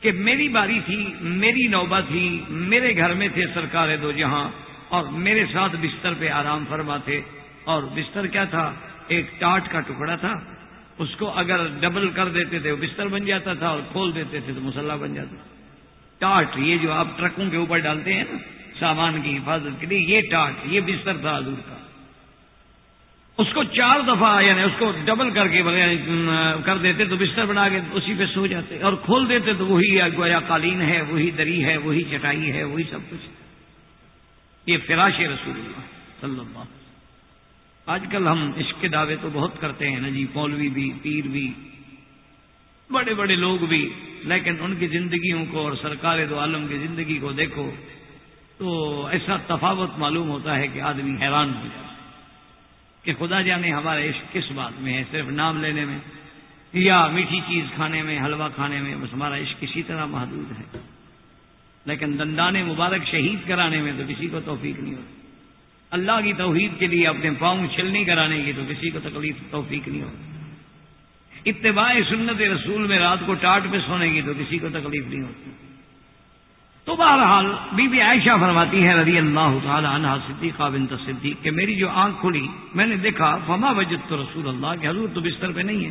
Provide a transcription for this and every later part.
کہ میری باری تھی، میری نوبہ تھی، میرے گھر میں تھے سرکار دو جہاں، اور میرے ساتھ بستر پہ آرام فرما تھے۔ اور بستر کیا تھا؟ ایک ٹاٹ کا ٹکڑا تھا۔ اس کو اگر ڈبل کر دیتے تھے وہ بستر بن جاتا تھا، اور کھول دیتے تھے تو مسلح بن جاتا ٹاٹ، یہ جو آپ ٹرکوں کے اوپر ڈالتے ہیں نا، سامان کی حفاظت کے لیے، یہ ٹاٹ، یہ بستر تھا حضور کا۔ اس کو چار دفعہ یعنی اس کو ڈبل کر کے یعنی، کر دیتے تو بستر بنا کے اسی پہ سو جاتے اور کھول دیتے تو وہی گویا قالین ہے، وہی دری ہے، وہی چٹائی ہے، وہی سب کچھ یہ فراش رسول اللہ صلی اللہ آج کل ہم اس کے دعوے تو بہت کرتے ہیں نا جی مولوی بھی، پیر بھی، بڑے بڑے لوگ بھی۔ لیکن ان کی زندگیوں کو اور سرکار دو عالم کی زندگی کو دیکھو تو ایسا تفاوت معلوم ہوتا ہے کہ آدمی حیران ہو جائے کہ خدا جانے ہمارا عشق کس بات میں ہے، صرف نام لینے میں یا میٹھی چیز کھانے میں، حلوہ کھانے میں، بس ہمارا عشق کسی طرح محدود ہے۔ لیکن دندان مبارک شہید کرانے میں تو کسی کو توفیق نہیں ہوتی۔ اللہ کی توحید کے لیے اپنے پاؤں چھلنی کرانے کی تو کسی کو تکلیف، توفیق نہیں ہوتی۔ اتباع سنت رسول میں رات کو ٹاٹ پہ سونے کی تو کسی کو تکلیف نہیں ہوتی۔ تو بہرحال بی بی عائشہ فرماتی ہے رضی اللہ تعالی عنہ، صدیقہ بنت صدیق، کہ میری جو آنکھ کھلی، میں نے دیکھا، فما وجد تو رسول اللہ کہ حضور تو بستر پہ نہیں ہے۔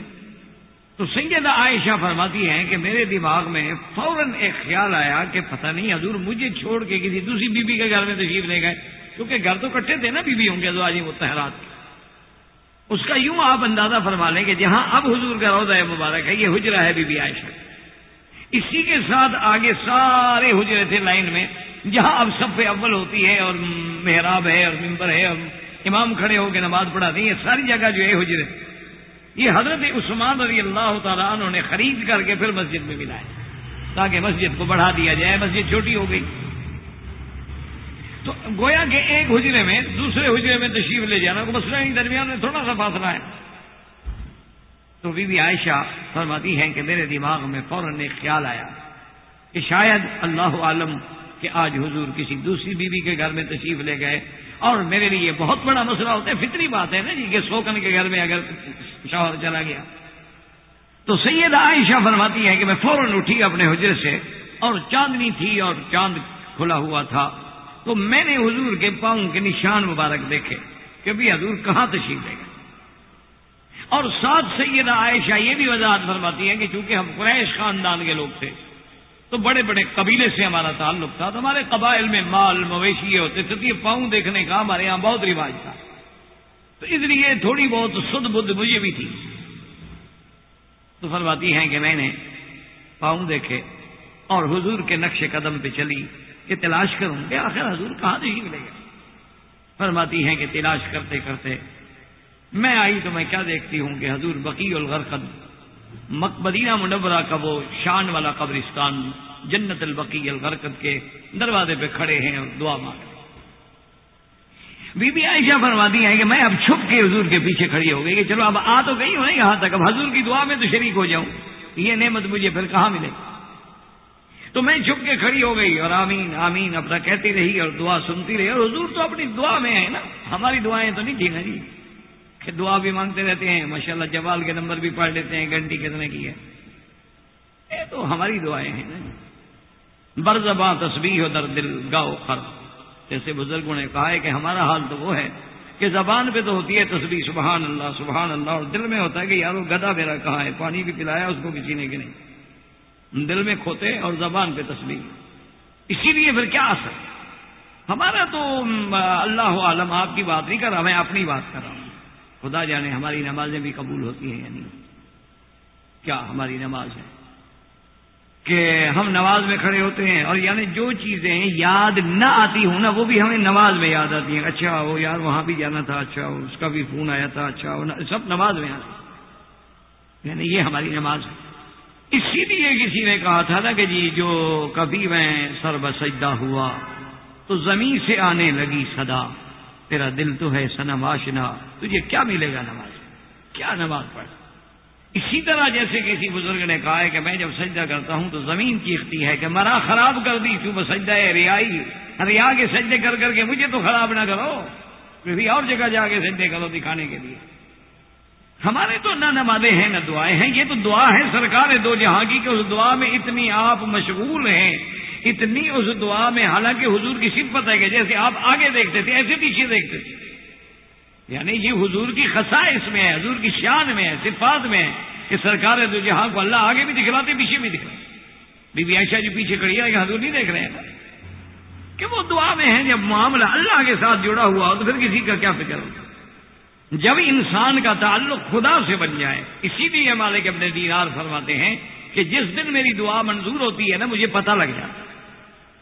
تو سیدہ عائشہ فرماتی ہیں کہ میرے دماغ میں فوراً ایک خیال آیا کہ پتہ نہیں حضور مجھے چھوڑ کے کسی دوسری بیوی بی کے گھر میں تشریف لے گئے۔ کیونکہ گھر تو کٹھے تھے نا بیوی ہوں گے جو آج وہ تحرات اس کا یوں آپ اندازہ فرما لیں کہ جہاں اب حضور کا روزہ مبارک ہے، یہ حجرا ہے بی بی عائشہ۔ اسی کے ساتھ آگے سارے حجرے تھے لائن میں، جہاں اب سب پہ اول ہوتی ہے اور محراب ہے اور ممبر ہے، اور امام کھڑے ہو کے نماز پڑھاتے ہیں یہ ساری جگہ جو ہے حجرے۔ یہ حضرت عثمان رضی اللہ تعالیٰ انہوں نے خرید کر کے پھر مسجد میں ملایا، تاکہ مسجد کو بڑھا دیا جائے، مسجد چھوٹی ہو گئی۔ تو گویا کہ ایک حجرے میں، دوسرے حجرے میں تشریف لے جانا، کو مسئلہ درمیان میں تھوڑا سا فاصلہ ہے۔ تو بی بی عائشہ فرماتی ہے کہ میرے دماغ میں فوراً ایک خیال آیا کہ شاید اللہ عالم کہ آج حضور کسی دوسری بیوی کے گھر میں تشریف لے گئے اور میرے لیے بہت بڑا مسئلہ ہوتا ہے، فطری بات ہے نا جی کہ سوکن کے گھر میں اگر شوہر چلا گیا۔ تو سید عائشہ فرماتی ہے کہ میں فوراً اٹھی اپنے حجرے سے اور چاندنی تھی اور چاند کھلا ہوا تھا۔ تو میں نے حضور کے پاؤں کے نشان مبارک دیکھے کہ بھی حضور کہاں تشریف لے گئے؟ اور ساتھ سیدہ عائشہ یہ بھی وضاحت فرماتی ہے کہ چونکہ ہم قریش خاندان کے لوگ تھے، تو بڑے بڑے قبیلے سے ہمارا تعلق تھا، تو ہمارے قبائل میں مال، مویشی ہوتے تھے تو یہ پاؤں دیکھنے کا ہمارے یہاں بہت رواج تھا۔ تو اس لیے تھوڑی بہت سد بدھ مجھے بھی تھی۔ تو فرماتی ہیں کہ میں نے پاؤں دیکھے اور حضور کے نقش قدم پہ چلی کہ تلاش کروں کہ آخر حضور کہاں نہیں ملے گا فرماتی ہیں کہ تلاش کرتے کرتے میں آئی تو میں کیا دیکھتی ہوں کہ حضور بقی الغرقد مقبدینہ منورہ کا وہ شان والا قبرستان، جنت البقی الغرقد کے دروازے پہ کھڑے ہیں اور دعا مانگ بی بی عائشہ فرماتی ہیں کہ میں اب چھپ کے حضور کے پیچھے کھڑی ہو گئی کہ چلو اب آ تو گئی ہوں نہیں، یہاں تک اب حضور کی دعا میں تو شریک ہو جاؤں۔ یہ نعمت مجھے پھر کہاں ملے؟ تو میں جھک کے کھڑی ہو گئی اور آمین آمین، اپنا کہتی رہی اور دعا سنتی رہی اور حضور تو اپنی دعا میں ہے نا۔ ہماری دعائیں تو نہیں تھی نا جی۔ کہ دعا بھی مانگتے رہتے ہیں ماشاء اللہ جوال کے نمبر بھی پڑھ لیتے ہیں، گھنٹی کتنے کی ہے؟ یہ تو ہماری دعائیں ہیں نا جی۔ برزباں تصویر ہو در دل گاؤ خر۔ جیسے بزرگوں نے کہا ہے کہ ہمارا حال تو وہ ہے کہ زبان پہ تو ہوتی ہے تصویر سبحان اللہ سبحان اللہ، اور دل میں ہوتا ہے کہ یارو گدا میرا کہاں ہے؟ پانی بھی پلایا اس کو کسی نے کہ نہیں؟ دل میں کھوتے اور زبان پہ تصویر اسی لیے پھر کیا اثر؟ ہمارا تو اللہ عالم، آپ کی بات نہیں کر رہا، میں اپنی بات کر رہا ہوں۔ خدا جانے ہماری نمازیں بھی قبول ہوتی ہیں یا نہیں؟ کیا ہماری نماز ہے؟ کہ ہم نماز میں کھڑے ہوتے ہیں اور یعنی جو چیزیں یاد نہ آتی ہوں نا، وہ بھی ہمیں نماز میں یاد آتی ہیں۔ اچھا وہ یار وہاں بھی جانا تھا اچھا ہو اس کا بھی فون آیا تھا اچھا ہو سب نماز میں آتی یعنی یہ ہماری نماز ہے۔ اسی لیے کسی نے کہا تھا نا کہ جی جو کبھی میں سر بسجدہ ہوا تو زمین سے آنے لگی صدا۔ تیرا دل تو ہے، سنم آشنا۔ تجھے کیا ملے گا نماز کیا نماز پڑھ؟ اسی طرح جیسے کسی بزرگ نے کہا ہے کہ میں جب سجدہ کرتا ہوں تو زمین چیختی ہے کہ مرا خراب کر دی کیوں سجدہ ہے ریائی ریا کے سجدے کر کر کے مجھے تو خراب نہ کرو۔ کسی اور جگہ جا کے سجدے کرو دکھانے کے لیے۔ ہمارے تو نہ نمازیں ہیں، نہ دعائیں ہیں۔ یہ تو دعا ہے سرکار دو جہاں کی کہ اس دعا میں اتنی آپ مشغول ہیں۔ اتنی اس دعا میں حالانکہ حضور کی صفت ہے کہ جیسے آپ آگے دیکھتے تھے، ایسے پیچھے دیکھتے تھے۔ یعنی یہ حضور کی خصائص میں ہے، حضور کی شان میں ہے، صفات میں ہے کہ سرکار دو جہاں کو اللہ آگے بھی دکھلاتے، پیچھے بھی دکھلاتے۔ بی بی عائشہ جی پیچھے کھڑی ہے کہ حضور نہیں دیکھ رہے ہیں۔ کہ وہ دعا میں ہے جب معاملہ اللہ کے ساتھ جڑا ہوا ہو تو پھر کسی کا کیا فکر ہوتا؟ جب انسان کا تعلق خدا سے بن جائے، اسی لیے مالک اپنے دینار فرماتے ہیں کہ جس دن میری دعا منظور ہوتی ہے نا، مجھے پتہ لگ جاتا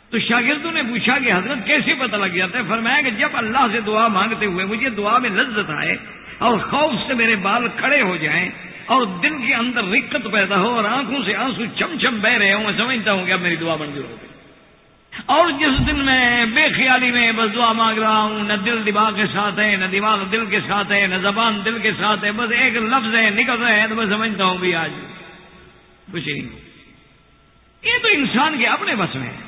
تو شاگردوں نے پوچھا کہ حضرت کیسے پتہ لگ جاتا ہے؟ فرمایا کہ جب اللہ سے دعا مانگتے ہوئے مجھے دعا میں لذت آئے اور خوف سے میرے بال کھڑے ہو جائیں اور دل کے اندر رکت پیدا ہو اور آنکھوں سے آنسو چم چم بہ رہے ہوں، میں سمجھتا ہوں کہ اب میری دعا منظور ہو گئی۔ اور جس دن میں بے خیالی میں بس دعا مانگ رہا ہوں، نہ دل دماغ کے ساتھ ہے، نہ دماغ دل کے ساتھ ہے، نہ زبان دل کے ساتھ ہے، بس ایک لفظ ہے، نکل رہے ہیں تو میں سمجھتا ہوں بھی آج کچھ نہیں یہ تو انسان کے اپنے بس میں ہے۔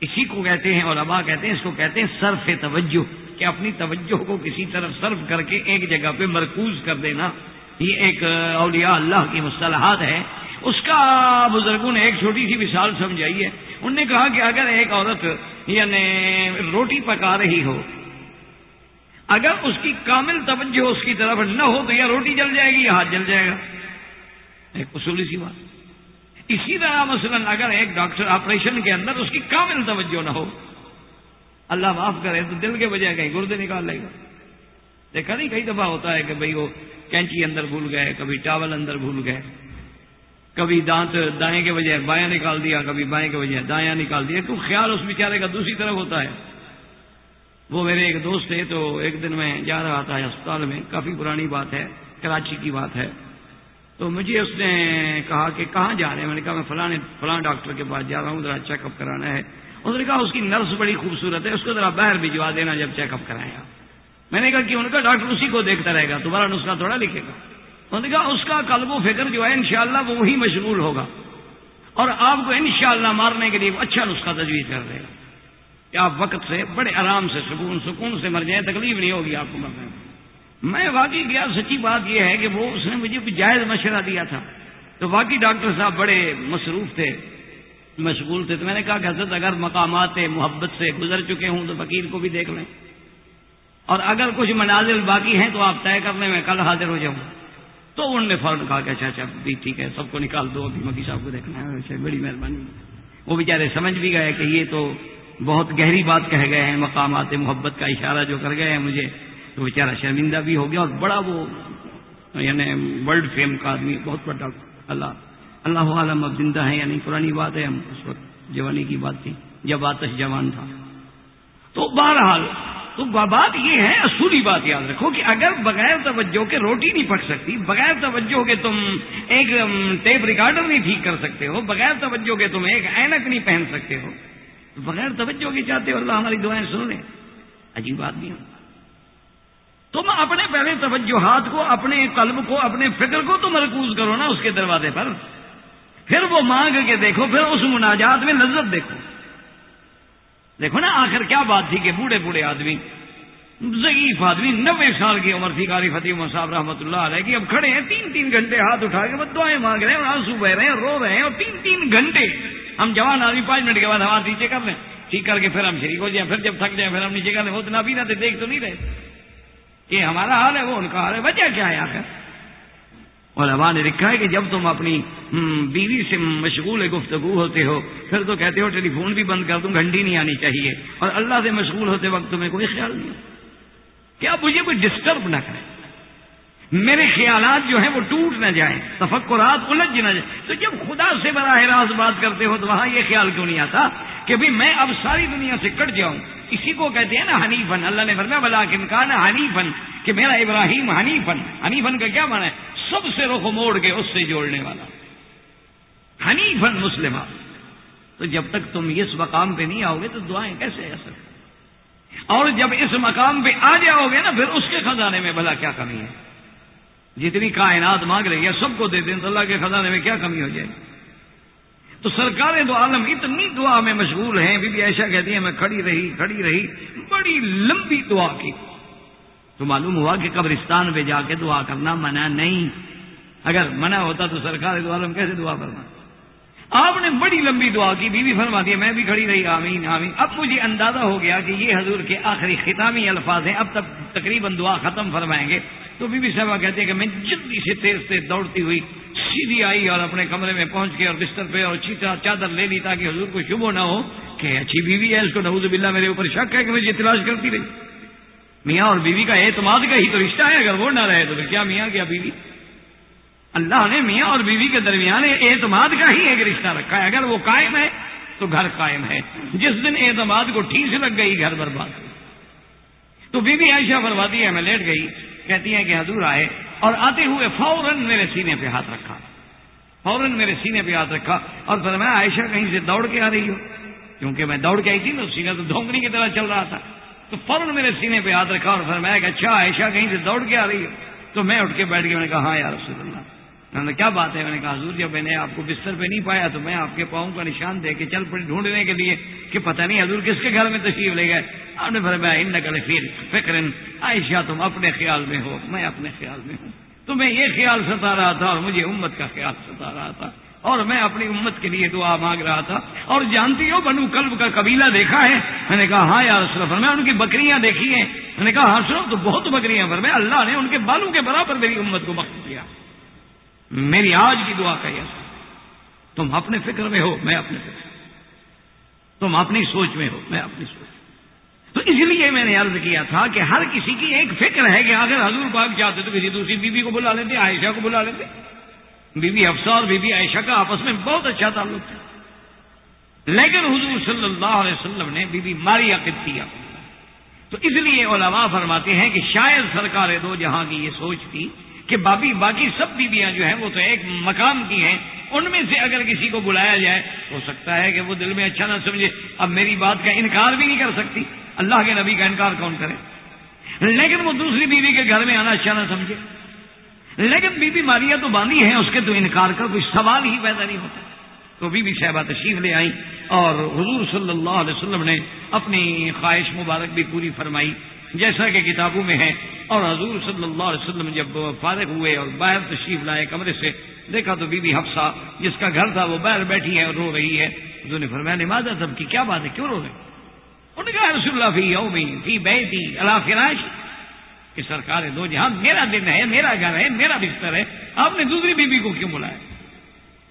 اسی کو کہتے ہیں اور ابا کہتے ہیں، اس کو کہتے ہیں صرف توجہ، کہ اپنی توجہ کو کسی طرف صرف کر کے ایک جگہ پہ مرکوز کر دینا۔ یہ ایک اولیاء اللہ کی مصطلحات ہے اس کا بزرگوں نے ایک چھوٹی سی مثال سمجھائی ہے۔ انہوں نے کہا کہ اگر ایک عورت یعنی روٹی پکا رہی ہو، اگر اس کی کامل توجہ اس کی طرف نہ ہو، تو یا روٹی جل جائے گی یا ہاتھ جل جائے گا۔ ایک اصولی سی بات۔ اسی طرح مثلا اگر ایک ڈاکٹر آپریشن کے اندر اس کی کامل توجہ نہ ہو، اللہ معاف کرے تو دل کے بجائے کہیں گردے نکال لے گا۔ دیکھا نہیں، کئی دفعہ ہوتا ہے کہ بھئی وہ کینچی اندر بھول گئے، کبھی ٹاول اندر بھول گئے، کبھی دانت دائیں کے بجائے بایاں نکال دیا، کبھی بائیں کے بجائے دایاں نکال دیا۔ تو خیال اس بیچارے کا دوسری طرف ہوتا ہے۔ وہ میرے ایک دوست تھے تو ایک دن میں جا رہا تھا اسپتال میں، کافی پرانی بات ہے، کراچی کی بات ہے۔ تو مجھے اس نے کہا کہ کہاں جا رہے ہیں؟ میں نے کہا میں فلاں فلاں ڈاکٹر کے پاس جا رہا ہوں، ذرا چیک اپ کرانا ہے۔ اس نے کہا اس کی نرس بڑی خوبصورت ہے، اس کو ذرا باہر بھجوا دینا جب چیک اپ کرائیں گا میں نے کہا کہ ان کا ڈاکٹر اسی کو دیکھتا رہے گا تمہارا نسخہ تھوڑا لکھے گا۔ انہوں نے کہا اس کا قلب و فکر جو ہے انشاءاللہ وہ وہی مشغول ہوگا۔ اور آپ کو انشاءاللہ مارنے کے لیے اچھا نسخہ تجویز کر دے گا۔ کہ آپ وقت سے بڑے آرام سے، سکون سکون سے مر جائیں، تکلیف نہیں ہوگی آپ کو مرنے میں۔ میں واقعی گیا سچی بات یہ ہے کہ وہ اس نے مجھے جائز مشورہ دیا تھا۔ تو واقعی ڈاکٹر صاحب بڑے مصروف تھے مشغول تھے۔ تو میں نے کہا کہ حضرت اگر مقامات محبت سے گزر چکے ہوں تو فقیر کو بھی دیکھ لیں۔ اور اگر کچھ منازل باقی ہیں تو آپ طے کر لیں میں کل حاضر ہو جاؤں۔ تو انہوں نے فوراً کہا کہ اچھا اچھا بھی ٹھیک ہے سب کو نکال دو ابھی مکی صاحب کو دیکھنا ہے۔ اچھا، بڑی مہربانی۔ وہ بیچارے سمجھ بھی گئے کہ یہ تو بہت گہری بات کہہ گئے ہیں مقامات محبت کا اشارہ جو کر گئے ہیں مجھے تو بیچارہ شرمندہ بھی ہو گیا اور بڑا وہ یعنی ورلڈ فیم کا آدمی، بہت بڑا اللہ اللہ عالم اب زندہ ہے یعنی پرانی بات ہے، ہم اس وقت جوانی کی بات تھی، جب آتش جوان تھا۔ تو بہرحال، تو بات یہ ہے، اصولی بات یاد رکھو کہ اگر بغیر توجہ کے روٹی نہیں پک سکتی، بغیر توجہ کے تم ایک ٹیپ ریکارڈر نہیں ٹھیک کر سکتے ہو، بغیر توجہ کے تم ایک اینک نہیں پہن سکتے ہو بغیر توجہ کے چاہتے ہو، اللہ ہماری دعائیں سن لیں۔ عجیب بات نہیں اپنے پہلے توجہات کو، اپنے قلب کو، اپنے فکر کو تو مرکوز کرو نا اس کے دروازے پر۔ پھر وہ مانگ کے دیکھو، پھر اس مناجات میں لذت دیکھو۔ دیکھو نا آخر کیا بات تھی کہ بوڑھے بوڑھے آدمی، ضعیف آدمی نبے سال کی عمر تھی کاری فتح صاحب رحمۃ اللہ علیہ کی، اب کھڑے ہیں، تین تین گھنٹے ہاتھ اٹھا کے بس دعائیں مانگ رہے ہیں اور آنسو بہ رہے ہیں، رو رہے ہیں اور تین تین گھنٹے۔ ہم جوان آدمی، پانچ منٹ کے بعد ہاتھ نیچے کر لیں۔ ٹھیک کر کے پھر ہم شریک ہو جائیں، پھر جب تھک جائیں، پھر ہم نیچے کر لیں۔ وہ تو نہ بھی نہ دیکھ تو نہیں رہے۔ یہ ہمارا حال ہے، وہ ان کا حال ہے۔ وجہ کیا ہے آخر؟ علماء نے لکھا ہے کہ جب تم اپنی بیوی سے مشغول گفتگو ہوتے ہو، پھر تو کہتے ہو ٹیلی فون بھی بند کر دوں، گھنٹی نہیں آنی چاہیے۔ اور اللہ سے مشغول ہوتے وقت تمہیں کوئی خیال نہیں۔ کیا مجھے کوئی ڈسٹرب نہ کرے؟ میرے خیالات جو ہیں وہ ٹوٹ نہ جائیں، تفکرات الجھ نہ جائیں۔ تو جب خدا سے براہ راست بات کرتے ہو تو وہاں یہ خیال کیوں نہیں آتا کہ بھی میں اب ساری دنیا سے کٹ جاؤں؟ اسی کو کہتے ہیں نا حنیفن اللہ نے فرمایا بلا کن کا نا حنیفن کہ میرا ابراہیم حنیفن حنیفن کا کیا مانا ہے؟ سب سے رخ موڑ کے اس سے جوڑنے والا۔ ہنی فن مسلم تو جب تک تم اس مقام پہ نہیں آؤ گے تو دعائیں کیسے اثر اور جب اس مقام پہ آ جاؤ گے نا، پھر اس کے خزانے میں بھلا کیا کمی ہے؟ جتنی کائنات مانگ رہی ہے، سب کو دے دیں تو اللہ کے خزانے میں کیا کمی ہو جائے؟ گی تو سرکار دو عالم، اتنی دعا میں مشغول ہیں، بی بی ایشا کہتی ہیں، میں کھڑی رہی کھڑی رہی، بڑی لمبی دعا کی۔ تو معلوم ہوا کہ قبرستان پہ جا کے دعا کرنا منع نہیں۔ اگر منع ہوتا تو سرکار دو عالم کیسے دعا کرنا آپ نے بڑی لمبی دعا کی، بیوی فرما دی میں بھی کھڑی رہی، آمین آمین۔ اب مجھے اندازہ ہو گیا کہ یہ حضور کے آخری ختامی الفاظ ہیں، اب تک تقریباً دعا ختم فرمائیں گے۔ تو بی بی صاحبہ کہتے ہیں کہ میں جلدی سے تیز سے دوڑتی ہوئی سیدھی آئی اور اپنے کمرے میں پہنچ کے اور بستر پہ اور اچھی طرح چادر لے لی تاکہ حضور کو شبہ نہ ہو کہ اچھی بیوی ہے، اس کو نوز باللہ میرے اوپر شک ہے کہ مجھے تلاش کرتی رہی۔ میاں اور بیوی کا اعتماد کا ہی تو رشتہ ہے، اگر وہ نہ رہے تو پھر کیا میاں کیا بیوی؟ اللہ نے میاں اور بیوی کے درمیان اعتماد کا ہی ایک رشتہ رکھا ہے۔ اگر وہ قائم ہے تو گھر قائم ہے۔ جس دن اعتماد کو ٹھیک سے لگ گئی، گھر برباد تو بیوی عائشہ بربادی ہے، میں لیٹ گئی۔ کہتی ہیں کہ حضور آئے اور آتے ہوئے فوراً میرے سینے پہ ہاتھ رکھا۔ فوراً میرے سینے پہ ہاتھ رکھا اور پھر میں عائشہ کہیں سے دوڑ کے آ رہی ہوں کیونکہ میں دوڑ کے آئی تھی نا سینہ تو دھونکڑی کی طرح چل رہا تھا۔ تو فوراً میرے سینے پہ ہاتھ رکھا اور فرمایا کہ اچھا عائشہ کہیں سے دوڑ کے آ رہی ہو؟ تو میں اٹھ کے بیٹھ کے میں نے کہا ہاں یا رسول اللہ۔ میں نے کیا بات ہے؟ میں نے کہا، حضور جب میں نے آپ کو بستر پہ نہیں پایا تو میں آپ کے پاؤں کا نشان دے کے چل پڑی ڈھونڈنے کے لیے کہ پتہ نہیں حضور کس کے گھر میں تشریف لے گئے۔ آپ نے فرمایا ان نقل پھر فکر عائشہ تم اپنے خیال میں ہو، میں اپنے خیال میں ہوں۔ تمہیں یہ خیال ستا رہا تھا اور مجھے امت کا خیال ستا رہا تھا۔ اور میں اپنی امت کے لیے دعا مانگ رہا تھا۔ اور جانتی ہو، بنو کلب کا قبیلہ دیکھا ہے۔ میں نے کہا ہاں یار سرف میں ان کی بکریاں دیکھی ہیں۔ میں نے کہا ہاں سنو، تو بہت بکریاں پر میں اللہ نے ان کے بالوں کے برابر میری امت کو بخش دیا میری آج کی دعا کا یہ تم اپنے فکر میں ہو، میں اپنے فکر تم اپنی سوچ میں ہو، میں اپنی سوچ تو اس لیے میں نے عرض کیا تھا کہ ہر کسی کی ایک فکر ہے کہ اگر حضور پاک چاہتے تو کسی دوسری بیوی کو بلا لیتے، عائشہ کو بلا لیتے۔ بی بی افسا اور بی بی عائشہ کا آپس میں بہت اچھا تعلق تھا۔ لیکن حضور صلی اللہ علیہ وسلم نے بی بی ماریا کیا۔ تو اس لیے علماء فرماتے ہیں کہ شاید سرکار دو جہاں کی یہ سوچ تھی کہ بابی باقی سب بیویاں جو ہیں وہ تو ایک مقام کی ہیں، ان میں سے اگر کسی کو بلایا جائے، ہو سکتا ہے کہ وہ دل میں اچھا نہ سمجھے، اب میری بات کا انکار بھی نہیں کر سکتی۔ اللہ کے نبی کا انکار کون کرے؟ لیکن وہ دوسری بیوی کے گھر میں آنا اچھا نہ سمجھے۔ لیکن بی بی ماریا تو باندھی ہیں، اس کے تو انکار کا کوئی سوال ہی پیدا نہیں ہوتا۔ تو بی بی صاحبہ تشریف لے آئی اور حضور صلی اللہ علیہ وسلم نے اپنی خواہش مبارک بھی پوری فرمائی۔ جیسا کہ کتابوں میں ہے۔ اور حضور صلی اللہ علیہ وسلم جب فارغ ہوئے اور باہر تشریف لائے کمرے سے، دیکھا تو بی بی حفصہ، جس کا گھر تھا، وہ باہر بیٹھی ہے اور رو رہی ہے۔ حضور نے فرمایا نماز سب کی کیا بات ہے کیوں رو رہے انہوں نے کہا رسول اللہ، فی یومی فی بیتی اللہ فراش۔ کہ سرکار دو جہاں میرا دن ہے، میرا گھر ہے، میرا بستر ہے۔ آپ نے دوسری بیوی کو کیوں بلایا؟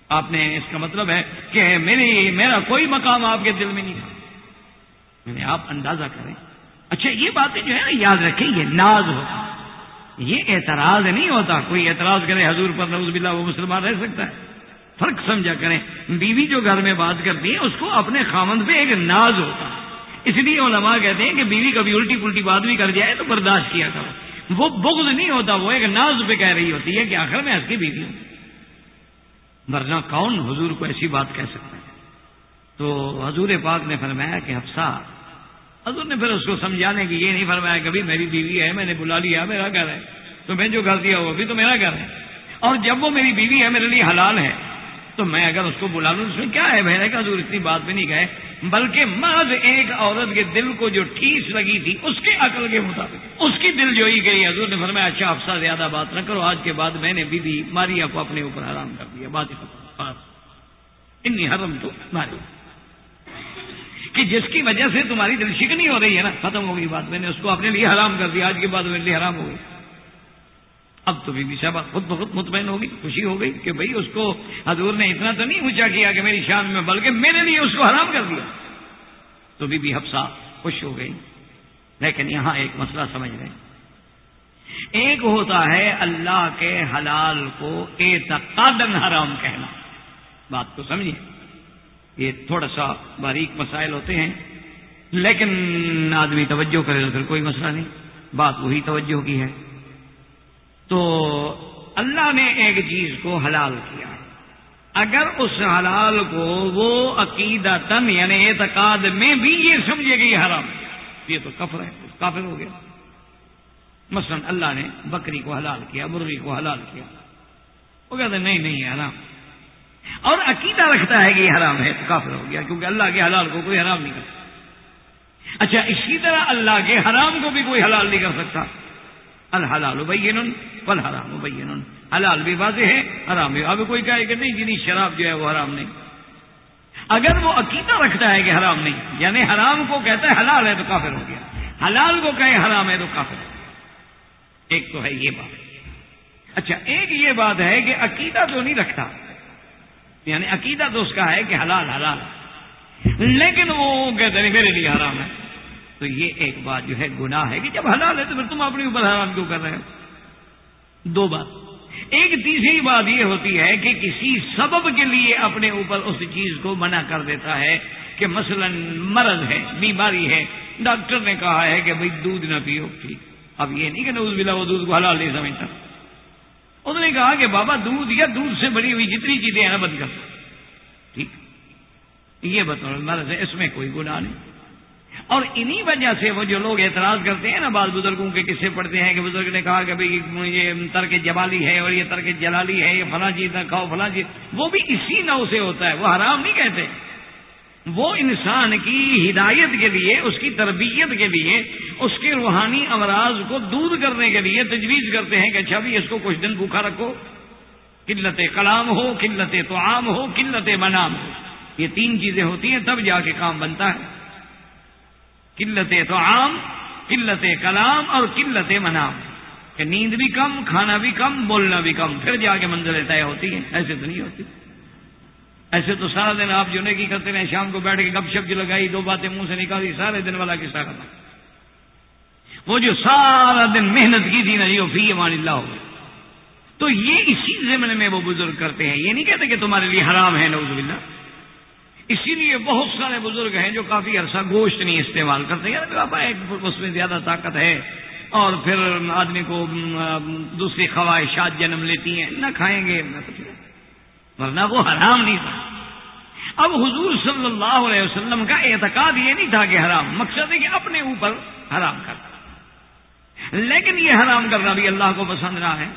آپ نے اس کا مطلب ہے کہ میری میرا کوئی مقام آپ کے دل میں نہیں تھا۔ میں نے آپ اندازہ کریں۔ اچھا یہ باتیں جو ہے نا، یاد رکھیں، یہ ناز ہوتا یہ اعتراض نہیں ہوتا۔ کوئی اعتراض کرے، حضور پر نوز باللہ وہ مسلمان رہ سکتا ہے۔ فرق سمجھا کریں۔ بیوی جو گھر میں بات کرتی ہے اس کو اپنے خامند پہ ایک ناز ہوتا۔ ہے اس لیے علماء کہتے ہیں کہ بیوی کبھی الٹی پلٹی بات بھی کر جائے تو برداشت کیا کرو۔ وہ بغض نہیں ہوتا، وہ ایک ناز پہ کہہ رہی ہوتی ہے کہ آخر میں اس کی بیوی ہوں۔ ورنہ کون حضور کو ایسی بات کہہ سکتے ہیں تو حضور پاک نے فرمایا کہ حفصہ حضور نے پھر اس کو سمجھانے کی یہ نہیں فرمایا کبھی میری بیوی ہے، میں نے بلا لیا، میرا گھر ہے۔ تو میں جو گھر دیا وہ بھی تو میرا گھر ہے۔ اور جب وہ میری بیوی ہے، میرے لیے حلال ہے، تو میں اگر اس کو بلا لوں، اس میں کیا ہے؟ میں نے کہا حضور اتنی بات بھی نہیں گئے بلکہ محض ایک عورت کے دل کو جو ٹھیس لگی تھی، اس کے عقل کے مطابق، اس کی دل جو ہی گئی۔ حضور نے فرمایا اچھا افسا زیادہ بات نہ کرو، آج کے بعد میں نے بی ماریا کو اپنے اوپر حرام کر دیا۔ بات انی حرم تو ماری کہ جس کی وجہ سے تمہاری دل شکنی ہو رہی ہے نا، ختم ہو گئی بات۔ میں نے اس کو اپنے لیے حرام کر دیا آج کے بعد میرے لیے حرام ہو گئی۔ اب تو بی بی صاحبہ خود بہت مطمئن ہوگی خوشی ہو گئی کہ بھئی اس کو حضور نے اتنا تو نہیں اونچا کیا کہ میری شان میں، بلکہ میرے لیے اس کو حرام کر دیا۔ تو بی بی حفصہ خوش ہو گئی۔ لیکن یہاں ایک مسئلہ سمجھ رہے ایک ہوتا ہے اللہ کے حلال کو اعتقادن حرام کہنا۔ بات تو سمجھیے۔ یہ تھوڑا سا باریک مسائل ہوتے ہیں، لیکن آدمی توجہ کرے تو پھر کوئی مسئلہ نہیں، بات وہی توجہ کی ہے۔ تو اللہ نے ایک چیز کو حلال کیا۔ اگر اس حلال کو وہ عقیدہ تن یعنی اعتقاد میں بھی یہ سمجھے گی حرام یہ تو کفر ہے، کافر ہو گیا۔ مثلا اللہ نے بکری کو حلال کیا، مرغی کو حلال کیا، وہ کہتے نہیں نہیں حرام۔ اور عقیدہ رکھتا ہے کہ یہ حرام ہے تو کافر ہو گیا، کیونکہ اللہ کے حلال کو کوئی حرام نہیں کر سکتا اچھا اسی طرح اللہ کے حرام کو بھی کوئی حلال نہیں کر سکتا۔ الحلال بین پل حرام بین حلال بھی واضح ہے، حرام بھی۔ اب کوئی کہے کہ نہیں جنی شراب جو ہے وہ حرام نہیں۔ اگر وہ عقیدہ رکھتا ہے کہ حرام نہیں یعنی حرام کو کہتا ہے حلال ہے تو کافر ہو گیا۔ حلال کو کہے حرام ہے تو کافر ہے ایک تو ہے یہ بات۔ اچھا ایک یہ بات ہے کہ عقیدہ تو نہیں رکھتا۔ یعنی عقیدہ تو اس کا ہے کہ حلال حلال لیکن وہ کہتے ہیں میرے لیے حرام ہے۔ تو یہ ایک بات جو ہے گناہ ہے کہ جب حلال ہے تو پھر تم اپنے اوپر حرام کیوں کر رہے ہو؟ دو بات۔ ایک تیسری بات یہ ہوتی ہے کہ کسی سبب کے لیے اپنے اوپر اس چیز کو منع کر دیتا ہے کہ مثلا مرض ہے، بیماری ہے۔ ڈاکٹر نے کہا ہے کہ بھئی دودھ نہ پیو۔ ٹھیک۔ اب یہ نہیں کہ نوز بلا وہ دودھ کو حلال نہیں سمجھتا۔ اس نے کہا کہ بابا دودھ یا دودھ سے بڑی ہوئی جتنی چیزیں ہیں بند کر ٹھیک۔ یہ بتاؤ، مرض ہے، اس میں کوئی گناہ نہیں۔ اور انہی وجہ سے وہ جو لوگ اعتراض کرتے ہیں نا، بعض بزرگوں کے قصے پڑھتے ہیں کہ بزرگ نے کہا کہ بھائی، یہ ترک جبالی ہے اور یہ ترک جلالی ہے، یہ فلاں چیز نہ کھاؤ، فلاں چیز۔ وہ بھی اسی نو سے ہوتا ہے، وہ حرام نہیں کہتے۔ وہ انسان کی ہدایت کے لیے، اس کی تربیت کے لیے، اس کے روحانی امراض کو دور کرنے کے لیے تجویز کرتے ہیں کہ اچھا بھی اس کو کچھ دن بھوکھا رکھو۔ قلت کلام ہو، قلت تو عام ہو، قلت منام ہو۔ یہ تین چیزیں ہوتی ہیں، تب جا کے کام بنتا ہے۔ قلت تو عام قلت کلام اور قلت منام۔ کہ نیند بھی کم، کھانا بھی کم، بولنا بھی کم، پھر جا کے منزلیں طے ہوتی ہیں۔ ایسے تو نہیں ہوتی۔ ایسے تو سارا دن آپ جو نہیں کرتے رہے، شام کو بیٹھ کے گپ شپ جو لگائی، دو باتیں منہ سے نکالی، سارے دن والا قصہ کرنا۔ وہ جو سارا دن محنت کی تھی نا، یہ فی مان اللہ ہو تو یہ اسی زمن میں وہ بزرگ کرتے ہیں۔ یہ نہیں کہتے کہ تمہارے لیے حرام ہے نوز باللہ۔ اسی لیے بہت سارے بزرگ ہیں جو کافی عرصہ گوشت نہیں استعمال کرتے۔ ہیں بابا، ایک اس میں زیادہ طاقت ہے۔ اور پھر آدمی کو دوسری خواہشات جنم لیتی ہیں۔ نہ کھائیں گے، نہ کچھ۔ ورنہ وہ حرام نہیں تھا۔ اب حضور صلی اللہ علیہ وسلم کا اعتقاد یہ نہیں تھا کہ حرام، مقصد ہے کہ اپنے اوپر حرام کرنا۔ لیکن یہ حرام کرنا بھی اللہ کو پسند رہا ہے۔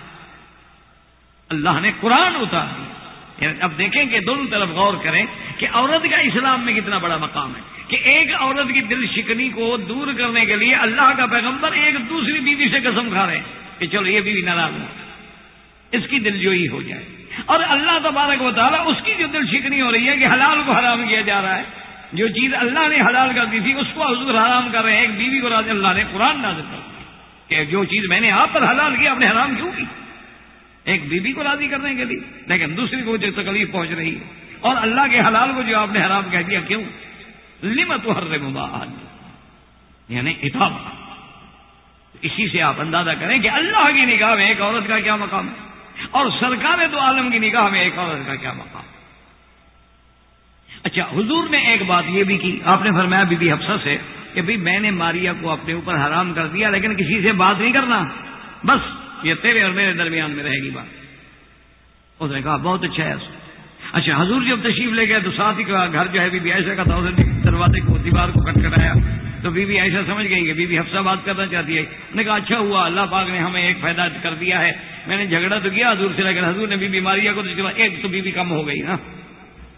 اللہ نے قرآن اتار دیا۔ یعنی اب دیکھیں کہ دونوں طرف غور کریں کہ عورت کا اسلام میں کتنا بڑا مقام ہے۔ کہ ایک عورت کی دل شکنی کو دور کرنے کے لیے اللہ کا پیغمبر ایک دوسری بیوی سے قسم کھا رہے ہیں کہ چلو یہ بیوی ناراض ہو۔ اس کی دل جوئی ہو جائے۔ اور اللہ تبارک و تعالیٰ اس کی جو دل شکنی ہو رہی ہے کہ حلال کو حرام کیا جا رہا ہے، جو چیز اللہ نے حلال کر دی تھی، اس کو حضور حرام کر رہے ہیں۔ ایک بیوی کو راضی اللہ نے قرآن نازل کر کہ جو چیز میں نے آپ پر حلال کی، آپ نے حرام کیوں کی؟ ایک بیوی کو راضی کرنے کے لیے۔ لیکن دوسری کو جو تکلیف پہنچ رہی ہے۔ اور اللہ کے حلال کو جو آپ نے حرام کہہ دیا، کیوں؟ لمت ہر مباح یعنی اتاب اسی سے آپ اندازہ کریں کہ اللہ کی نگاہ میں ایک عورت کا کیا مقام ہے؟ اور سرکار تو عالم کی نگاہ میں ایک عورت کا کیا مقام؟ اچھا حضور نے ایک بات یہ بھی کی، آپ نے فرمایا بی بی حفصہ سے کہ بھئی میں نے ماریا کو اپنے اوپر حرام کر دیا، لیکن کسی سے بات نہیں کرنا۔ بس، یہ تیرے اور میرے درمیان میں رہے گی بات۔ اس نے کہا، بہت اچھا ہے۔ اچھا حضور جب تشریف لے گئے تو ساتھ ہی گھر جو ہے بی بی ایسا کا تھا نے دروازے کو دیوار کو کٹ کرایا تو بی بی ایسا سمجھ گئی کہ بی بی حفصہ بات کرنا چاہتی ہے۔ نے کہا اچھا ہوا، اللہ پاک نے ہمیں ایک فائدہ کر دیا ہے۔ میں نے جھگڑا تو کیا حضور سے، لیکن حضور نے بی بی ماریا کو تو ایک تو بی بی کم ہو گئی نا۔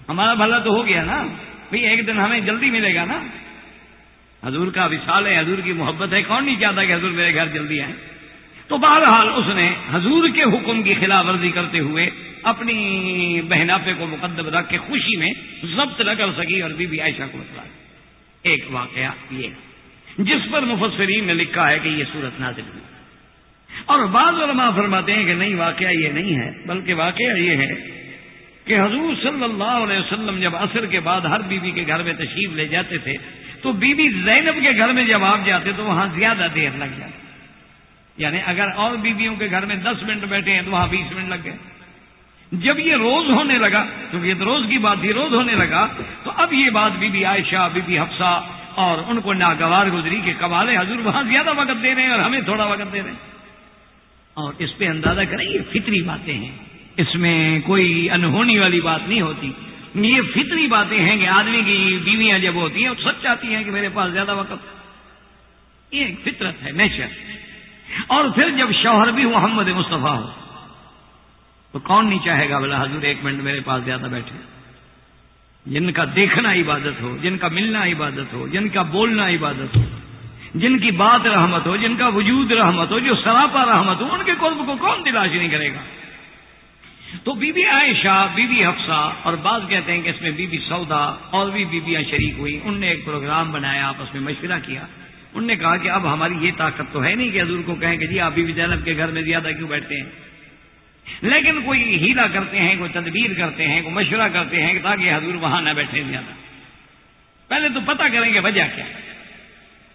ہمارا بھلا تو ہو گیا نا۔ بھائی ایک دن ہمیں جلدی ملے گا نا۔ حضور کا وشال ہے، حضور کی محبت ہے۔ کون نہیں چاہتا کہ حضور میرے گھر جلدی آئے؟ تو بہرحال اس نے حضور کے حکم کی خلاف ورزی کرتے ہوئے اپنی بہناپے کو مقدم رکھ کے خوشی میں ضبط نہ کر سکی اور بی بی عائشہ کو بتلا ایک واقعہ یہ جس پر مفسرین نے لکھا ہے کہ یہ صورت نازل ہوئی۔ اور بعض علماء فرماتے ہیں کہ نہیں، واقعہ یہ نہیں ہے، بلکہ واقعہ یہ ہے کہ حضور صلی اللہ علیہ وسلم جب عصر کے بعد ہر بیوی کے گھر میں تشریف لے جاتے تھے، تو بی بی زینب کے گھر میں جب آپ جاتے تو وہاں زیادہ دیر لگ جاتی۔ یعنی اگر اور بیویوں کے گھر میں دس منٹ بیٹھے ہیں تو وہاں بیس منٹ لگ گئے۔ جب یہ روز ہونے لگا، کیونکہ یہ تو روز کی بات تھی، روز ہونے لگا، تو اب یہ بات be be Aisha, be be Hafsa اور ان کو ناگوار گزری کہ کمال حضور وہاں زیادہ وقت دے رہے ہیں اور ہمیں تھوڑا وقت دے رہے ہیں۔ اور اس پہ اندازہ کریں، یہ فطری باتیں ہیں۔ اس میں کوئی انہونی والی بات نہیں ہوتی۔ یہ فطری باتیں ہیں کہ آدمی کی بیویاں جب ہوتی ہیں سچ چاہتی ہیں کہ میرے پاس زیادہ وقت یہ ایک فطرت ہے نیچر اور پھر جب شوہر بھی محمد مصطفیٰ ہو تو کون نہیں چاہے گا بلا حضور ایک منٹ میرے پاس زیادہ بیٹھے۔ جن کا دیکھنا عبادت ہو، جن کا ملنا عبادت ہو، جن کا بولنا عبادت ہو، جن کی بات رحمت ہو، جن کا وجود رحمت ہو، جو سراپا رحمت ہو، ان کے قرب کو کون تلاش نہیں کرے گا؟ تو be be Aisha, be be Hafsa اور بعض کہتے ہیں کہ اس میں بی بی سودا اور بھی بیویاں شریک ہوئی ان نے ایک پروگرام بنایا، آپس میں مشورہ کیا۔ ان نے کہا کہ اب ہماری یہ طاقت تو ہے نہیں کہ حضور کو کہیں کہ جی آپ بی بی زینب کے گھر میں زیادہ کیوں بیٹھتے ہیں؟ لیکن کوئی ہیلا کرتے ہیں، کوئی تدبیر کرتے ہیں، کوئی مشورہ کرتے ہیں تاکہ حضور وہاں نہ بیٹھے زیادہ۔ پہلے تو پتہ کریں گے وجہ کیا۔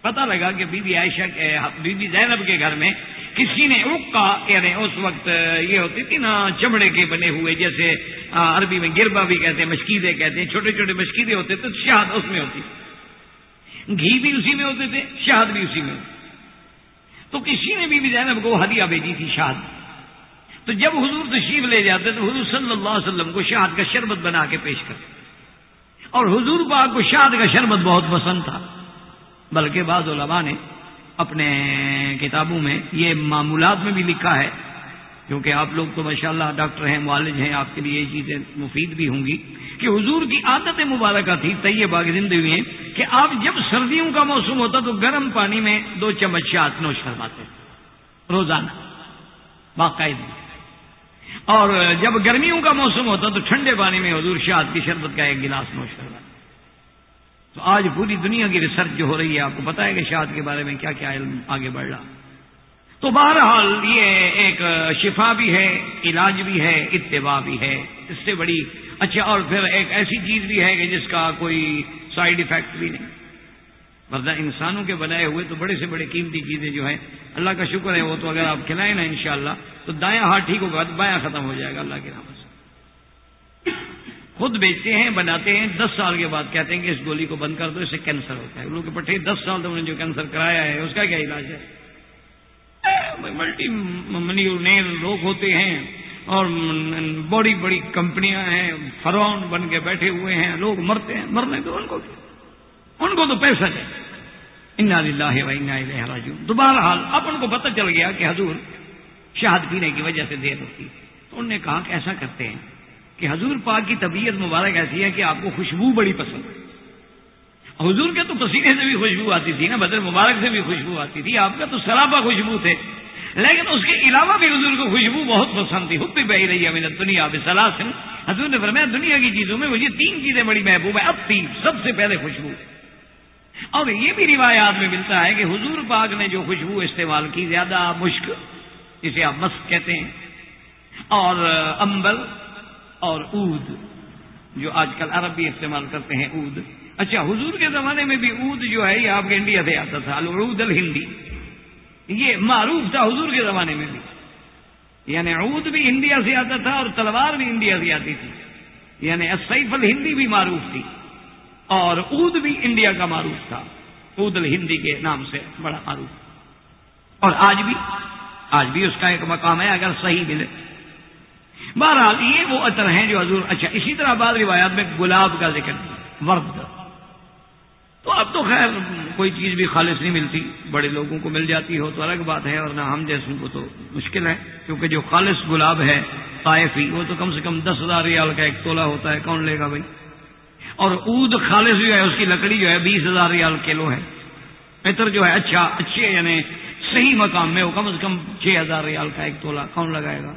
پتہ لگا کہ بی بی عائشہ کے، بی بی زینب کے گھر میں کسی نے اکا یعنی اس وقت یہ ہوتی تھی نا، چمڑے کے بنے ہوئے، جیسے عربی میں گربا بھی کہتے ہیں مشکیدے کہتے ہیں، چھوٹے چھوٹے مشکیدے ہوتے تو شہد اس میں ہوتی۔ گھی بھی اسی میں ہوتے تھے، شہد بھی اسی میں ہوتی تو کسی نے بھی زینب کو ہدیہ بھیجی تھی، شہد۔ تو جب حضور تشریف لے جاتے تو حضور صلی اللہ علیہ وسلم کو شہد کا شربت بنا کے پیش کرتے اور حضور پاک کو شہد کا شربت بہت پسند تھا۔ بلکہ بعض علماء نے اپنے کتابوں میں یہ معمولات میں بھی لکھا ہے، کیونکہ آپ لوگ تو ماشاءاللہ ڈاکٹر ہیں، معالج ہیں، آپ کے لیے یہ چیزیں مفید بھی ہوں گی۔ کہ حضور کی عادت مبارکہ تھی، طیبہ کی زندگی میں، کہ آپ جب سردیوں کا موسم ہوتا تو گرم پانی میں دو چمچ شاد نوش کرواتے روزانہ، باقاعدہ۔ اور جب گرمیوں کا موسم ہوتا تو ٹھنڈے پانی میں حضور شاد کی شربت کا ایک گلاس نوش کرواتے تو آج پوری دنیا کی ریسرچ جو ہو رہی ہے، آپ کو پتا ہے کہ شاد کے بارے میں کیا کیا علم آگے بڑھ رہا۔ تو بہرحال یہ ایک شفا بھی ہے، علاج بھی ہے، اتباع بھی ہے۔ اس سے بڑی اچھا اور پھر ایک ایسی چیز بھی ہے کہ جس کا کوئی سائڈ افیکٹ بھی نہیں۔ ورنہ انسانوں کے بنائے ہوئے تو بڑے سے بڑے قیمتی چیزیں جو ہیں، اللہ کا شکر ہے، وہ تو اگر آپ کھلائیں نا انشاءاللہ، تو دایاں ہاتھ ٹھیک ہوگا، بایاں ختم ہو جائے گا اللہ کے نام سے۔ خود بیچتے ہیں، بناتے ہیں، دس سال کے بعد کہتے ہیں کہ اس گولی کو بند کر دو، اس سے کینسر ہوتا ہے۔ لوگ پٹھے دس سال انہوں نے جو کینسر کرایا ہے، اس کا کیا علاج ہے؟ ملٹی منی لوگ ہوتے ہیں اور بڑی بڑی کمپنیاں ہیں فرون بن کے بیٹھے ہوئے ہیں، لوگ مرتے ہیں، مرنے تو ان کو ان کو تو پیسہ ہے انا للہ و انا الیہ راجعون۔ دوبارہ حال، اب ان کو پتہ چل گیا کہ حضور شہد پینے کی وجہ سے دیر ہوتی۔ تو انہوں نے کہا کہ ایسا کرتے ہیں کہ حضور پاک کی طبیعت مبارک ایسی ہے کہ آپ کو خوشبو بڑی پسند۔ حضور کے تو پسینے سے بھی خوشبو آتی تھی نا، بدر مبارک سے بھی خوشبو آتی تھی۔ آپ کا تو سراپا خوشبو تھے۔ لیکن اس کے علاوہ بھی حضور کو خوشبو بہت پسند تھی۔ حپی بہ رہی ہے دنیا سلاسن حضور نے فرمایا، دنیا کی چیزوں میں مجھے تین چیزیں بڑی محبوب ہے اب تین، سب سے پہلے خوشبو۔ اور یہ بھی روایات میں ملتا ہے کہ حضور پاک نے جو خوشبو استعمال کی، زیادہ مشک، جسے آپ مسک کہتے ہیں، اور امبل اور اود جو آج کل عرب بھی استعمال کرتے ہیں اود اچھا حضور کے زمانے میں بھی اود جو ہے، یہ آپ کے انڈیا سے آتا تھا، العود الہندی۔ یہ معروف تھا حضور کے زمانے میں بھی۔ یعنی عود بھی انڈیا سے آتا تھا اور تلوار بھی انڈیا سے آتی تھی۔ یعنی سیف الہندی بھی معروف تھی۔ اور اود بھی انڈیا کا معروف تھا۔ اود الہندی کے نام سے بڑا معروف۔ اور آج بھی آج بھی اس کا ایک مقام ہے، اگر صحیح ملے۔ بہرحال یہ وہ عطر ہیں جو حضور اچھا اسی طرح بعض روایات میں گلاب کا ذکر ورد۔ تو اب تو خیر، کوئی چیز بھی خالص نہیں ملتی۔ بڑے لوگوں کو مل جاتی ہو تو الگ بات ہے اور نہ ہم جیسوں کو تو مشکل ہے۔ کیونکہ جو خالص گلاب ہے، طائفی، وہ تو کم سے کم دس ہزار ریال کا ایک تولا ہوتا ہے، کون لے گا بھائی؟ اور اود خالص جو ہے اس کی لکڑی جو ہے بیس ہزار ریال کلو ہے۔ عطر جو ہے اچھا اچھے یعنی صحیح مقام میں، وہ کم سے کم چھ ہزار ریال کا ایک تولا کون لگائے گا؟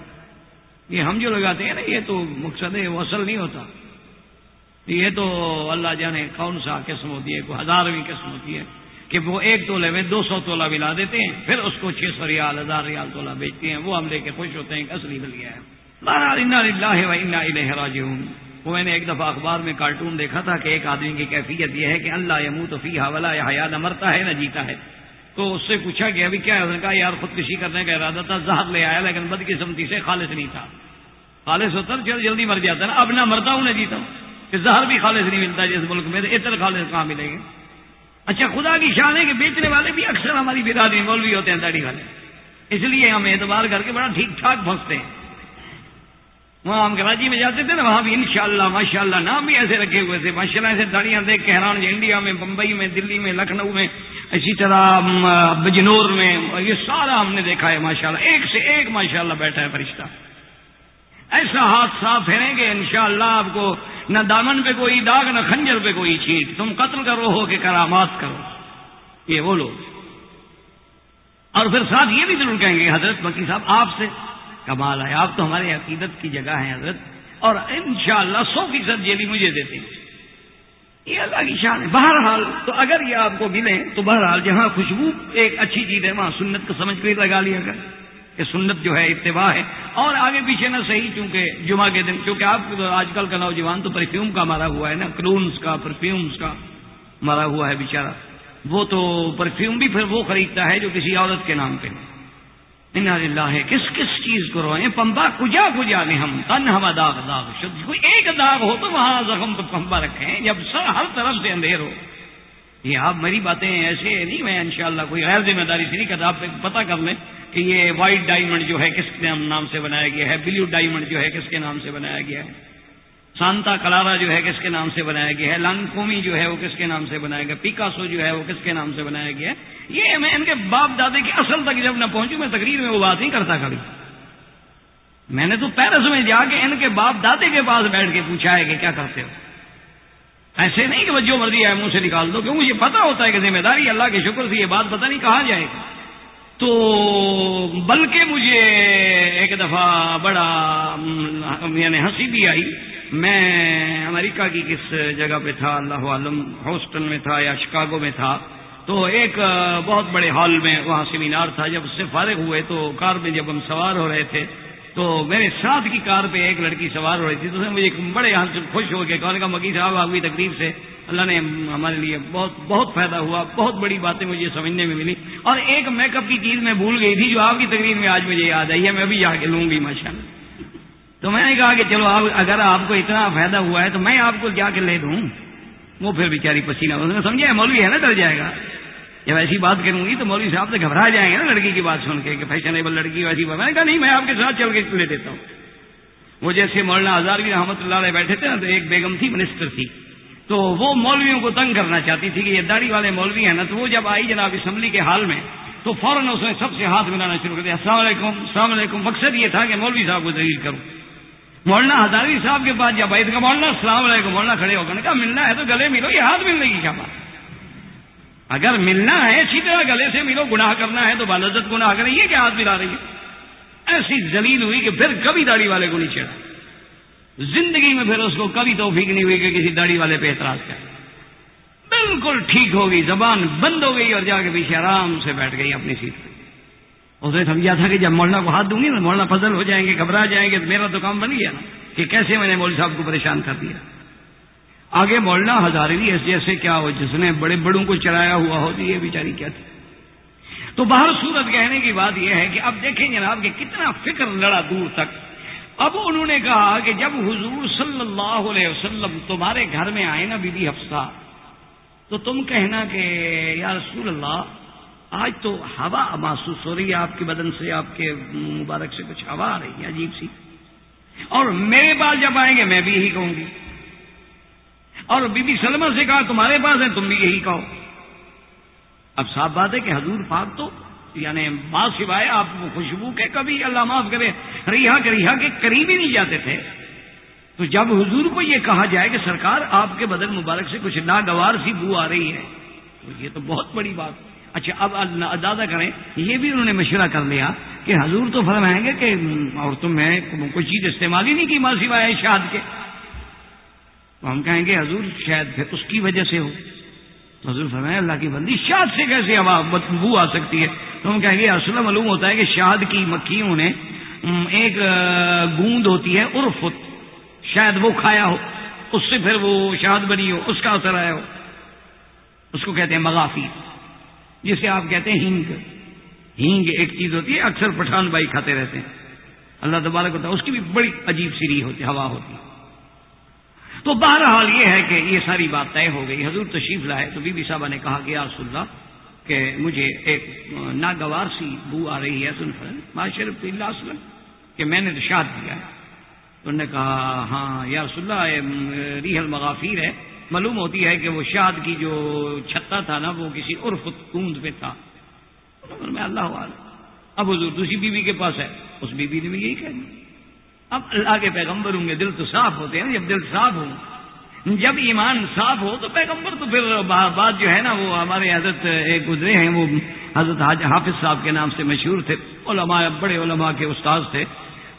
یہ ہم جو لگاتے ہیں نا، یہ تو مقصد ہے، وہ اصل نہیں ہوتا۔ یہ تو اللہ جانے کون سا قسم ہوتی ہے، کوئی ہزارویں قسم ہوتی ہے کہ وہ ایک تولے میں دو سو تولا بھی لا دیتے ہیں، پھر اس کو چھ سو ریال، ہزار ریال تولا بیچتے ہیں۔ وہ ہم لے کے خوش ہوتے ہیں کہ اصلی مل گیا ہے۔ راجعون۔ وہ میں نے ایک دفعہ اخبار میں کارٹون دیکھا تھا کہ ایک آدمی کی کیفیت یہ ہے کہ اللہ یمو تو فی حوالہ یا حیات مرتا ہے، نہ جیتا ہے۔ تو اس سے پوچھا گیا ابھی کیا ہے؟ کہا، یار، خودکشی کرنے کا ارادہ تھا، زہر لے آیا، لیکن بدقسمتی سے خالص نہیں تھا۔ خالص ہوتا چل جلدی مر جاتا نا۔ اب نہ مرتا ہوں نہ جیتا۔ ہوں کہ زہر بھی خالص نہیں ملتا جس ملک میں اتر خالص کہاں ملے گا اچھا خدا کی شان ہے کہ بیچنے والے بھی اکثر ہماری برادری مولوی ہوتے ہیں، داڑھی والے۔ اس لیے ہم اعتبار کر کے بڑا ٹھیک ٹھاک پھنستے ہیں۔ وہاں ہم کراچی میں جاتے تھے نا، وہاں بھی انشاءاللہ، ماشاءاللہ، نام بھی ایسے رکھے ہوئے تھے۔ ماشاء اللہ ایسے داڑیاں دیکھ کے حیران انڈیا میں، بمبئی میں، دلی میں، لکھنؤ میں، اسی طرح بجنور میں، یہ سارا ہم نے دیکھا ہے، ماشاءاللہ۔ ایک سے ایک ماشاءاللہ بیٹھا ہے فرشتہ۔ ایسا ہاتھ صاف پھیریں گے، انشاءاللہ شاء آپ کو نہ دامن پہ کوئی داغ، نہ خنجر پہ کوئی چھینٹ تم قتل کرو، ہو کہ کرامات کرو۔ یہ وہ لوگ۔ اور پھر ساتھ یہ بھی ضرور کہیں گے، حضرت مکی صاحب، آپ سے کمال ہے۔ آپ تو ہمارے عقیدت کی جگہ ہیں، حضرت۔ اور انشاءاللہ سو فیصد جیلی مجھے دیتے ہیں۔ یہ اللہ کی شان ہے۔ بہرحال تو اگر یہ آپ کو ملیں تو بہرحال جہاں خوشبو ایک اچھی چیز ہے، وہاں سنت کو سمجھ کر لگا لیا کر۔ کہ سنت جو ہے، اتباع ہے۔ اور آگے پیچھے نہ صحیح، چونکہ جمعہ کے دن، کیونکہ آپ آج کل کا نوجوان تو پرفیوم کا مارا ہوا ہے نا۔ کلونس کا پرفیومس کا مارا ہوا ہے بیچارہ۔ وہ تو پرفیوم بھی پھر وہ خریدتا ہے جو کسی عورت کے نام پہ۔ اللہ کس کس چیز کو روئیں پمبا کجا کجا نے ہم، تن ہم داغ داغ شد کوئی ایک داغ ہو تو وہاں زخم تو پمبا رکھیں جب سر ہر طرف سے اندھیر ہو۔ یہ آپ میری باتیں ایسے نہیں، میں انشاءاللہ کوئی غیر ذمہ داری سے نہیں کرتا آپ پتہ کر لیں کہ یہ وائٹ ڈائمنڈ جو ہے کس کے نام سے بنایا گیا ہے بلو ڈائمنڈ جو ہے کس کے نام سے بنایا گیا ہے۔ سانتا کلارا جو ہے کس کے نام سے بنایا گیا ہے، لانکومی جو ہے وہ کس کے نام سے بنایا گیا پیکاسو جو ہے وہ کس کے نام سے بنایا گیا ہے۔ یہ میں ان کے باپ دادے کی اصل تک جب نہ پہنچوں، میں تقریر میں وہ بات نہیں کرتا کبھی۔ میں نے تو پیرس میں جا کے ان کے باپ دادے کے پاس بیٹھ کے پوچھا ہے کہ کیا کرتے ہو؟ ایسے نہیں کہ وہ جو مرضی ہے منہ سے نکال دو کیوں مجھے پتا ہوتا ہے کہ ذمہ داری اللہ کے شکر سے یہ بات پتہ نہیں کہا جائے گا تو بلکہ مجھے ایک دفعہ بڑا یعنی ہنسی بھی آئی۔ میں امریکہ کی کس جگہ پہ تھا، اللہ عالم، ہاسٹل میں تھا یا شکاگو میں تھا۔ تو ایک، بہت بڑے ہال میں وہاں سیمینار تھا۔ جب اس سے فارغ ہوئے تو کار میں جب ہم سوار ہو رہے تھے تو میرے ساتھ کی کار پہ ایک لڑکی سوار ہو رہی تھی تو اس نے مجھے بڑے یہاں سے خوش ہو کے کہا مکی صاحب، آپ کی تقریب سے اللہ نے ہمارے لیے بہت بہت فائدہ ہوا، بہت بڑی باتیں مجھے سمجھنے میں ملی اور ایک میک اپ کی چیز میں بھول گئی تھی جو آپ کی تقریر میں آج مجھے یاد آئی ہے، میں بھی جا کے لوں گی ماشاء اللہ تو میں نے کہا کہ چلو، آپ اگر آپ کو اتنا فائدہ ہوا ہے تو میں آپ کو جا کے لے دوں؟ وہ پھر بیچاری پسینہ، اس نے سمجھا مولوی ہے نا ڈر جائے گا۔ جب ایسی بات کروں گی تو مولوی صاحب سے گھبرا جائیں گے نا لڑکی کی بات سن کے کہ فیشنیبل لڑکی ویسی بات۔ میں نے کہا نہیں، میں آپ کے ساتھ چل کے لے دیتا ہوں۔ وہ جیسے مولانا آزار بھی رحمۃ اللہ علیہ بیٹھے تھے نا تو ایک بیگم تھی، منسٹر تھی۔ تو وہ مولویوں کو تنگ کرنا چاہتی تھی کہ یہ داڑھی والے مولوی ہیں نا، تو وہ جب آئی جناب اسمبلی کے حال میں، تو فوراً اس نے سب سے ہاتھ ملانا شروع کر دیا۔ السلام علیکم السلام علیکم۔ مقصد یہ تھا کہ مولوی صاحب کو دلیل کروں۔ مولانا ہزاری صاحب کے پاس جب آئی تو مولانا السلام علیکم، مولانا کھڑے ہو کر کہا، ملنا ہے تو گلے ملو، یہ ہاتھ ملنے کی کیا بات اگر ملنا ہے، اسی طرح گلے سے ملو، گناہ کرنا ہے تو بالعزت گناہ کریں، یہ کیا ہاتھ ملا رہی ہے ایسی زلیل ہوئی کہ پھر کبھی داڑھی والے کو نہیں چھیڑا۔ زندگی میں پھر اس کو کبھی توفیق نہیں ہوئی کہ کسی داڑھی والے پہ اعتراض کرے۔ بالکل ٹھیک ہو گئی، زبان بند ہو گئی اور جا کے پیچھے آرام سے بیٹھ گئی اپنی سیٹ پہ۔ اس نے سمجھا تھا کہ جب مولانا کو ہاتھ دوں گی نا مولانا فضل ہو جائیں گے، گھبرا جائیں گے تو میرا تو کام بن گیا۔ نا کہ کیسے میں نے مول صاحب کو پریشان کر دیا؟ آگے مولانا ہزارے ایس جیسے کیا ہو، جس نے بڑے بڑوں کو چلایا ہوا ہو، تو یہ بیچاری کیا تھی تو باہر صورت کہنے کی بات یہ ہے کہ اب دیکھیں جناب کہ کتنا فکر لڑا دور تک۔ اب انہوں نے کہا کہ جب حضور صلی اللہ علیہ وسلم تمہارے گھر میں آئے نا بی بی حفصہ، تو تم کہنا کہ یا رسول اللہ، آج تو ہوا محسوس ہو رہی ہے، آپ کے بدن سے، آپ کے مبارک سے کچھ ہوا آ رہی ہے، عجیب سی۔ اور میرے پاس جب آئیں گے، میں بھی یہی کہوں گی۔ اور بی بی سلمہ سے کہا، تمہارے پاس ہے تم بھی یہی کہو. اب صاف بات ہے کہ حضور پاک تو یعنی بات سوائے آپ خوشبو کے کبھی اللہ معاف کرے، ریحا کے ریحا کے قریب ہی نہیں جاتے تھے۔ تو جب حضور کو یہ کہا جائے کہ سرکار آپ کے بدن مبارک سے کچھ ناگوار سی بو آ رہی ہے، تو یہ تو بہت بڑی بات اچھا اب اندازہ کریں، یہ بھی انہوں نے مشورہ کر لیا کہ حضور تو فرمائیں گے کہ اور تم میں کوئی چیز استعمال ہی نہیں کی ماں سوائے شاد کے۔ تو ہم کہیں گے حضور شاید پھر اس کی وجہ سے ہو۔ حضور فرمائے اللہ کی بندی شاد سے کیسے ہوا؟ بو آ سکتی ہے۔ تو ہم کہیں گے اصل معلوم ہوتا ہے کہ شاد کی مکھیوں نے ایک گوند ہوتی ہے عرفت شاید وہ کھایا ہو۔ اس سے پھر وہ شاد بنی ہو، اس کا اثر آیا ہو۔ اس کو کہتے ہیں مغافی جسے آپ کہتے ہیں ہینگ۔ ہینگ ایک چیز ہوتی ہے، اکثر پٹھان بھائی کھاتے رہتے ہیں۔ اللہ تبارک ہوتا ہے اس کی بھی بڑی عجیب سیری ہوتی، ہوا ہوتی۔ ہے تو بہرحال یہ ہے کہ یہ ساری بات طے ہو گئی۔ حضور تشریف لائے تو بی بی صاحبہ نے کہا کہ رسول اللہ کہ مجھے ایک ناگوار سی بو آ رہی ہے سن معاشرف اللہ وسلم کہ میں نے رشاد دیا ہے۔ انہوں نے کہا ہاں یا رسول اللہ ریحل مغافیر ہے۔ معلوم ہوتی ہے کہ وہ شاد کی جو چھتا تھا نا، وہ کسی عرف کوند پہ تھا۔ میں اللہ اب حضور، دوسری بیوی کے پاس ہے۔ اس بیوی نے بھی یہی کہہ دیا اب اللہ کے پیغمبر ہوں گے دل تو صاف ہوتے ہیں، جب دل صاف ہوں جب ایمان صاف ہو تو پیغمبر تو پھر بات جو ہے نا وہ ہمارے حضرت ایک گزرے ہیں، وہ حضرت حافظ صاحب کے نام سے مشہور تھے، علماء، بڑے علماء کے استاذ تھے۔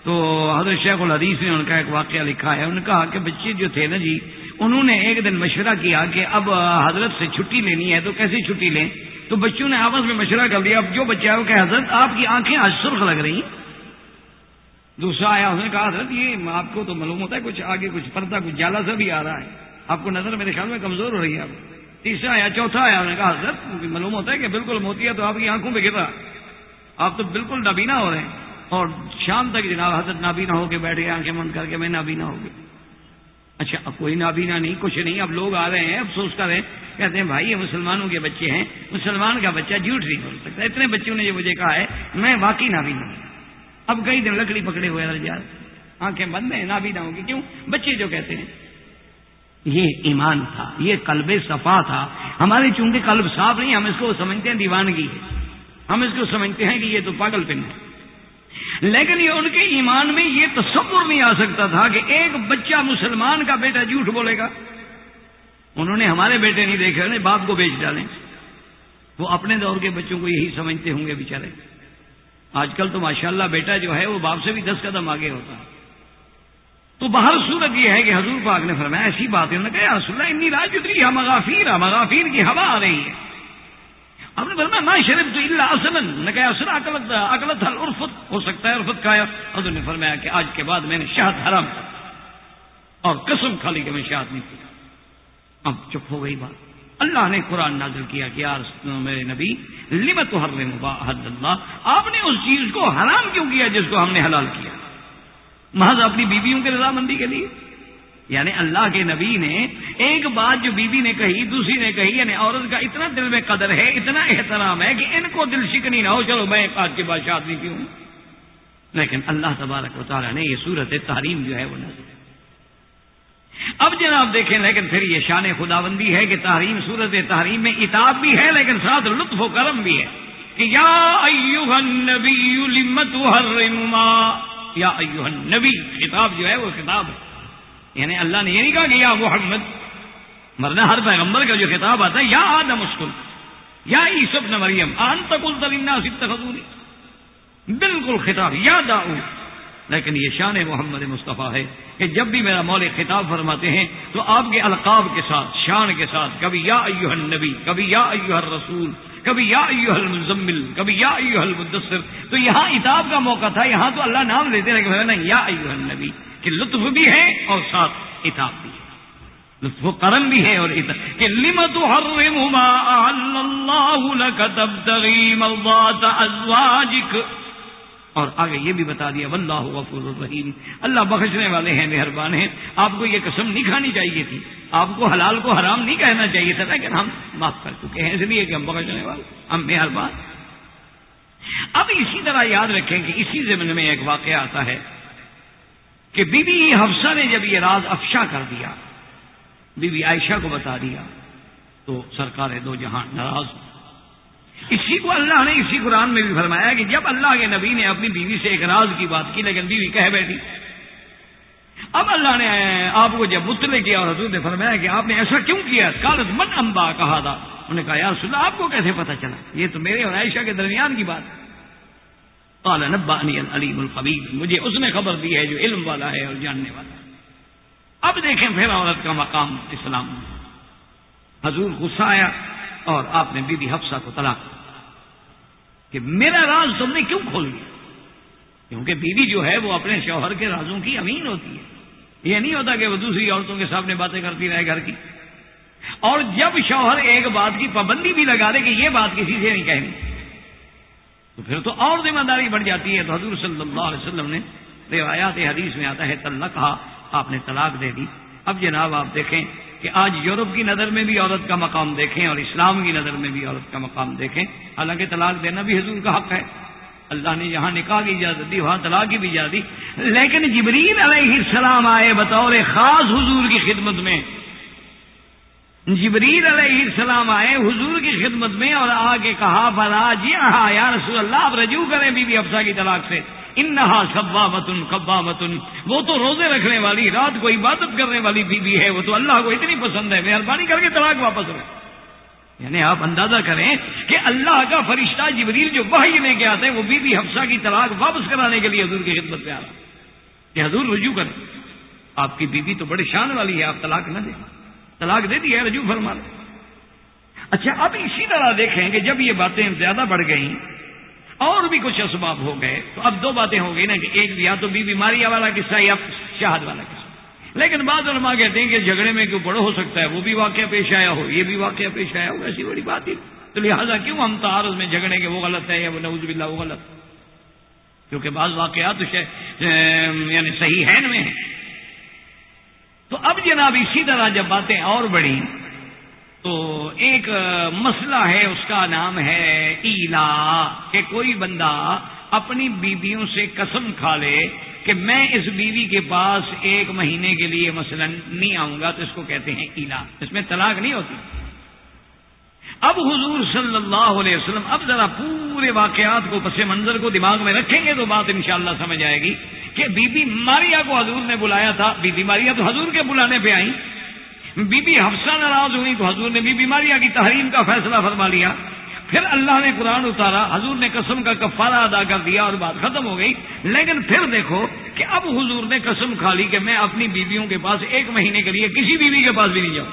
تو حضرت شیخ الحدیث نے ان کا ایک واقعہ لکھا ہے انہوں نے کہا کہ بچے جو تھے نا جی انہوں نے ایک دن مشورہ کیا کہ اب حضرت سے چھٹی لینی ہے تو کیسی چھٹی لیں؟ تو بچوں نے آپس میں مشورہ کر لیا اب جو بچہ ہے وہ کہ حضرت آپ کی آنکھیں آج سرخ لگ رہی ہیں۔ دوسرا آیا اس نے کہا، حضرت، یہ آپ کو تو معلوم ہوتا ہے، کچھ آگے کچھ پردہ، کچھ جالا سا بھی آ رہا ہے۔ آپ کو نظر میرے خیال میں کمزور ہو رہی ہے۔ اب تیسرا آیا، چوتھا آیا، انہوں نے کہا، حضرت، معلوم ہوتا ہے کہ بالکل موتی ہے تو آپ کی آنکھوں پہ گرا۔ آپ تو بالکل نابینا ہو رہے ہیں۔ اور شام تک جناب حضرت نابینا ہو کے بیٹھے، آنکھیں بند کر کے میں نابینا ہو گئی اچھا اب کوئی نابینا نہیں، کچھ نہیں، اب لوگ آ رہے ہیں، افسوس کر رہے ہیں۔ کہتے ہیں، بھائی، یہ مسلمانوں کے بچے ہیں۔ مسلمان کا بچہ جھوٹ نہیں بول سکتا۔ اتنے بچوں نے جو مجھے کہا ہے، میں واقعی نابینا ہوں۔ اب کئی دن لکڑی پکڑے ہوئے رجال آنکھیں بند ہیں، نابینا ہوں گی کیوں؟ بچے جو کہتے ہیں۔ یہ ایمان تھا، یہ قلب صفا تھا۔ ہمارے چونکہ قلب صاف نہیں، ہم اس کو سمجھتے ہیں دیوانگی ہے۔ ہم اس کو سمجھتے ہیں کہ یہ تو پاگل پن ہے۔ لیکن یہ ان کے ایمان میں یہ تصور نہیں آ سکتا تھا کہ ایک بچہ مسلمان کا بیٹا جھوٹ بولے گا۔ انہوں نے ہمارے بیٹے نہیں دیکھے، انہیں باپ کو بیچ ڈالیں۔ وہ اپنے دور کے بچوں کو یہی سمجھتے ہوں گے بےچارے آج کل تو ماشاءاللہ بیٹا جو ہے وہ باپ سے بھی دس قدم آگے ہوتا ہے۔ تو باہر صورت یہ ہے کہ حضور پاک نے فرمایا، ایسی بات ہے۔ انہوں نے کہا رسول اللہ، انی راج اتری مغافیر مغافیر کی ہوا آ رہی ہے۔ آپ نے فرمایا نہ شریف تو اللہ اصل نے کہا اصل اکلت اکلت عرفت ہو سکتا ہے عرفت کھایا۔ حضور نے فرمایا کہ آج کے بعد میں نے شہد حرام کر اور قسم کھا لی کہ میں شہد نہیں پیا اب چپ ہو گئی بات۔ اللہ نے قرآن نازل کیا کہ یار میرے نبی لمت حرم حد اللہ؟ آپ نے اس چیز کو حرام کیوں کیا جس کو ہم نے حلال کیا؟ محض اپنی بیویوں کے رضامندی کے لیے؟ یعنی اللہ کے نبی نے ایک بات جو بیوی نے کہی، دوسری نے کہی یعنی عورت کا اتنا دل میں قدر ہے، اتنا احترام ہے کہ ان کو دل شکنی نہ ہو، چلو میں آج کے بعد شادی کیوں؟ لیکن اللہ تبارک و تعالیٰ نے یہ صورت تحریم جو ہے وہ نظر اب جناب دیکھیں، لیکن پھر یہ شان خداوندی ہے کہ تحریم صورت تحریم میں اتاب بھی ہے، لیکن ساتھ لطف و کرم بھی ہے کہ یا ایوہ النبی لمت حرما یا ایوہ النبی، خطاب جو ہے وہ خطاب ہے۔ یعنی اللہ نے یہ نہیں کہا کہ یا محمد مرنا ہر پیغمبر کا جو خطاب آتا ہے، یا آدم اسکل یا عیسب نہ مریم آن تک الترینا بالکل خطاب، یا داؤ لیکن یہ شان محمد مصطفیٰ ہے کہ جب بھی میرا مول خطاب فرماتے ہیں تو آپ کے القاب کے ساتھ، شان کے ساتھ، کبھی یا ایوہ النبی، کبھی یا ایوہ الرسول، کبھی یا ایوہ المزمل، کبھی یا ایوہ المدثر، تو یہاں اتاب کا موقع تھا، یہاں تو اللہ نام لیتے رہے نہیں، یا ایوہ النبی، کہ لطف بھی ہے اور ساتھ اتاب بھی ہے۔ لطف و کرم بھی ہے اور کہ لمت حرم اللہ لك تبتغي مرضات ازواجك اور آگے یہ بھی بتا دیا، واللہ غفور الرحیم۔ اللہ بخشنے والے ہیں، مہربان ہیں۔ آپ کو یہ قسم نہیں کھانی چاہیے تھی۔ آپ کو حلال کو حرام نہیں کہنا چاہیے تھا، لیکن ہم معاف کر چکے ہیں۔ اس لیے کہ ہم بخشنے والے ہم مہربان۔ اب اسی طرح یاد رکھیں کہ اسی زمین میں ایک واقعہ آتا ہے کہ بی بی حفصہ نے جب یہ راز افشا کر دیا، بی بی عائشہ کو بتا دیا، تو سرکار دو جہاں ناراض اسی کو اللہ نے اسی قرآن میں بھی فرمایا کہ جب اللہ کے نبی نے اپنی بیوی سے ایک راز کی بات کی، لیکن بیوی کہہ بیٹھی۔ اب اللہ نے آپ کو جب مطلع کیا اور حضور نے فرمایا کہ آپ نے ایسا کیوں کیا؟ کالت من امبا کہا تھا۔ انہوں نے کہا یار سنا آپ کو کیسے پتا چلا؟ یہ تو میرے اور عائشہ کے درمیان کی بات۔ ہے نبا علیم القبیر۔ مجھے اس نے خبر دی ہے جو علم والا ہے اور جاننے والا ہے۔ اب دیکھیں پھر عورت کا مقام اسلام۔ حضور غصہ آیا اور آپ نے بی بی حفصہ کو طلاق کہ میرا راز تم نے کیوں کھول دیا؟ کیونکہ بیوی جو ہے وہ اپنے شوہر کے رازوں کی امین ہوتی ہے۔ یہ نہیں ہوتا کہ وہ دوسری عورتوں کے سامنے باتیں کرتی رہے گھر کی۔ اور جب شوہر ایک بات کی پابندی بھی لگا دے کہ یہ بات کسی سے نہیں کہنی، تو پھر تو اور ذمہ داری بڑھ جاتی ہے۔ تو حضور صلی اللہ علیہ وسلم نے روایات حدیث میں آتا ہے تلق کہا آپ نے طلاق دے دی۔ اب جناب آپ دیکھیں کہ آج یورپ کی نظر میں بھی عورت کا مقام دیکھیں اور اسلام کی نظر میں بھی عورت کا مقام دیکھیں۔ حالانکہ طلاق دینا بھی حضور کا حق ہے۔ اللہ نے جہاں نکاح کی اجازت دی، وہاں طلاق کی بھی اجازت دی۔ لیکن جبریل علیہ السلام آئے بطور خاص حضور کی خدمت میں۔ جبریل علیہ السلام آئے حضور کی خدمت میں اور آ کے کہا، بلا جی ہاں یا رسول اللہ، آپ رجوع کریں بی بی افسا کی طلاق سے۔ انہا سبا متن متن وہ تو روزے رکھنے والی، رات کو عبادت کرنے والی بیوی ہے، وہ تو اللہ کو اتنی پسند ہے، مہربانی کر کے طلاق واپس رہے یعنی آپ اندازہ کریں کہ اللہ کا فرشتہ جبریل جو وحی لے کے آتے ہیں، وہ بی بی حفصہ کی طلاق واپس کرانے کے لیے حضور کی خدمت پہ آ رہا کہ حضور رجوع کریں۔ آپ کی بیوی تو بڑے شان والی ہے، آپ طلاق نہ دیں۔ طلاق دے دی ہے، رجوع فرما لیں اچھا اب اسی طرح دیکھیں کہ جب یہ باتیں زیادہ بڑھ گئیں اور بھی کچھ اسباب ہو گئے تو اب دو باتیں ہو گئی نا کہ ایک یا تو بی بیماری والا قصہ یا شہاد والا قصہ۔ لیکن بعض علماء کہتے ہیں کہ جھگڑے میں کیوں بڑا ہو سکتا ہے وہ بھی واقعہ پیش آیا ہو، یہ بھی واقعہ پیش آیا ہو، ایسی بڑی بات ہی تو لہٰذا کیوں ہم تعارض میں جھگڑے کے وہ غلط ہے یا وہ نوز باللہ وہ غلط؟ کیونکہ بعض واقعات یعنی صحیح ہے میں تو اب جناب اسی طرح جب باتیں اور بڑھی تو ایک مسئلہ ہے، اس کا نام ہے ایلا، کہ کوئی بندہ اپنی بیویوں سے قسم کھا لے کہ میں اس بیوی کے پاس ایک مہینے کے لیے مثلا نہیں آؤں گا، تو اس کو کہتے ہیں ایلا۔ اس میں طلاق نہیں ہوتی۔ اب حضور صلی اللہ علیہ وسلم اب ذرا پورے واقعات کو پس منظر کو دماغ میں رکھیں گے، تو بات انشاءاللہ سمجھ آئے گی کہ بی بی ماریا کو حضور نے بلایا تھا بی بی ماریا تو حضور کے بلانے پہ آئی بی بی حفصہ ناراض ہوئی تو حضور نے بی بی ماریا کی تحریم کا فیصلہ فرما لیا۔ پھر اللہ نے قرآن اتارا، حضور نے قسم کا کفارہ ادا کر دیا اور بات ختم ہو گئی۔ لیکن پھر دیکھو کہ اب حضور نے قسم کھا لی کہ میں اپنی بیویوں کے پاس ایک مہینے کے لیے کسی بیوی کے پاس بھی نہیں جاؤں۔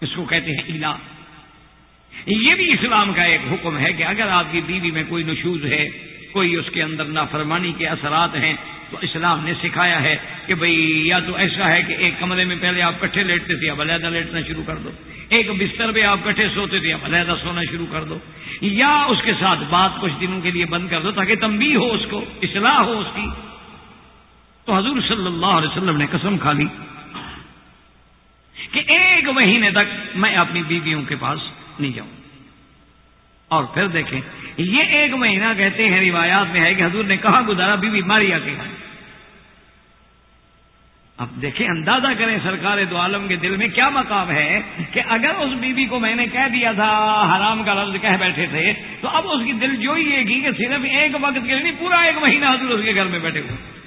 اس کو کہتے ہیں الا یہ بھی اسلام کا ایک حکم ہے کہ اگر آپ کی بیوی میں کوئی نشوز ہے، کوئی اس کے اندر نافرمانی کے اثرات ہیں تو اسلام نے سکھایا ہے کہ بھئی یا تو ایسا ہے کہ ایک کمرے میں پہلے آپ کٹھے لیٹتے تھے، اب علیحدہ لیٹنا شروع کر دو۔ ایک بستر پہ آپ کٹھے سوتے تھے، اب علیحدہ سونا شروع کر دو۔ یا اس کے ساتھ بات کچھ دنوں کے لیے بند کر دو تاکہ تمبی ہو اس کو، اصلاح ہو اس کی۔ تو حضور صلی اللہ علیہ وسلم نے قسم کھا لی کہ ایک مہینے تک میں اپنی بیویوں کے پاس نہیں جاؤں۔ اور پھر دیکھیں، یہ ایک مہینہ کہتے ہیں، روایات میں ہے کہ حضور نے کہا گزارا بی بی ماریا کے۔ اب دیکھیں، اندازہ کریں سرکار دو عالم کے دل میں کیا مقام ہے کہ اگر اس بیوی کو میں نے کہہ دیا تھا، حرام کا لفظ کہہ بیٹھے تھے، تو اب اس کی دل جو یہ کی کہ صرف ایک وقت کے لیے پورا ایک مہینہ حضور اس کے گھر میں بیٹھے ہوئے۔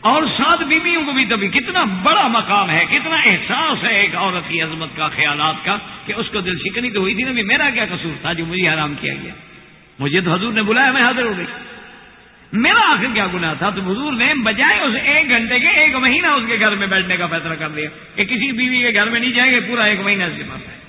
اور سات بیویوں کو بھی تبھی کتنا بڑا مقام ہے، کتنا احساس ہے ایک عورت کی عظمت کا، خیالات کا، کہ اس کو دل شکنی تو ہوئی تھی نا بھی میرا کیا قصور تھا جو مجھے حرام کیا گیا۔ مجھے تو حضور نے بلایا، میں حاضر ہو گئی۔ میرا آخر کیا گناہ تھا؟ تو حضور نے بجائے اس ایک گھنٹے کے ایک مہینہ اس کے گھر میں بیٹھنے کا فیصلہ کر دیا کہ کسی بیوی کے گھر میں نہیں جائیں گے، پورا ایک مہینہ اس کے پاس ہے۔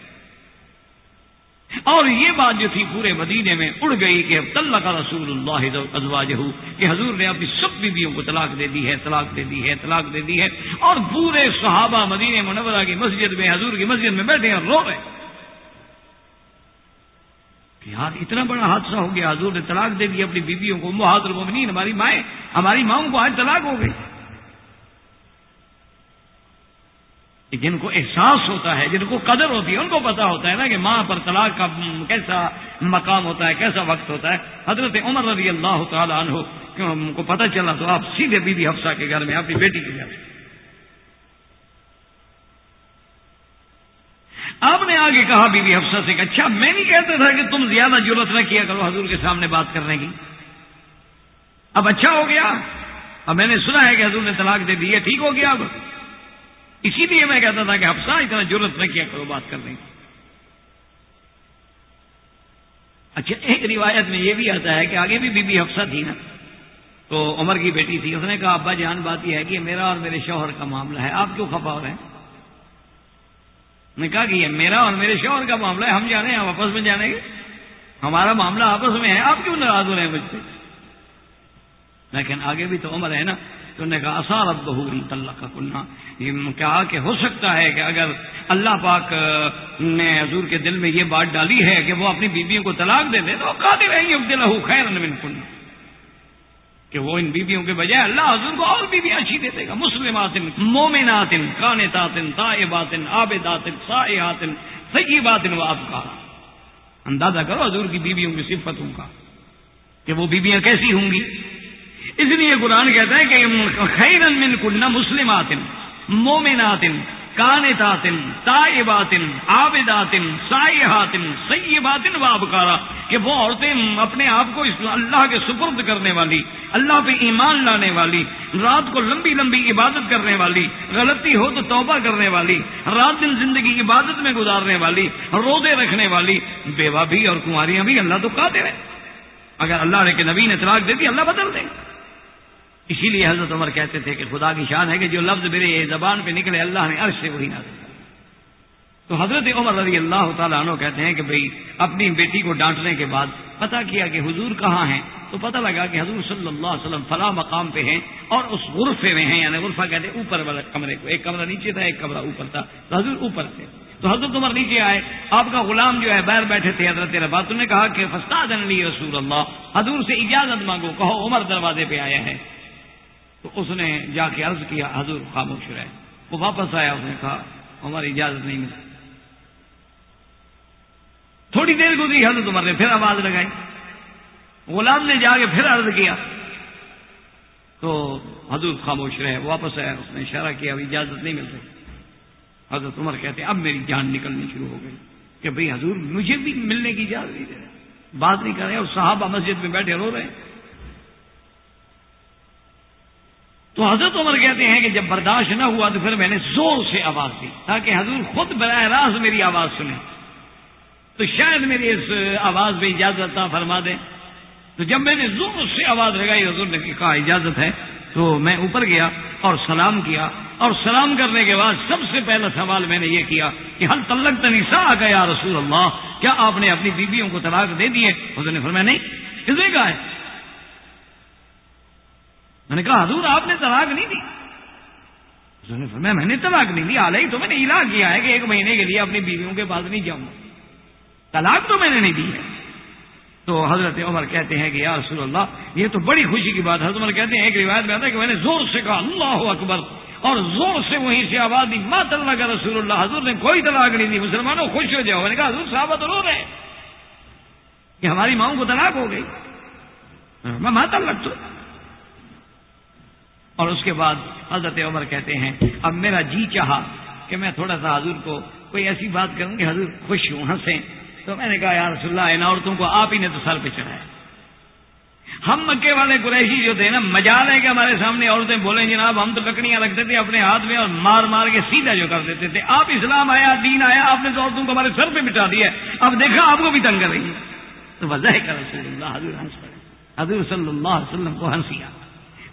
اور یہ بات جو تھی پورے مدینے میں، اڑ گئی کہ اب کا رسول اللہ ازواج کہ حضور نے اپنی سب بیویوں کو طلاق دے دی ہے، طلاق دے دی ہے، طلاق دے دی ہے، اور پورے صحابہ مدینہ منورہ کی مسجد میں، حضور کی مسجد میں بیٹھے اور رو رہے کہ یار، اتنا بڑا حادثہ ہو گیا، حضور نے طلاق دے دی، اپنی بیویوں کو محاذر المومنین، ہماری مائیں، ہماری ماؤں کو آج طلاق ہو گئی۔ جن کو احساس ہوتا ہے، جن کو قدر ہوتی ہے، ان کو پتا ہوتا ہے نا کہ ماں پر طلاق کا کیسا مقام ہوتا ہے، کیسا وقت ہوتا ہے۔ حضرت عمر رضی اللہ تعالیٰ عنہ کیوں کو پتہ چلا تو آپ سیدھے بی بی حفصہ کے گھر میں، اپنی بیٹی کے گھر آپ نے آگے کہا بی بی حفصہ سے کہ اچھا میں نہیں کہتا تھا کہ تم زیادہ ضرورت نہ کیا کرو حضور کے سامنے بات کرنے کی۔ اب اچھا ہو گیا۔ اب میں نے سنا ہے کہ حضور نے طلاق دے دی ہے، ٹھیک ہو گیا اب۔ اسی لیے میں کہتا تھا کہ حفصہ اتنا ضرورت نہ کیا کرو، بات کرنے کی اچھا ایک روایت میں یہ بھی آتا ہے کہ آگے بھی بی بی حفصہ تھی نا، تو عمر کی بیٹی تھی۔ اس نے کہا، ابا جان، بات یہ ہے کہ میرا اور میرے شوہر کا معاملہ ہے، آپ کیوں خفا ہو رہے ہیں؟ نے کہا کہ یہ میرا اور میرے شوہر کا معاملہ ہے، ہم جانے، ہم آپس میں جانے گے۔ ہمارا معاملہ آپس میں ہے، آپ کیوں ناراض ہو رہے ہیں مجھ سے؟ لیکن آگے بھی تو عمر ہے نا۔ تو نے کہا آسار اب بہو کا کنہ یہ کہا کہ ہو سکتا ہے کہ اگر اللہ پاک نے حضور کے دل میں یہ بات ڈالی ہے کہ وہ اپنی بیویوں کو طلاق دے دے، تو قادر ہے یہ دل خیر من کن۔ کہ وہ ان بیویوں کے بجائے اللہ حضور کو اور بیویاں اچھی دے دے گا۔ مسلمات، مومنات کانتات طائبات، عابدات سائحات سیبات و کا اندازہ کرو حضور کی بیویوں کی صفتوں کا کہ وہ بیویاں کیسی ہوں گی؟ اس لیے قرآن کہتا ہے کہ خیر من کنہ مسلمات مومنات کانتات تائبات عابدات سائحات سیبات و ابکارا کہ وہ عورتیں اپنے آپ کو اللہ کے سپرد کرنے والی، اللہ پہ ایمان لانے والی، رات کو لمبی لمبی عبادت کرنے والی، غلطی ہو تو توبہ کرنے والی، رات دن زندگی عبادت میں گزارنے والی، روزے رکھنے والی، بیوہ بھی اور کماریاں بھی اللہ تو کہتے رہے اگر اللہ کے نبی نے طلاق دے دی، اللہ بدل دے۔ اسی لیے حضرت عمر کہتے تھے کہ خدا کی شان ہے کہ جو لفظ میرے زبان پہ نکلے اللہ نے عرش سے وہی نہ تو حضرت عمر رضی اللہ تعالیٰ عنہ کہتے ہیں کہ بھئی اپنی بیٹی کو ڈانٹنے کے بعد پتا کیا کہ حضور کہاں ہیں؟ تو پتہ لگا کہ حضور صلی اللہ علیہ وسلم فلاں مقام پہ ہیں اور اس غرفے میں ہیں یعنی غرفہ کہتے ہیں اوپر والے کمرے کو۔ ایک کمرہ نیچے تھا، ایک کمرہ اوپر تھا۔ تو حضور اوپر تھے۔ تو حضرت عمر نیچے آئے۔ آپ کا غلام جو ہے باہر بیٹھے تھے حضرت ربات نے کہا کہ فستاد علی رسول اللہ۔ حضور سے اجازت مانگو، کہو عمر دروازے پہ آیا ہے۔ تو اس نے جا کے عرض کیا، حضور خاموش رہے۔ وہ واپس آیا، اس نے کہا، ہماری اجازت نہیں ملی۔ تھوڑی دیر گزری، حضرت عمر نے پھر آواز لگائی۔ غلام نے جا کے پھر عرض کیا۔ تو حضور خاموش رہے، واپس آیا، اس نے اشارہ کیا، اب اجازت نہیں مل رہی حضرت عمر کہتے، اب میری جان نکلنی شروع ہو گئی کہ بھئی حضور مجھے بھی ملنے کی اجازت نہیں دے رہے۔ بات نہیں کر رہے، اور صحابہ مسجد میں بیٹھے رو رہے۔ ہیں تو حضرت عمر کہتے ہیں کہ جب برداشت نہ ہوا تو پھر میں نے زور سے آواز دی تاکہ حضور خود براہ راست میری آواز سنیں۔ تو شاید میری اس آواز میں اجازت نہ فرما دیں۔ تو جب میں نے زور سے آواز لگائی، حضور نے کہا، اجازت ہے۔ تو میں اوپر گیا اور سلام کیا۔ اور سلام کرنے کے بعد سب سے پہلا سوال میں نے یہ کیا کہ حل تلک تنسا آ گیا رسول اللہ؟ کیا آپ نے اپنی بیویوں کو طلاق دے دیے حضور نے فرمایا، نہیں۔ کس نے کہا ہے؟ میں نے کہا، حضور، آپ نے طلاق نہیں دی. نے فرمایا، میں نے طلاق نہیں دی حال تو میں نے علاج کیا ہے کہ ایک مہینے کے لیے اپنی بیویوں کے پاس نہیں جاؤں طلاق تو میں نے نہیں دی ہے۔ تو حضرت عمر کہتے ہیں کہ، یا رسول اللہ، یہ تو بڑی خوشی کی بات حضرت عمر کہتے ہیں، ایک روایت میں آتا ہے کہ میں نے زور سے کہا، اللہ اکبر! اور زور سے وہیں سے آواز دی ماں طلّہ کا رسول اللہ۔ حضور نے کوئی طلاق نہیں دی، مسلمانوں خوش ہو جاؤ۔ میں نے کہا، حضور صاحب تو رو رہے کہ ہماری ماؤں کو طلاق ہو گئی۔ میں ماں تلق تو اور اس کے بعد حضرت عمر کہتے ہیں، اب میرا جی چاہا کہ میں تھوڑا سا حضور کو کوئی ایسی بات کروں کہ حضور خوش ہوں، ہنسیں۔ تو میں نے کہا، یا رسول اللہ، ان عورتوں کو آپ ہی نے تو سر پہ چڑھایا۔ ہم مکے والے قریشی جو تھے نا، مجال ہے کہ ہمارے سامنے عورتیں بولیں، جناب، ہم تو لکڑیاں رکھتے تھے اپنے ہاتھ میں اور مار مار کے سیدھا جو کر دیتے تھے۔ آپ اسلام آیا، دین آیا، آپ نے تو عورتوں کو ہمارے سر پہ بٹھا دیا اب دیکھا، آپ کو بھی تنگ کر رہی ہے۔ تو وجہ ہے کہ رسول اللہ حضور ہنس پڑے۔ حضور صلی اللہ علیہ وسلم کو ہنسیا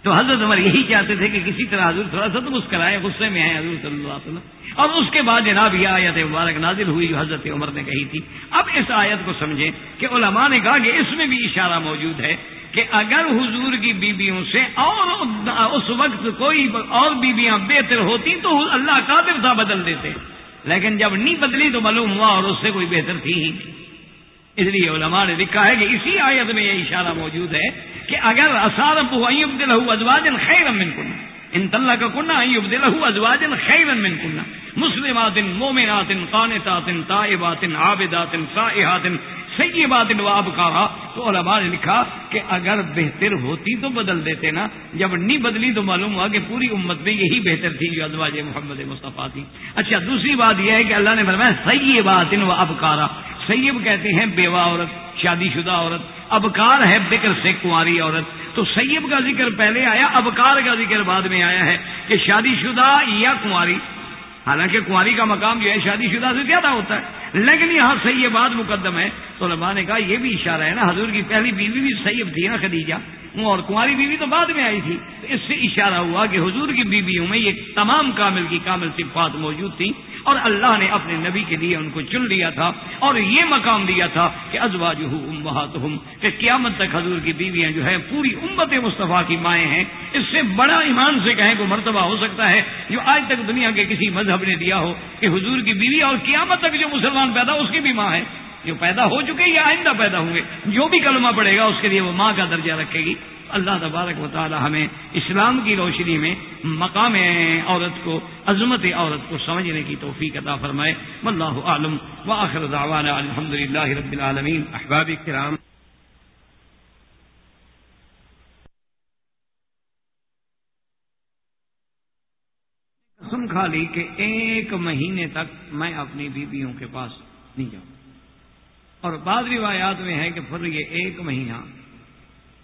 تو حضرت عمر یہی چاہتے تھے کہ کسی طرح حضور تھوڑا سا تو مسکرائے، غصے میں آئے حضور صلی اللہ علیہ وسلم۔ اور اس کے بعد جناب یہ آیت مبارک نازل ہوئی جو حضرت عمر نے کہی تھی۔ اب اس آیت کو سمجھیں کہ علماء نے کہا کہ اس میں بھی اشارہ موجود ہے کہ اگر حضور کی بیویوں سے اور اس وقت کوئی اور بیویاں بہتر ہوتی تو اللہ قادر تھا بدل دیتے۔ لیکن جب نہیں بدلی تو معلوم ہوا اور اس سے کوئی بہتر تھی ہی نہیں۔ اس لیے علماء نے لکھا ہے کہ اسی آیت میں یہ اشارہ موجود ہے کہ اگر اسارب ایب دل ازواجن خیر امن کن، ان طلّہ کا کنہ ایب دل ازواجن خیر امن کنہ مسلمات، مومنات، قانتات تائبات عابدات سائحات سیبات و ابکارا تو علماء نے لکھا کہ اگر بہتر ہوتی تو بدل دیتے نا، جب نہیں بدلی تو معلوم ہوا کہ پوری امت میں یہی بہتر تھی جو ازواج محمد مصطفیٰ تھی۔ اچھا دوسری بات یہ ہے کہ اللہ نے فرمایا سیبات و ابکارا سیب کہتے ہیں بیوہ عورت، شادی شدہ عورت، ابکار ہے بکر سے کنواری عورت۔ تو سیب کا ذکر پہلے آیا، ابکار کا ذکر بعد میں آیا ہے کہ شادی شدہ یا کنواری۔ حالانکہ کنواری کا مقام جو ہے، شادی شدہ سے زیادہ ہوتا ہے۔ لیکن یہاں سیب بات مقدم ہے۔ تو لبا نے کہا، یہ بھی اشارہ ہے نا، حضور کی پہلی بیوی بھی سیب تھی نا خدیجہ۔ اور کنواری بیوی تو بعد میں آئی تھی۔ اس سے اشارہ ہوا کہ حضور کی بیویوں میں یہ تمام کامل کی کامل صفات موجود تھیں۔ اور اللہ نے اپنے نبی کے لیے ان کو چن لیا تھا اور یہ مقام دیا تھا کہ ازواج ہوں کہ قیامت تک حضور کی بیویاں جو ہے پوری امت مصطفیٰ کی مائیں ہیں۔ اس سے بڑا ایمان سے کہیں کو مرتبہ ہو سکتا ہے جو آج تک دنیا کے کسی مذہب نے دیا ہو کہ حضور کی بیوی اور قیامت تک جو مسلمان پیدا، اس کی بھی ماں ہے۔ جو پیدا ہو چکے یا آئندہ پیدا ہوں گے، جو بھی کلمہ پڑے گا، اس کے لیے وہ ماں کا درجہ رکھے گی۔ اللہ تبارک و تعالی ہمیں اسلام کی روشنی میں مقام عورت کو، عظمت عورت کو سمجھنے کی توفیق عطا فرمائے۔ واللہ عالم و آخر دعوانا الحمد للہ رب العالمین۔ احباب کرام۔ قسم کھا لی کہ ایک مہینے تک میں اپنی بیویوں کے پاس نہیں جاؤں۔ اور بعض روایات میں ہے کہ پھر یہ ایک مہینہ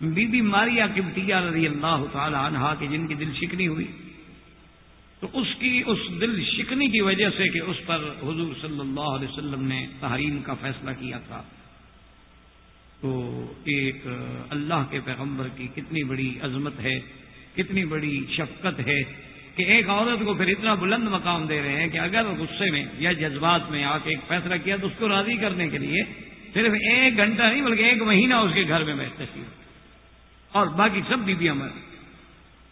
بی بی ماریا کبتیا رضی اللہ تعالی عنہا کہ جن کی دل شکنی ہوئی۔ تو اس کی اس دل شکنی کی وجہ سے کہ اس پر حضور صلی اللہ علیہ وسلم نے تحریم کا فیصلہ کیا تھا۔ تو ایک اللہ کے پیغمبر کی کتنی بڑی عظمت ہے، کتنی بڑی شفقت ہے کہ ایک عورت کو پھر اتنا بلند مقام دے رہے ہیں کہ اگر غصے میں یا جذبات میں آ کے ایک فیصلہ کیا تو اس کو راضی کرنے کے لیے صرف ایک گھنٹہ نہیں بلکہ ایک مہینہ اس کے گھر میں بیٹھتے تھی اور باقی سب بیویاں مر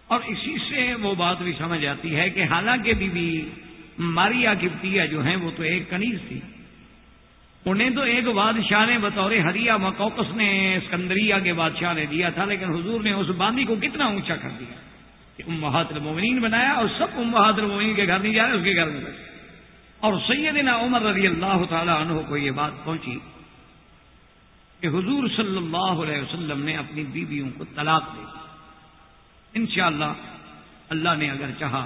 اور اسی سے وہ بات بھی سمجھ آتی ہے کہ حالانکہ بی بی ماریا کبتیا جو ہیں، وہ تو ایک کنیز تھی۔ انہیں تو ایک بادشاہ نے بطور ہریا مکوکس نے اسکندریا کے بادشاہ نے دیا تھا، لیکن حضور نے اس باندھی کو کتنا اونچا کر دیا۔ کہ امہات المومنین بنایا اور سب امہات المومنین کے گھر نہیں جا رہے، اس کے گھر میں اور سیدنا عمر رضی اللہ تعالی عنہ کو یہ بات پہنچی۔ کہ حضور صلی اللہ علیہ وسلم نے اپنی بیویوں کو طلاق دے انشاءاللہ اللہ نے اگر چاہا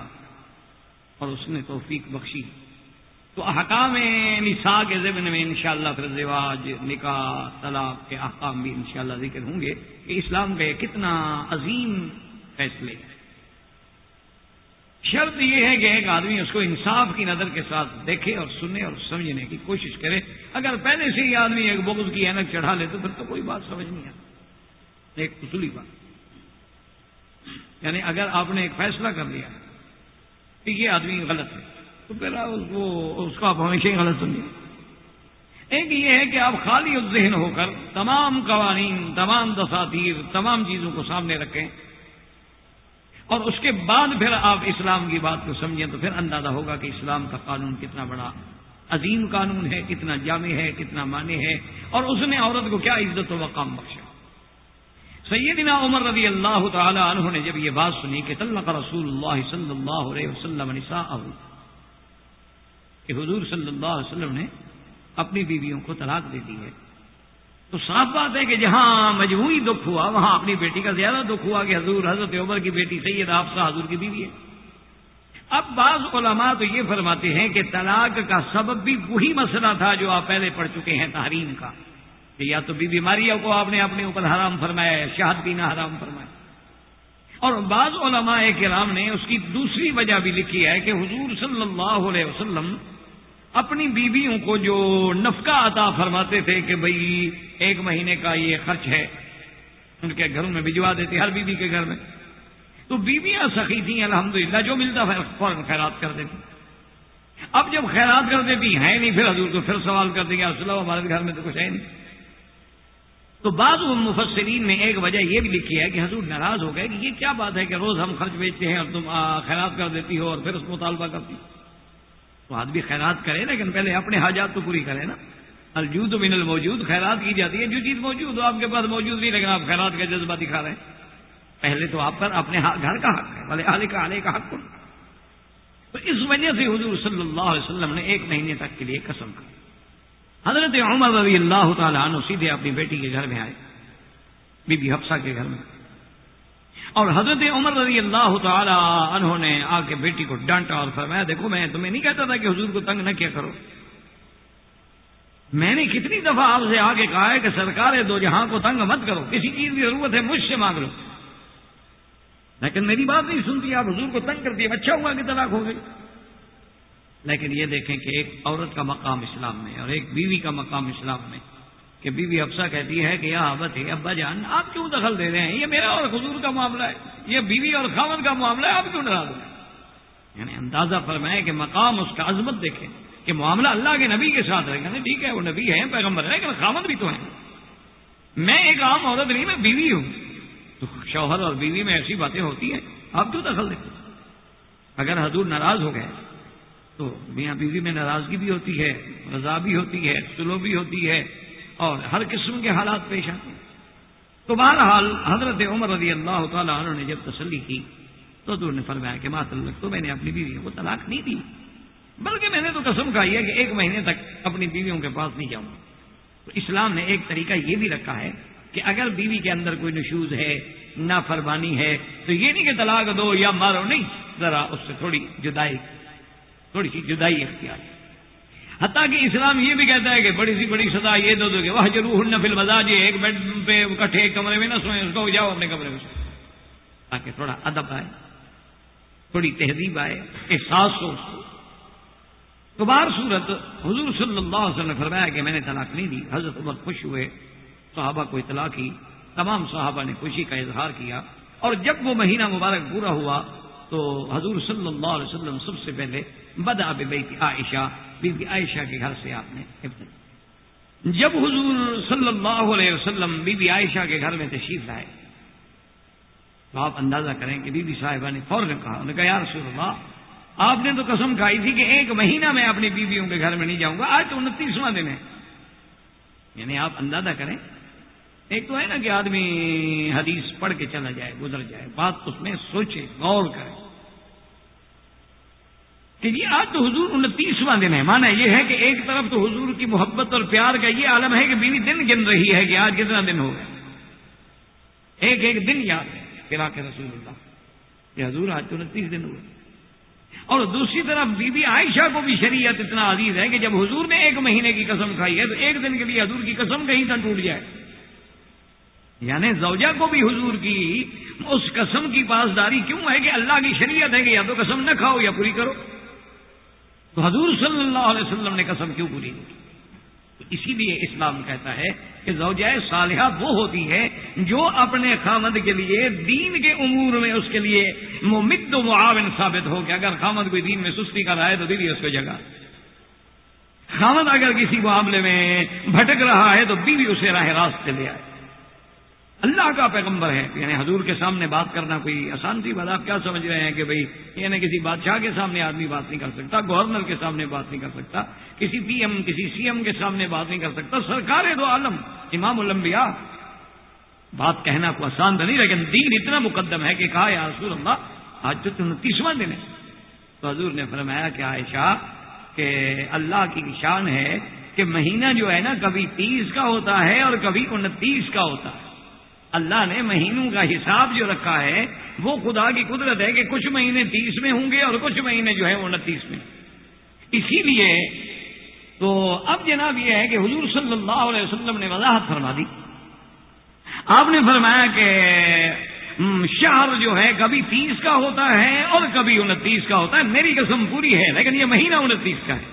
اور اس نے توفیق بخشی، تو احکام نساء کے ذمن میں انشاءاللہ پھر رواج، نکاح، طلاق کے احکام بھی انشاءاللہ ذکر ہوں گے کہ اسلام کے کتنا عظیم فیصلے ہیں۔ شرط یہ ہے کہ ایک آدمی اس کو انصاف کی نظر کے ساتھ دیکھے اور سنے اور سمجھنے کی کوشش کرے۔ اگر پہلے سے ہی آدمی ایک بغض کی اینک چڑھا لے تو پھر تو کوئی بات سمجھ نہیں آتی۔ ایک اصولی بات۔ یعنی اگر آپ نے ایک فیصلہ کر لیا کہ یہ آدمی غلط ہے، تو پھر اس کو آپ ہمیشہ ہی غلط سمجھیں۔ ایک یہ ہے کہ آپ خالی ذہن ہو کر تمام قوانین، تمام دساتیر، تمام چیزوں کو سامنے رکھیں۔ اور اس کے بعد پھر آپ اسلام کی بات کو سمجھیں تو پھر اندازہ ہوگا کہ اسلام کا قانون کتنا بڑا عظیم قانون ہے، کتنا جامع ہے، کتنا معنی ہے، اور اس نے عورت کو کیا عزت و مقام بخشا۔ سیدنا عمر رضی اللہ تعالی عنہ نے جب یہ بات سنی کہ طلق رسول اللہ صلی اللہ علیہ وسلم کہ حضور صلی اللہ علیہ وسلم نے اپنی بیویوں کو طلاق دے دی ہے۔ تو صاف بات ہے کہ جہاں مجموعی دکھ ہوا، وہاں اپنی بیٹی کا زیادہ دکھ ہوا کہ حضور حضرت عمر کی بیٹی سید آفسا حضور کی بیوی ہے۔ اب بعض علماء تو یہ فرماتے ہیں کہ طلاق کا سبب بھی وہی مسئلہ تھا جو آپ پہلے پڑھ چکے ہیں تحریم کا۔ کہ یا تو بی بیماریوں کو آپ نے اپنے اوپر حرام فرمایا یا شہد پینا حرام فرمایا۔ اور بعض علماء کرام نے اس کی دوسری وجہ بھی لکھی ہے کہ حضور صلی اللہ علیہ وسلم اپنی بیویوں کو جو نفقہ عطا فرماتے تھے کہ بھئی ایک مہینے کا یہ خرچ ہے، ان کے گھروں میں بھجوا دیتے، ہر بیوی کے گھر میں۔ تو بیویاں سخی تھیں، الحمدللہ، جو ملتا فوراً خیرات کر دیتی۔ اب جب خیرات کر دیتی ہیں نہیں، پھر حضور کو پھر سوال کر دیں گے اسلام ہمارے گھر میں تو کچھ ہے نہیں۔ تو بعض مفسرین نے ایک وجہ یہ بھی لکھی ہے کہ حضور ناراض ہو گئے کہ یہ کیا بات ہے کہ روز ہم خرچ بیچتے ہیں اور تم خیرات کر دیتی ہو اور پھر اس مطالبہ کرتی ہو۔ تو آدمی خیرات کرے لیکن پہلے اپنے حاجات تو پوری کرے نا۔ الجود من الموجود، خیرات کی جاتی ہے جو چیز موجود ہو، آپ کے پاس موجود نہیں، لیکن آپ خیرات کا جذبہ دکھا رہے ہیں۔ پہلے تو آپ پر اپنے ہاں، گھر کا حق ہے، بھلے آلے کا آلے کا حق۔ کون تو اس وجہ سے حضور صلی اللہ علیہ وسلم نے ایک مہینے تک کے لیے قسم کر حضرت عمر رضی اللہ تعالیٰ عنہ سیدھے اپنی بیٹی کے گھر میں آئے، بی بی حفصہ کے گھر میں۔ اور حضرت عمر رضی اللہ تعالی عنہ نے آ کے بیٹی کو ڈانٹا اور فرمایا، دیکھو میں تمہیں نہیں کہتا تھا کہ حضور کو تنگ نہ کیا کرو۔ میں نے کتنی دفعہ آپ سے آگے کہا ہے کہ سرکار دو جہاں کو تنگ مت کرو، کسی چیز کی ضرورت ہے، مجھ سے مانگ لو۔ لیکن میری بات نہیں سنتی، آپ حضور کو تنگ کرتی اچھا ہوا کہ طلاق ہو گئی۔ لیکن یہ دیکھیں کہ ایک عورت کا مقام اسلام میں اور ایک بیوی کا مقام اسلام میں کہ بی بی افسا کہتی ہے کہ یہ آبت ہے ابا جان، آپ کیوں دخل دے رہے ہیں؟ یہ میرا اور حضور کا معاملہ ہے۔ یہ بیوی اور خامد کا معاملہ ہے، آپ کیوں ڈرا دیں یعنی اندازہ فرمائے کہ مقام اس کا عظمت دیکھیں کہ معاملہ اللہ کے نبی کے ساتھ رہے یعنی ٹھیک ہے، وہ نبی ہے پیغمبر ہے لیکن خامد بھی تو ہے میں ایک عام عورت نہیں، میں بیوی ہوں۔ تو شوہر اور بیوی میں ایسی باتیں ہوتی ہیں، آپ کیوں دخل دیتے اگر حضور ناراض ہو گئے، تو میاں بیوی میں ناراضگی بھی ہوتی ہے، رضا بھی ہوتی ہے، سلو بھی ہوتی ہے۔ اور ہر قسم کے حالات پیش آتے ہیں۔ تو بہرحال حضرت عمر رضی اللہ تعالیٰ عنہ نے جب تسلی کی تو دور نے فرمایا کہ ماں تو میں نے اپنی بیوی کو طلاق نہیں دی۔ بلکہ میں نے تو قسم کھائی ہے کہ ایک مہینے تک اپنی بیویوں کے پاس نہیں جاؤں۔ تو اسلام نے ایک طریقہ یہ بھی رکھا ہے کہ اگر بیوی کے اندر کوئی نشوز ہے نہ فرمانی ہے، تو یہ نہیں کہ طلاق دو یا مارو، نہیں، ذرا اس سے تھوڑی جدائی، تھوڑی سی جدائی اختیار۔ حتیٰ کہ اسلام یہ بھی کہتا ہے کہ بڑی سی بڑی سزا یہ دو دو گے وہ ضرور نفل مزاج ایک بیڈ پہ کٹھے ایک کمرے میں نہ سوئیں، اس کو جاؤ اپنے کمرے میں سوئیں۔ تاکہ تھوڑا ادب آئے، تھوڑی تہذیب آئے، احساس ہو اس کو۔ تو بار صورت، حضور صلی اللہ علیہ وسلم نے فرمایا کہ میں نے طلاق نہیں دی، حضرت عمر خوش ہوئے، صحابہ کو اطلاع کی، تمام صحابہ نے خوشی کا اظہار کیا۔ اور جب وہ مہینہ مبارک پورا ہوا، تو حضور صلی اللہ علیہ وسلم سب سے پہلے بد آب عائشہ بی بی عائشہ کے گھر سے آپ نے جب حضور صلی اللہ علیہ وسلم بی بی عائشہ کے گھر میں تشریف لائے، تو آپ اندازہ کریں کہ بی بی صاحبہ نے فوراً کہا، انہوں نے کہا، یا رسول اللہ، آپ نے تو قسم کھائی تھی کہ ایک مہینہ میں اپنی بیویوں کے گھر میں نہیں جاؤں گا، آج تو انتیسواں دن ہے۔ یعنی آپ اندازہ کریں، ایک تو ہے نا کہ آدمی حدیث پڑھ کے چلا جائے، گزر جائے، بات اس میں سوچے، غور کرے۔ کہ جی آج تو حضور انتیسواں دن ہے۔ مانا یہ ہے کہ ایک طرف تو حضور کی محبت اور پیار کا یہ عالم ہے کہ بیوی دن گن رہی ہے کہ آج کتنا دن ہو گیا۔ ایک ایک دن یاد ہے کرا کے رسول اللہ۔ کہ حضور آج تو انتیس دن ہوئے۔ اور دوسری طرف بی بی عائشہ کو بھی شریعت اتنا عزیز ہے کہ جب حضور نے ایک مہینے کی قسم کھائی ہے تو ایک دن کے لیے حضور کی قسم کہیں تک ٹوٹ جائے۔ یعنی زوجہ کو بھی حضور کی اس قسم کی پاسداری کیوں ہے کہ اللہ کی شریعت ہے کہ یا تو قسم نہ کھاؤ یا پوری کرو۔ تو حضور صلی اللہ علیہ وسلم نے قسم کیوں پوری کی؟ اسی لیے اسلام کہتا ہے کہ زوجہ صالحہ وہ ہوتی ہے جو اپنے خامد کے لیے دین کے امور میں اس کے لیے ممد و معاون ثابت ہو کہ اگر خامد کوئی دین میں سستی کر رہا ہے تو بیوی اس کو جگہ۔ خامد اگر کسی معاملے میں بھٹک رہا ہے تو بیوی اسے راہ راست لے آئے۔ اللہ کا پیغمبر ہے. یعنی حضور کے سامنے بات کرنا کوئی آسان سی بات. آپ کیا سمجھ رہے ہیں کہ بھائی یعنی کسی بادشاہ کے سامنے آدمی بات نہیں کر سکتا، گورنر کے سامنے بات نہیں کر سکتا، کسی پی ایم، کسی سی ایم کے سامنے بات نہیں کر سکتا. سرکار دو عالم، امام الانبیاء. بات کہنا کو آسان تو نہیں، لیکن دین اتنا مقدم ہے کہ کہا، یا رسول اللہ، آج تو انتیسواں دن ہے. تو حضور نے فرمایا کہ عائشہ، کہ اللہ کی شان ہے کہ مہینہ جو ہے نا، کبھی تیس کا ہوتا ہے اور کبھی انتیس کا ہوتا ہے. اللہ نے مہینوں کا حساب جو رکھا ہے، وہ خدا کی قدرت ہے کہ کچھ مہینے تیس میں ہوں گے اور کچھ مہینے جو ہے وہ انتیس میں۔ اسی لیے تو اب جناب یہ ہے کہ حضور صلی اللہ علیہ وسلم نے وضاحت فرما دی۔ آپ نے فرمایا کہ شہر جو ہے، کبھی تیس کا ہوتا ہے اور کبھی انتیس کا ہوتا ہے۔ میری قسم پوری ہے، لیکن یہ مہینہ انتیس کا ہے۔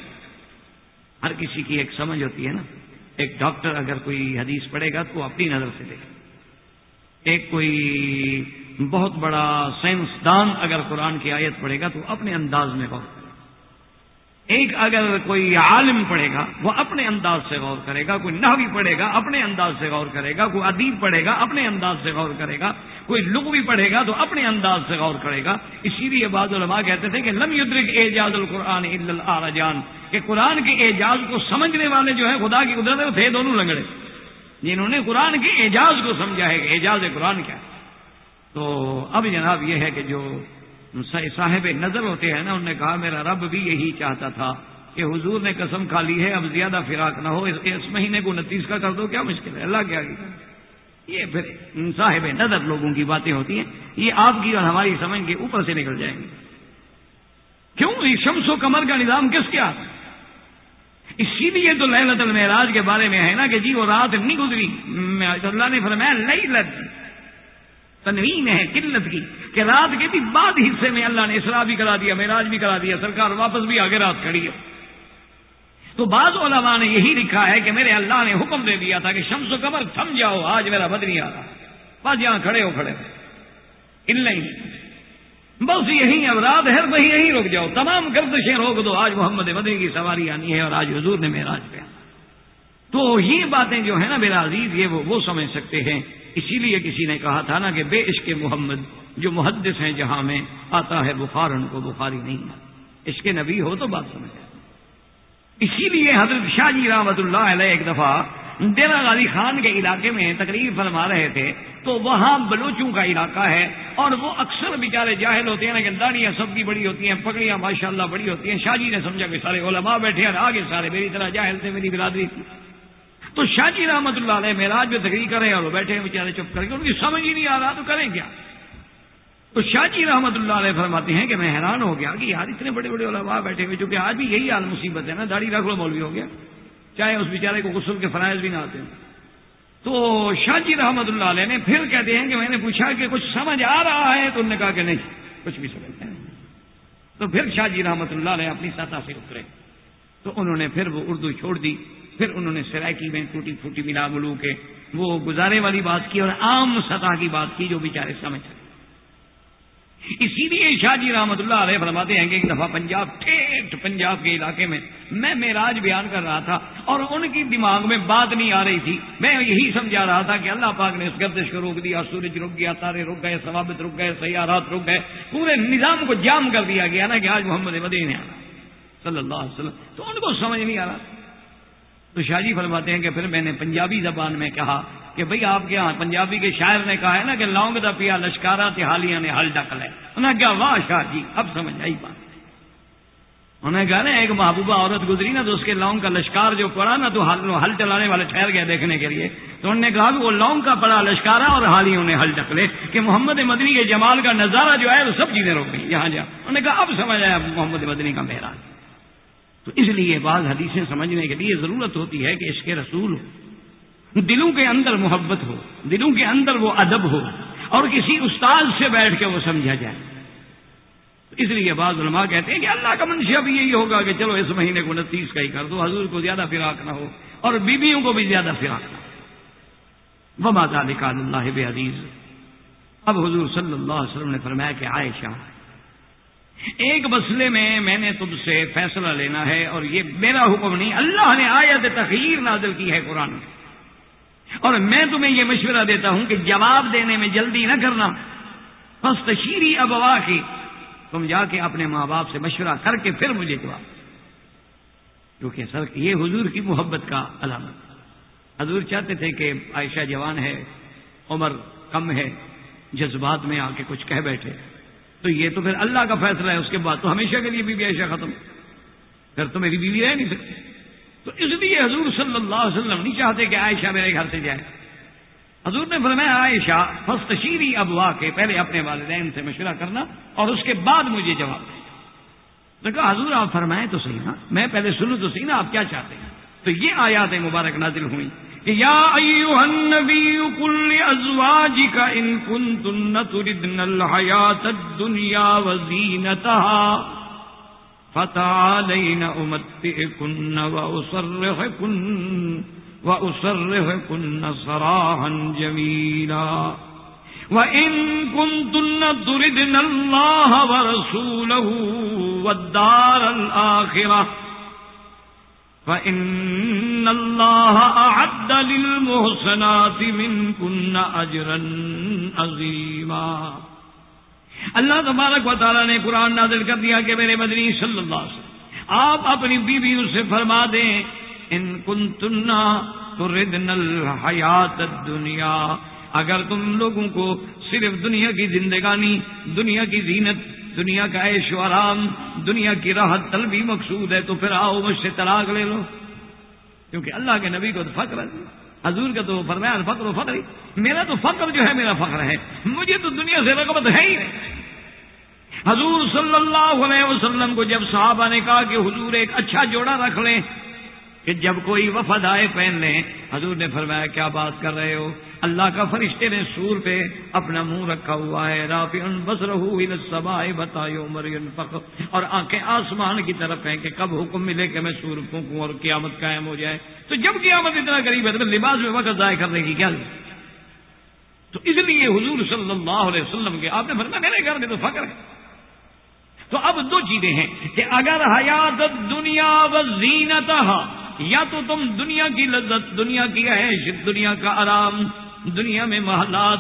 ہر کسی کی ایک سمجھ ہوتی ہے نا۔ ایک ڈاکٹر اگر کوئی حدیث پڑے گا تو اپنی نظر سے دیکھے۔ ایک کوئی بہت بڑا سائنسدان اگر قرآن کی آیت پڑھے گا تو اپنے انداز میں غور کرے ایک اگر کوئی عالم پڑھے گا، وہ اپنے انداز سے غور کرے گا۔ کوئی نحوی پڑھے گا، اپنے انداز سے غور کرے گا۔ کوئی ادیب پڑھے گا، اپنے انداز سے غور کرے گا۔ کوئی لغوی پڑھے گا تو اپنے انداز سے غور کرے گا۔ اسی لیے بعض علماء کہتے تھے کہ لم یدرک اعجاز القرآن جان کہ قرآن کے اعجاز کو سمجھنے والے جو ہے خدا کی قدرت تھے، دونوں لنگڑے۔ جنہوں نے قرآن کے اعجاز کو سمجھا ہے کہ اعجاز قرآن کیا ہے۔ تو اب جناب یہ ہے کہ جو صاحب نظر ہوتے ہیں نا، انہوں نے کہا، میرا رب بھی یہی چاہتا تھا کہ حضور نے قسم کھا لی ہے، اب زیادہ فراق نہ ہو، اس مہینے کو انتیس کا کر دو، کیا مشکل ہے؟ اللہ کیا یہ پھر صاحب نظر لوگوں کی باتیں ہوتی ہیں۔ یہ آپ کی اور ہماری سمجھ کے اوپر سے نکل جائیں گے۔ کیوں؟ شمس و کمر کا نظام کس کے ہے؟ اسی لیے تو لہلت المعراج کے بارے میں ہے نا کہ جی وہ رات نہیں گزری۔ اللہ نے فرمایا لئی لت تنوین ہے قلت کی کہ رات کے بھی بعد حصے میں اللہ نے اسرا بھی کرا دیا، معراج بھی کرا دیا، سرکار واپس بھی آگے رات کھڑی ہے۔ تو بعض علماء نے یہی لکھا ہے کہ میرے اللہ نے حکم دے دیا تھا کہ شمس و کمر تھم جاؤ، آج میرا بدنی آ رہا۔ بس یہاں کھڑے ہو کھڑے ہو۔ بس یہی افراد ہے وہی یہیں رک جاؤ۔ تمام گردشیں روک دو۔ آج محمد مدنی کی سواری آنی ہے اور آج حضور نے میراج پہ تو یہ باتیں جو ہیں نا میرا عزیز، یہ وہ سمجھ سکتے ہیں۔ اسی لیے کسی نے کہا تھا نا کہ بے عشق محمد جو محدث ہیں جہاں میں آتا ہے بخار، ان کو بخاری نہیں آتا عشق نبی ہو تو بات سمجھ اسی لیے حضرت شاہ جی رحمت اللہ علیہ ایک دفعہ ڈیرا غازی خان کے علاقے میں تقریب فرما رہے تھے۔ تو وہاں بلوچوں کا علاقہ ہے اور وہ اکثر بیچارے جاہل ہوتے ہیں، لیکن داڑیاں سب کی بڑی ہوتی ہیں پکڑیاں ماشاء اللہ بڑی ہوتی ہیں۔ شاہ جی نے سمجھا کہ سارے علماء بیٹھے ہیں، آگے سارے میری طرح جاہل تھے، میری برادری تھی۔ تو شاہ جی رحمت اللہ علیہ میراج میں تقریر کریں اور وہ بیٹھے ہیں، بیچارے چپ کر کے۔ ان کی سمجھ ہی نہیں آ رہا، تو کریں کیا؟ تو شاہ جی رحمت اللہ علیہ فرماتے ہیں کہ میں حیران ہو گیا کہ یار اتنے بڑے بڑے علماء بیٹھے ہوئے چونکہ آج بھی یہی حال مصیبت ہے نا، داڑھی رکھ لو، مولوی ہو گیا۔ چاہے اس بیچارے کو غسل کے فرائض بھی نہ آتے ہیں تو شاہ جی رحمت اللہ علیہ نے پھر کہتے ہیں کہ میں نے پوچھا کہ کچھ سمجھ آ رہا ہے تو انہوں نے کہا کہ نہیں، کچھ بھی سمجھ نہیں۔ تو پھر شاہ جی رحمت اللہ علیہ اپنی سطح سے اترے۔ تو انہوں نے پھر وہ اردو چھوڑ دی۔ پھر انہوں نے سرائکی میں ٹوٹی پھوٹی ملا ملو کے وہ گزارے والی بات کی اور عام سطح کی بات کی جو بیچارے سمجھ اسی لیے شاہ جی رحمت اللہ علیہ فرماتے ہیں کہ ایک دفعہ پنجاب، ٹھیک پنجاب کے علاقے میں میں میراج بیان کر رہا تھا اور ان کی دماغ میں بات نہیں آ رہی تھی۔ میں یہی سمجھا رہا تھا کہ اللہ پاک نے اس گردش کو روک دیا، سورج رک گیا، تارے رک گئے، ثوابت رک گئے، سیارات رک گئے۔ پورے نظام کو جام کر دیا گیا نا کہ آج محمد مدین آنا۔ صلی اللہ علیہ وسلم۔ تو ان کو سمجھ نہیں آ رہا۔ تو شاہ جی فرماتے ہیں کہ پھر میں نے پنجابی زبان میں کہا کہ بھئی آپ کے ہاں پنجابی کے شاعر نے کہا ہے نا کہ لونگ دا پیا لشکارا تہالیاں نے ہل ڈک لے۔ انہیں کہا، واہ شاہ جی اب سمجھ آئی بات۔ انہیں کہا نا، ایک محبوبہ عورت گزری نا تو اس کے لونگ کا لشکار جو پڑا نا تو ہل چلانے والے ٹھہر گئے دیکھنے کے لیے۔ تو انہوں نے کہا کہ وہ لونگ کا پڑا لشکارا اور حالیوں نے ہل ڈک لے کہ محمد مدنی کے جمال کا نظارہ جو ہے وہ سب چیزیں روک گئی۔ یہاں جا۔ انہوں نے کہا، اب سمجھ آیا محمد مدنی کا میرا تو اس لیے بعض حدیثیں سمجھنے کے لیے ضرورت ہوتی ہے کہ اس کے رسول ہو دلوں کے اندر محبت ہو، دلوں کے اندر وہ ادب ہو، اور کسی استاد سے بیٹھ کے وہ سمجھا جائے۔ اس لیے بعض علماء کہتے ہیں کہ اللہ کا منشیا بھی یہی ہوگا کہ چلو اس مہینے کو انتیس کا ہی کر دو، حضور کو زیادہ فراق نہ ہو، اور بیویوں کو بھی زیادہ فراق نہ ہو۔ وہ ماتا نکال اللہ بے عزیز اب حضور صلی اللہ علیہ وسلم نے فرمایا کہ عائشہ، ایک مسئلے میں میں نے تم سے فیصلہ لینا ہے اور یہ میرا حکم نہیں، اللہ نے آیت تخیر نازل کی ہے قرآن میں۔ اور میں تمہیں یہ مشورہ دیتا ہوں کہ جواب دینے میں جلدی نہ کرنا۔ بس تشیری ابوا کی تم جا کے اپنے ماں باپ سے مشورہ کر کے پھر مجھے جواب۔ کیونکہ سر یہ حضور کی محبت کا علامت۔ حضور چاہتے تھے کہ عائشہ جوان ہے، عمر کم ہے، جذبات میں آ کے کچھ کہہ بیٹھے۔ تو یہ تو پھر اللہ کا فیصلہ ہے، اس کے بعد تو ہمیشہ کے لیے بیوی عائشہ ختم۔ پھر تو میری بیوی رہ نہیں سکتی۔ تو اس لیے حضور صلی اللہ علیہ وسلم نہیں چاہتے کہ عائشہ میرے گھر سے جائے۔ حضور نے فرمایا، عائشہ فسٹ شیری ابوا کے پہلے اپنے والدین سے مشورہ کرنا اور اس کے بعد مجھے جواب دینا۔ کہا، حضور آپ فرمائیں تو صحیح نا۔ میں پہلے سنوں تو صحیح نا، آپ کیا چاہتے ہیں؟ تو یہ آیات مبارک نازل ہوئی کہ یا ایوہ النبی کل ازواجک ان کنتن تردن الحیات الدنیا وزینتها فتعالین امتئکن واسرحکن واسرحکن صراحا جمیلا وَإِن كُنتُنَّ تُرِدْنَ اللَّهَ وَرَسُولَهُ وَالدَّارَ الْآخِرَةَ. فَإِنَّ اللَّهَ أَعَدَّ لِلْمُحْسَنَاتِ مِنكُنَّ أَجْرًا عَظِيمًا. اللہ تبارک و تعالیٰ نے قرآن نازل کر دیا کہ میرے مدنی صلی اللہ علیہ وسلم، آپ اپنی بیویوں سے فرما دیں، ان کن تنا تو ردن الحیات دنیا اگر تم لوگوں کو صرف دنیا کی زندگانی، دنیا کی زینت، دنیا کا عیش و آرام، دنیا کی راحت طلبی مقصود ہے، تو پھر آؤ مجھ سے طلاق لے لو۔ کیونکہ اللہ کے نبی کو تو فخر ہے۔ حضور کا تو فرمایا فخر و فخر میرا تو فخر جو ہے، میرا فخر ہے۔ مجھے تو دنیا سے رغبت ہے ہی نہیں۔ حضور صلی اللہ علیہ وسلم کو جب صحابہ نے کہا کہ حضور ایک اچھا جوڑا رکھ لیں، کہ جب کوئی وفد آئے پہن لیں، حضور نے فرمایا، کیا بات کر رہے ہو؟ اللہ کا فرشتے نے سور پہ اپنا منہ رکھا ہوا ہے رافی ان بس رہو اور آنکھیں آسمان کی طرف ہیں کہ کب حکم ملے کہ میں سور پھونکوں اور قیامت قائم ہو جائے۔ تو جب قیامت اتنا قریب ہے تو لباس میں وقت ضائع کرنے کی کیا تو اس لیے حضور صلی اللہ علیہ وسلم کے آپ نے فرمایا، میرے گھر میں تو فخر ہے۔ تو اب دو چیزیں ہیں کہ اگر حیات دنیا و زینت یا تو تم دنیا کی لذت، دنیا کی عیش، دنیا کا آرام دنیا میں محلات،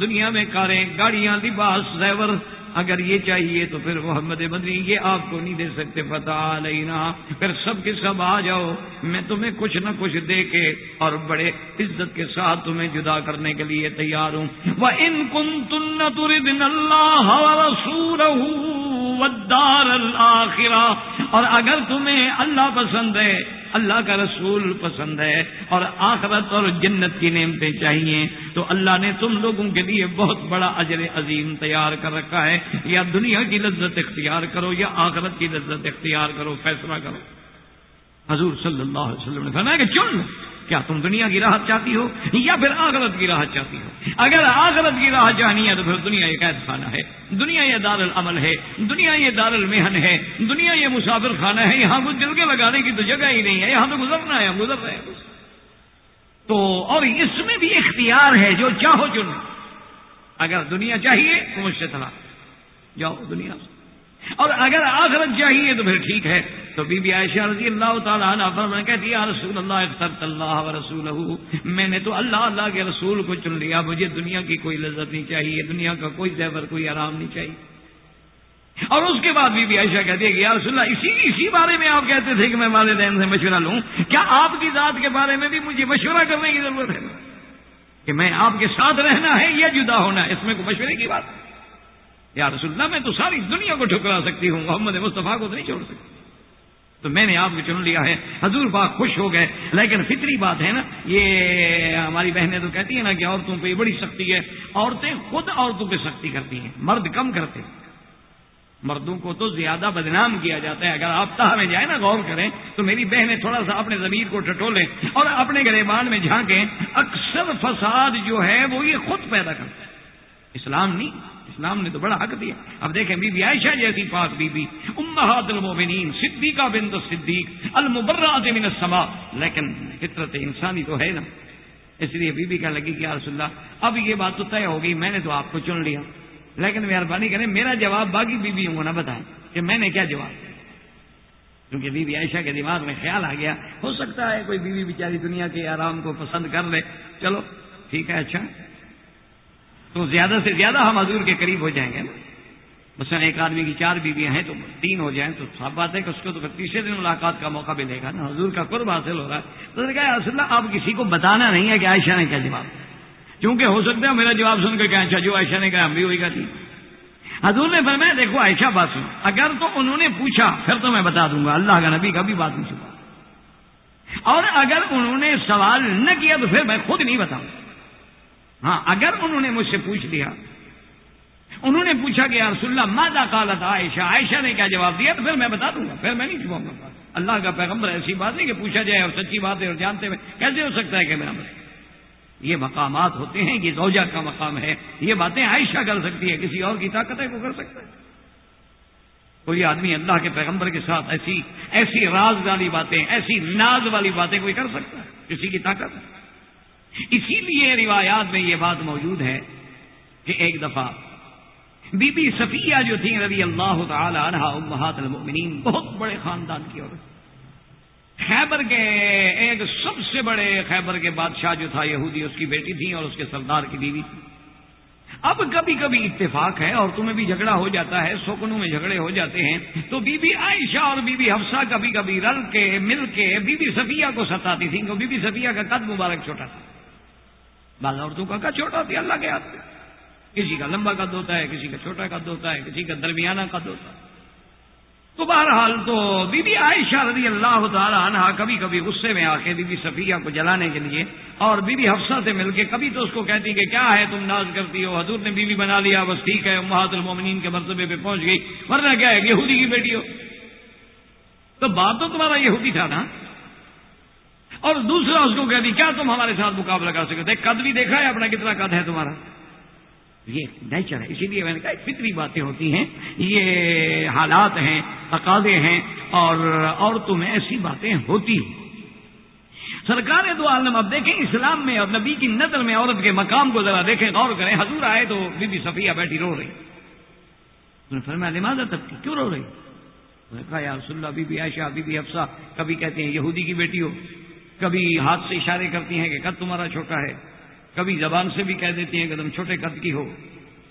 دنیا میں کاریں، گاڑیاں، لباس زیور اگر یہ چاہیے تو پھر محمد مدنی یہ آپ کو نہیں دے سکتے پتا لینا پھر سب کے سب آ جاؤ، میں تمہیں کچھ نہ کچھ دے کے اور بڑے عزت کے ساتھ تمہیں جدا کرنے کے لیے تیار ہوں۔ وہ ان کن تن تردن اللہ رسول والدار الآخرہ اور اگر تمہیں اللہ پسند ہے اللہ کا رسول پسند ہے اور آخرت اور جنت کی نعمتیں چاہیے۔ تو اللہ نے تم لوگوں کے لیے بہت بڑا اجر عظیم تیار کر رکھا ہے۔ یا دنیا کی لذت اختیار کرو یا آخرت کی لذت اختیار کرو، فیصلہ کرو۔ حضور صلی اللہ علیہ وسلم نے فرمایا کہ چن۔ کیا تم دنیا کی راحت چاہتی ہو یا پھر آخرت کی راحت چاہتی ہو؟ اگر آخرت کی راحت چاہنی ہے تو پھر دنیا یہ قید خانہ ہے، دنیا یہ دار العمل ہے، دنیا یہ دار المحن ہے، دنیا یہ مسافر خانہ ہے، یہاں کچھ دل کے لگانے کی تو جگہ ہی نہیں ہے، یہاں تو گزرنا ہے، گزر رہے ہیں۔ تو اور اس میں بھی اختیار ہے جو چاہو چن۔ اگر دنیا چاہیے تو مجھ سے چلا جاؤ دنیا سے۔ اور اگر آخرت چاہیے تو پھر ٹھیک ہے۔ تو بی بی عائشہ رضی اللہ تعالیٰ عنہ کہتی ہے رسول اللہ اخترت اللہ و رسول میں نے تو اللہ اللہ کے رسول کو چن لیا، مجھے دنیا کی کوئی لذت نہیں چاہیے، دنیا کا کوئی زیور، کوئی آرام نہیں چاہیے۔ اور اس کے بعد بی بی عائشہ کہتی ہے کہ، یا رسول اللہ، اسی اسی بارے میں آپ کہتے تھے کہ میں والدین سے مشورہ لوں۔ کیا آپ کی ذات کے بارے میں بھی مجھے مشورہ کرنے کی ضرورت ہے؟ کہ میں آپ کے ساتھ رہنا ہے یا جدا ہونا ہے، اس میں کوئی مشورے کی بات یا رسول اللہ، میں تو ساری دنیا کو ٹھکرا سکتی ہوں، محمد مصطفیٰ کو تو نہیں چھوڑ سکتی۔ تو میں نے آپ کو چن لیا ہے۔ حضور پاک خوش ہو گئے۔ لیکن فطری بات ہے نا، یہ ہماری بہنیں تو کہتی ہیں نا کہ عورتوں پہ یہ بڑی سختی ہے۔ عورتیں خود عورتوں پہ سختی کرتی ہیں۔ مرد کم کرتے ہیں۔ مردوں کو تو زیادہ بدنام کیا جاتا ہے۔ اگر آپ تاہ میں جائیں نا، غور کریں، تو میری بہنیں تھوڑا سا اپنے زمین کو ٹٹولیں اور اپنے گریبان میں جھانکیں۔ اکثر فساد جو ہے، وہ یہ خود پیدا کرتا ہے۔ اسلام نہیں۔ اسلام نے تو بڑا حق دیا۔ اب دیکھیں بی بی عائشہ جیسی پاک بی بی، امہات المومنین، صدیقہ بنت صدیق المبرات من السماء۔ لیکن فطرت انسانی تو ہے نا۔ اس لیے بی بی کہنے لگی کہ رسول اللہ، اب یہ بات تو طے ہو گئی، میں نے تو آپ کو چن لیا۔ لیکن مہربانی کریں، میرا جواب باقی بیوی کو نہ بتائیں کہ میں نے کیا جواب۔ کیونکہ بی بی عائشہ کے دماغ میں خیال آ گیا، ہو سکتا ہے کوئی بیوی بیچاری دنیا کے آرام کو پسند کر لے۔ چلو، ٹھیک ہے اچھا۔ تو زیادہ سے زیادہ ہم حضور کے قریب ہو جائیں گے نا؟ مثلا ایک آدمی کی چار بیویاں ہیں تو تین ہو جائیں تو صاف بات ہے کہ اس کو تو تیسرے دن ملاقات کا موقع ملے گا نا؟ حضور کا قرب حاصل ہو رہا ہے۔ تو نے کہا اصل آپ کسی کو بتانا نہیں ہے کہ عائشہ نے کیا جواب۔ کیونکہ ہو سکتا ہے میرا جواب سن کر کہ اچھا جو عائشہ نے کہا، ہم بھی وہی کہتی حضور نے فرمایا، دیکھو عائشہ، بات سن اگر تو انہوں نے پوچھا، پھر تو میں بتا دوں گا۔ اللہ کا نبی کا بھی بات نہیں چھپا۔ اور اگر انہوں نے سوال نہ کیا تو پھر میں خود نہیں بتاؤں۔ ہاں اگر انہوں نے مجھ سے پوچھ لیا، انہوں نے پوچھا کہ رسول اللہ مادا کالت عائشہ؟ عائشہ نے کیا جواب دیا؟ تو پھر میں بتا دوں گا، پھر میں نہیں چھپاؤں گا اللہ کا پیغمبر ایسی بات نہیں کہ پوچھا جائے اور سچی بات ہے اور جانتے ہوئے۔ کیسے ہو سکتا ہے کہ میرا یہ مقامات ہوتے ہیں، یہ زوجہ کا مقام ہے۔ یہ باتیں عائشہ کر سکتی ہے، کسی اور کی طاقت ہے وہ کر سکتا ہے۔ کوئی آدمی اللہ کے پیغمبر کے ساتھ ایسی ایسی راز والی باتیں، ایسی ناز والی باتیں کوئی کر سکتا ہے؟ کسی کی طاقت؟ ہے اسی لیے روایات میں یہ بات موجود ہے کہ ایک دفعہ بی بی صفیہ جو تھی رضی اللہ تعالی عنہ امہات المؤمنین، بہت بڑے خاندان کی عورت۔ خیبر کے ایک سب سے بڑے خیبر کے بادشاہ جو تھا، یہودی، اس کی بیٹی تھی اور اس کے سردار کی بیوی تھی۔ اب کبھی کبھی اتفاق ہے اور تمہیں بھی جھگڑا ہو جاتا ہے، سوکنوں میں جھگڑے ہو جاتے ہیں۔ تو بی بی عائشہ اور بی بی حفصہ کبھی کبھی رل کے، مل کے بی بی صفیہ کو ستاتی تھی بی بی صفیہ کا قد مبارک چھوٹا تھا۔ بعض عورتوں کا قد چھوٹا ہوتی ہے اللہ کے ہاتھ میں کسی کا لمبا قد ہوتا ہے، کسی کا چھوٹا قد ہوتا ہے، کسی کا درمیانہ قد ہوتا ہے۔ تو بہرحال تو بی بی عائشہ رضی اللہ تعالی عنہ کبھی کبھی غصے میں آ کے بی بی صفیہ کو جلانے کے لیے اور بی بی حفصہ سے مل کے کبھی تو اس کو کہتی کہ کیا ہے تم ناز کرتی ہو؟ حضور نے بیوی بنا لیا، بس ٹھیک ہے محاط المومنین کے مرتبے پہ پہنچ گئی۔ ورنہ کیا ہے یہودی کی بیٹی ہو۔ تو بات تو تمہارا یہودی تھا نا؟ اور دوسرا اس کو کہتی کیا تم ہمارے ساتھ مقابلہ کر سکتے؟ قد بھی دیکھا ہے اپنا، کتنا قد ہے تمہارا؟ یہ نیچر ہے، اسی لیے میں نے کہا فطری باتیں ہوتی ہیں، یہ حالات ہیں تقاضے ہیں، اور عورتوں میں ایسی باتیں ہوتی ہیں۔ سرکار دو عالم، اب دیکھیں اسلام میں اور نبی کی نظر میں عورت کے مقام کو ذرا دیکھیں، غور کریں، حضور آئے تو بی بی صفیہ بیٹھی رو رہی۔ فرمایا، لماذا تب کی کیوں رو رہی؟ کہا، یا رسول اللہ، be be Aisha, be be افسا کبھی کہتے ہیں یہودی کی بیٹی ہو۔ کبھی ہاتھ سے اشارے کرتی ہیں کہ قد تمہارا چھوٹا ہے، کبھی زبان سے بھی کہہ دیتی ہیں کہ تم چھوٹے قد کی ہو۔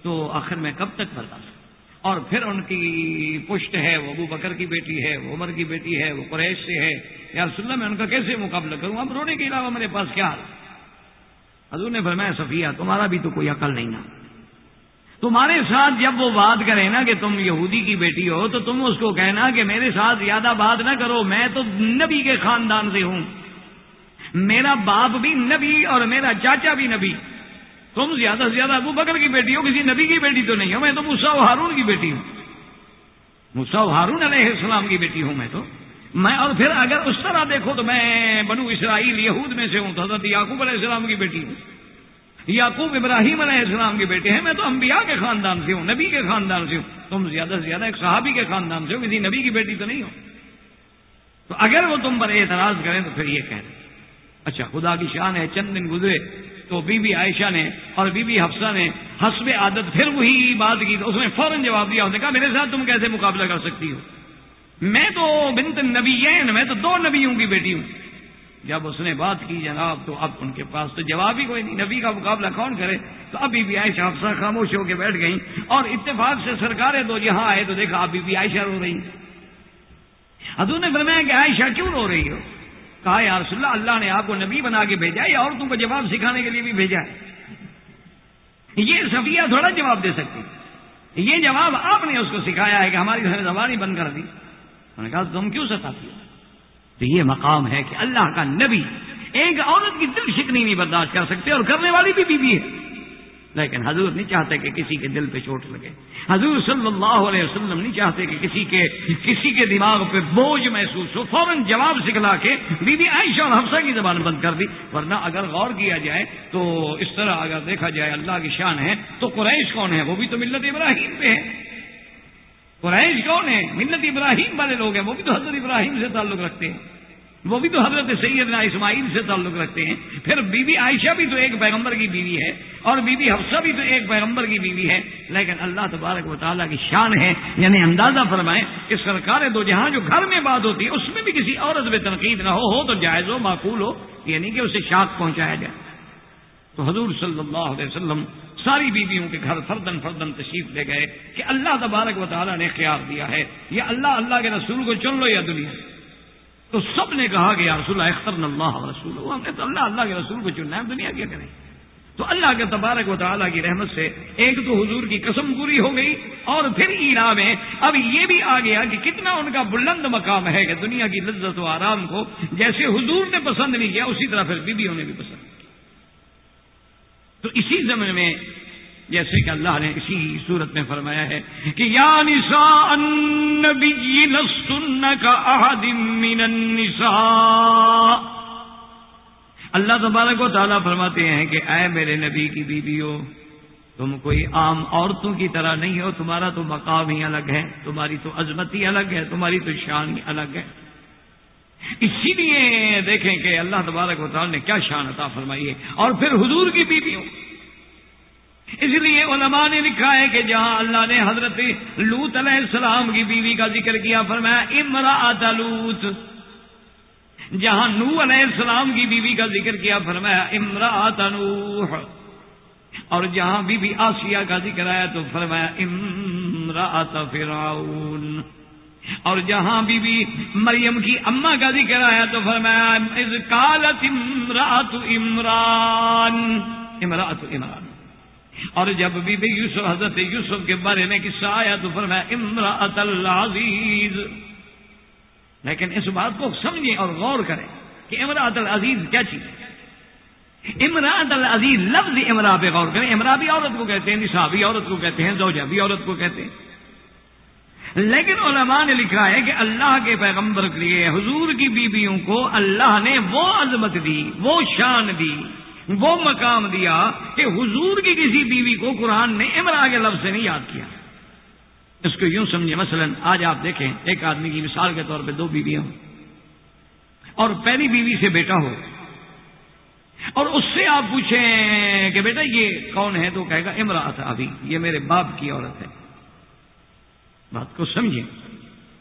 تو آخر میں کب تک برداشت؟ اور پھر ان کی پشت ہے، وہ ابو بکر کی بیٹی ہے، وہ عمر کی بیٹی ہے، وہ قریش سے ہے۔ یا رسول اللہ، میں ان کا کیسے مقابلہ کروں؟ اب رونے کے علاوہ میرے پاس کیا؟ حضور نے فرمایا، صفیہ، تمہارا بھی تو کوئی عقل نہیں نا۔ تمہارے ساتھ جب وہ بات کرے نا کہ تم یہودی کی بیٹی ہو، تو تم اس کو کہنا کہ میرے ساتھ زیادہ بات نہ کرو، میں تو نبی کے خاندان سے ہوں۔ میرا باپ بھی نبی اور میرا چاچا بھی نبی۔ تم زیادہ سے زیادہ ابو بکر کی بیٹی ہو، کسی نبی کی بیٹی تو نہیں ہو، میں تو مسا ہارون کی بیٹی ہوں۔ مسا ہارون علیہ السلام کی بیٹی ہوں میں تو۔ میں اور پھر اگر اس طرح دیکھو تو میں بنو اسرائیل یہود میں سے ہوں، تو حضرت یعقوب علیہ السلام کی بیٹی ہوں۔ یعقوب ابراہیم علیہ السلام کے بیٹے ہیں، میں تو انبیاء کے خاندان سے ہوں، نبی کے خاندان سے ہوں۔ تم زیادہ سے زیادہ ایک صحابی کے خاندان سے ہو، کسی نبی کی بیٹی تو نہیں ہو۔ تو اگر وہ تم پر اعتراض کریں تو پھر یہ کہہ دیں۔ اچھا خدا کی شان ہے، چند دن گزرے تو بی بی عائشہ نے اور بی بی حفصہ نے حسب عادت پھر وہی بات کی تو اس نے فوراً جواب دیا، اس نے کہا، میرے ساتھ تم کیسے مقابلہ کر سکتی ہو؟ میں تو بنت نبی میں تو دو نبیوں کی بیٹی ہوں۔ جب اس نے بات کی جناب تو اب ان کے پاس تو جواب ہی کوئی نہیں، نبی کا مقابلہ کون کرے؟ تو ابھی بھی عائشہ، حفصہ خاموش ہو کے بیٹھ گئی اور اتفاق سے سرکاریں دو جہاں آئے تو دیکھا ابھی بھی عائشہ رو رہی حضور نے فرمایا کہ عائشہ کیوں رو رہی ہو؟ کہا، یا رسول اللہ اللہ نے آپ کو نبی بنا کے بھیجا یا عورتوں کو جواب سکھانے کے لیے بھی بھیجا ہے؟ یہ صفیہ تھوڑا جواب دے سکتی یہ جواب آپ نے اس کو سکھایا ہے کہ ہماری گھر زبانی بند کر دی۔ انہوں نے کہا، تم کیوں ستاتی ہو؟ تو یہ مقام ہے کہ اللہ کا نبی ایک عورت کی دل شکنی نہیں برداشت کر سکتے اور کرنے والی بھی بیوی ہے۔ لیکن حضور نہیں چاہتے کہ کسی کے دل پہ چوٹ لگے۔ حضور صلی اللہ علیہ وسلم نہیں چاہتے کہ کسی کے کسی کے دماغ پہ بوجھ محسوس ہو۔ فوراً جواب سکھلا کے بی بی عائشہ اور حفصہ کی زبان بند کر دی۔ ورنہ اگر غور کیا جائے تو اس طرح اگر دیکھا جائے اللہ کی شان ہے تو قریش کون ہے؟ وہ بھی تو ملت ابراہیم پہ ہے۔ قریش کون ہے؟ ملت ابراہیم والے لوگ ہیں، وہ بھی تو حضرت ابراہیم سے تعلق رکھتے ہیں۔ وہ بھی تو حضرت سیدنا اسماعیل سے تعلق رکھتے ہیں۔ پھر بی بی عائشہ بھی تو ایک پیغمبر کی بیوی ہے اور بی بی حفصہ بھی تو ایک پیغمبر کی بیوی ہے۔ لیکن اللہ تبارک و تعالیٰ کی شان ہے یعنی اندازہ فرمائیں کہ سرکار دو جہاں جو گھر میں بات ہوتی ہے، اس میں بھی کسی عورت میں تنقید نہ ہو ہو تو جائز ہو، معقول ہو یعنی کہ اسے شاخ پہنچایا جائے۔ تو حضور صلی اللہ علیہ وسلم ساری بیویوں کے گھر فردن فردن تشریف لے گئے کہ اللہ تبارک و تعالیٰ نے خیال دیا ہے، یا اللہ اللہ کے رسول کو چن لو یا دنیا۔ تو سب نے کہا کہ یا رسول اللہ اختر اللہ رسول ہم نے تو اللہ اللہ کے رسول کو چننا ہے دنیا کیا کریں؟ تو اللہ کے تبارک و تعالیٰ کی رحمت سے ایک تو حضور کی قسم پوری ہو گئی اور پھر ایرا میں اب یہ بھی آ گیا کہ کتنا ان کا بلند مقام ہے کہ دنیا کی لذت و آرام کو جیسے حضور نے پسند نہیں کیا، اسی طرح پھر بیویوں نے بھی پسند کیا۔ تو اسی زمن میں جیسے کہ اللہ نے اسی صورت میں فرمایا ہے کہ یا نساء النبی لستن کا احد من النساء۔ اللہ تبارک و تعالیٰ فرماتے ہیں کہ اے میرے نبی کی بیوی ہو تم کوئی عام عورتوں کی طرح نہیں ہو، تمہارا تو مقام ہی الگ ہے، تمہاری تو عظمت ہی الگ ہے، تمہاری تو شان ہی الگ ہے۔ اسی لیے دیکھیں کہ اللہ تبارک و تعالیٰ نے کیا شان عطا فرمائی ہے۔ اور پھر حضور کی بیوی ہو اس لیے علماء نے لکھا ہے کہ جہاں اللہ نے حضرت لوت علیہ السلام کی بیوی کا ذکر کیا، فرمایا امرا لوت جہاں نو علیہ السلام کی بیوی کا ذکر کیا، فرمایا امرا نوح۔ اور جہاں بی بی آسیہ کا ذکر آیا تو فرمایا امرا فرعون۔ اور جہاں بی بی مریم کی اما کا ذکر آیا تو فرمایا کالت امرات عمران۔ امراط عمران۔ اور جب بھی بی یوسف، حضرت یوسف کے بارے میں قصہ آیا تو فرمایا امراط العزیز۔ لیکن اس بات کو سمجھیں اور غور کریں کہ امراط العزیز کیا چیز امراط العزیز، لفظ امرا پہ غور کریں۔ امرا بھی عورت کو کہتے ہیں نسا بھی عورت کو کہتے ہیں، زوجہ بھی عورت کو کہتے ہیں۔ لیکن علماء نے لکھا ہے کہ اللہ کے پیغمبر کے لیے، حضور کی بیویوں کو اللہ نے وہ عظمت دی، وہ شان دی۔ وہ مقام دیا کہ حضور کی کسی بیوی کو قرآن نے امرا کے لفظ سے نہیں یاد کیا۔ اس کو یوں سمجھے مثلا آج آپ دیکھیں، ایک آدمی کی مثال کے طور پہ دو بیویاں ہوں۔ اور پہلی بیوی سے بیٹا ہو۔ اور اس سے آپ پوچھیں کہ بیٹا یہ کون ہے؟ تو کہے گا امرا تھا ابھی، یہ میرے باپ کی عورت ہے۔ بات کو سمجھیں۔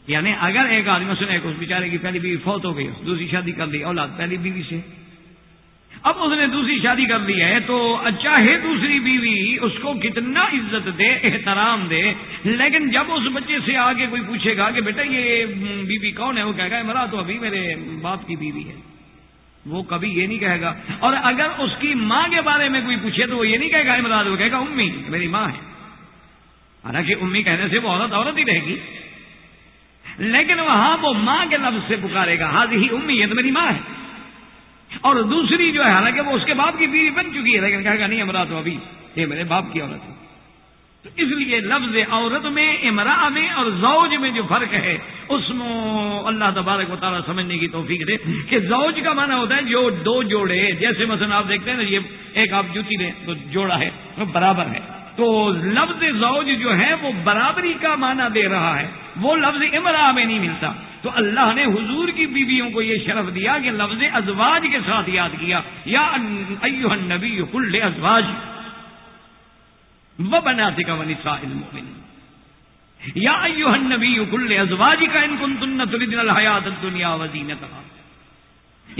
یعنی اگر ایک آدمی سنے اس بیچارے کی پہلی بیوی فوت ہو گئی، دوسری شادی کر لی، اولاد پہلی بیوی سے۔ اب اس نے دوسری شادی کر لی ہے تو چاہے دوسری بیوی اس کو کتنا عزت دے، احترام دے، لیکن جب اس بچے سے آگے کوئی پوچھے گا کہ بیٹا یہ بیوی کون ہے؟ وہ کہے گا مرا تو ابھی میرے باپ کی بیوی ہے۔ وہ کبھی یہ نہیں کہے گا۔ اور اگر اس کی ماں کے بارے میں کوئی پوچھے تو وہ یہ نہیں کہے گا امراد وہ کہے گا، امی، میری ماں ہے۔ حالانکہ امی کہنے سے وہ عورت عورت ہی رہے گی۔ لیکن وہاں وہ ماں کے لفظ سے پکارے گا ہاں ہی امی یہ تو میری ماں ہے۔ اور دوسری جو ہے، حالانکہ وہ اس کے باپ کی بیوی بن چکی ہے، لیکن کہے گا نہیں امرا تو ابھی، یہ میرے باپ کی عورت ہے۔ تو اس لیے لفظ عورت میں امرا میں اور زوج میں جو فرق ہے، اس میں اللہ تبارک و تعالیٰ سمجھنے کی توفیق دے کہ زوج کا معنی ہوتا ہے جو دو جوڑے جیسے مثلا آپ دیکھتے ہیں نا، یہ ایک آپ جوتی لیں تو جوڑا ہے، وہ برابر ہے۔ تو لفظ زوج جو ہے، وہ برابری کا معنی دے رہا ہے۔ وہ لفظ امرا میں نہیں ملتا۔ تو اللہ نے حضور کی بیویوں کو یہ شرف دیا کہ لفظ ازواج کے ساتھ یاد کیا، یا ایوہ النبی کل ازواج وہ بناتے کا ونسا یا ایوہ النبی کل ازواج کا ان کن تن تردن الحیات الدنیا وزینتها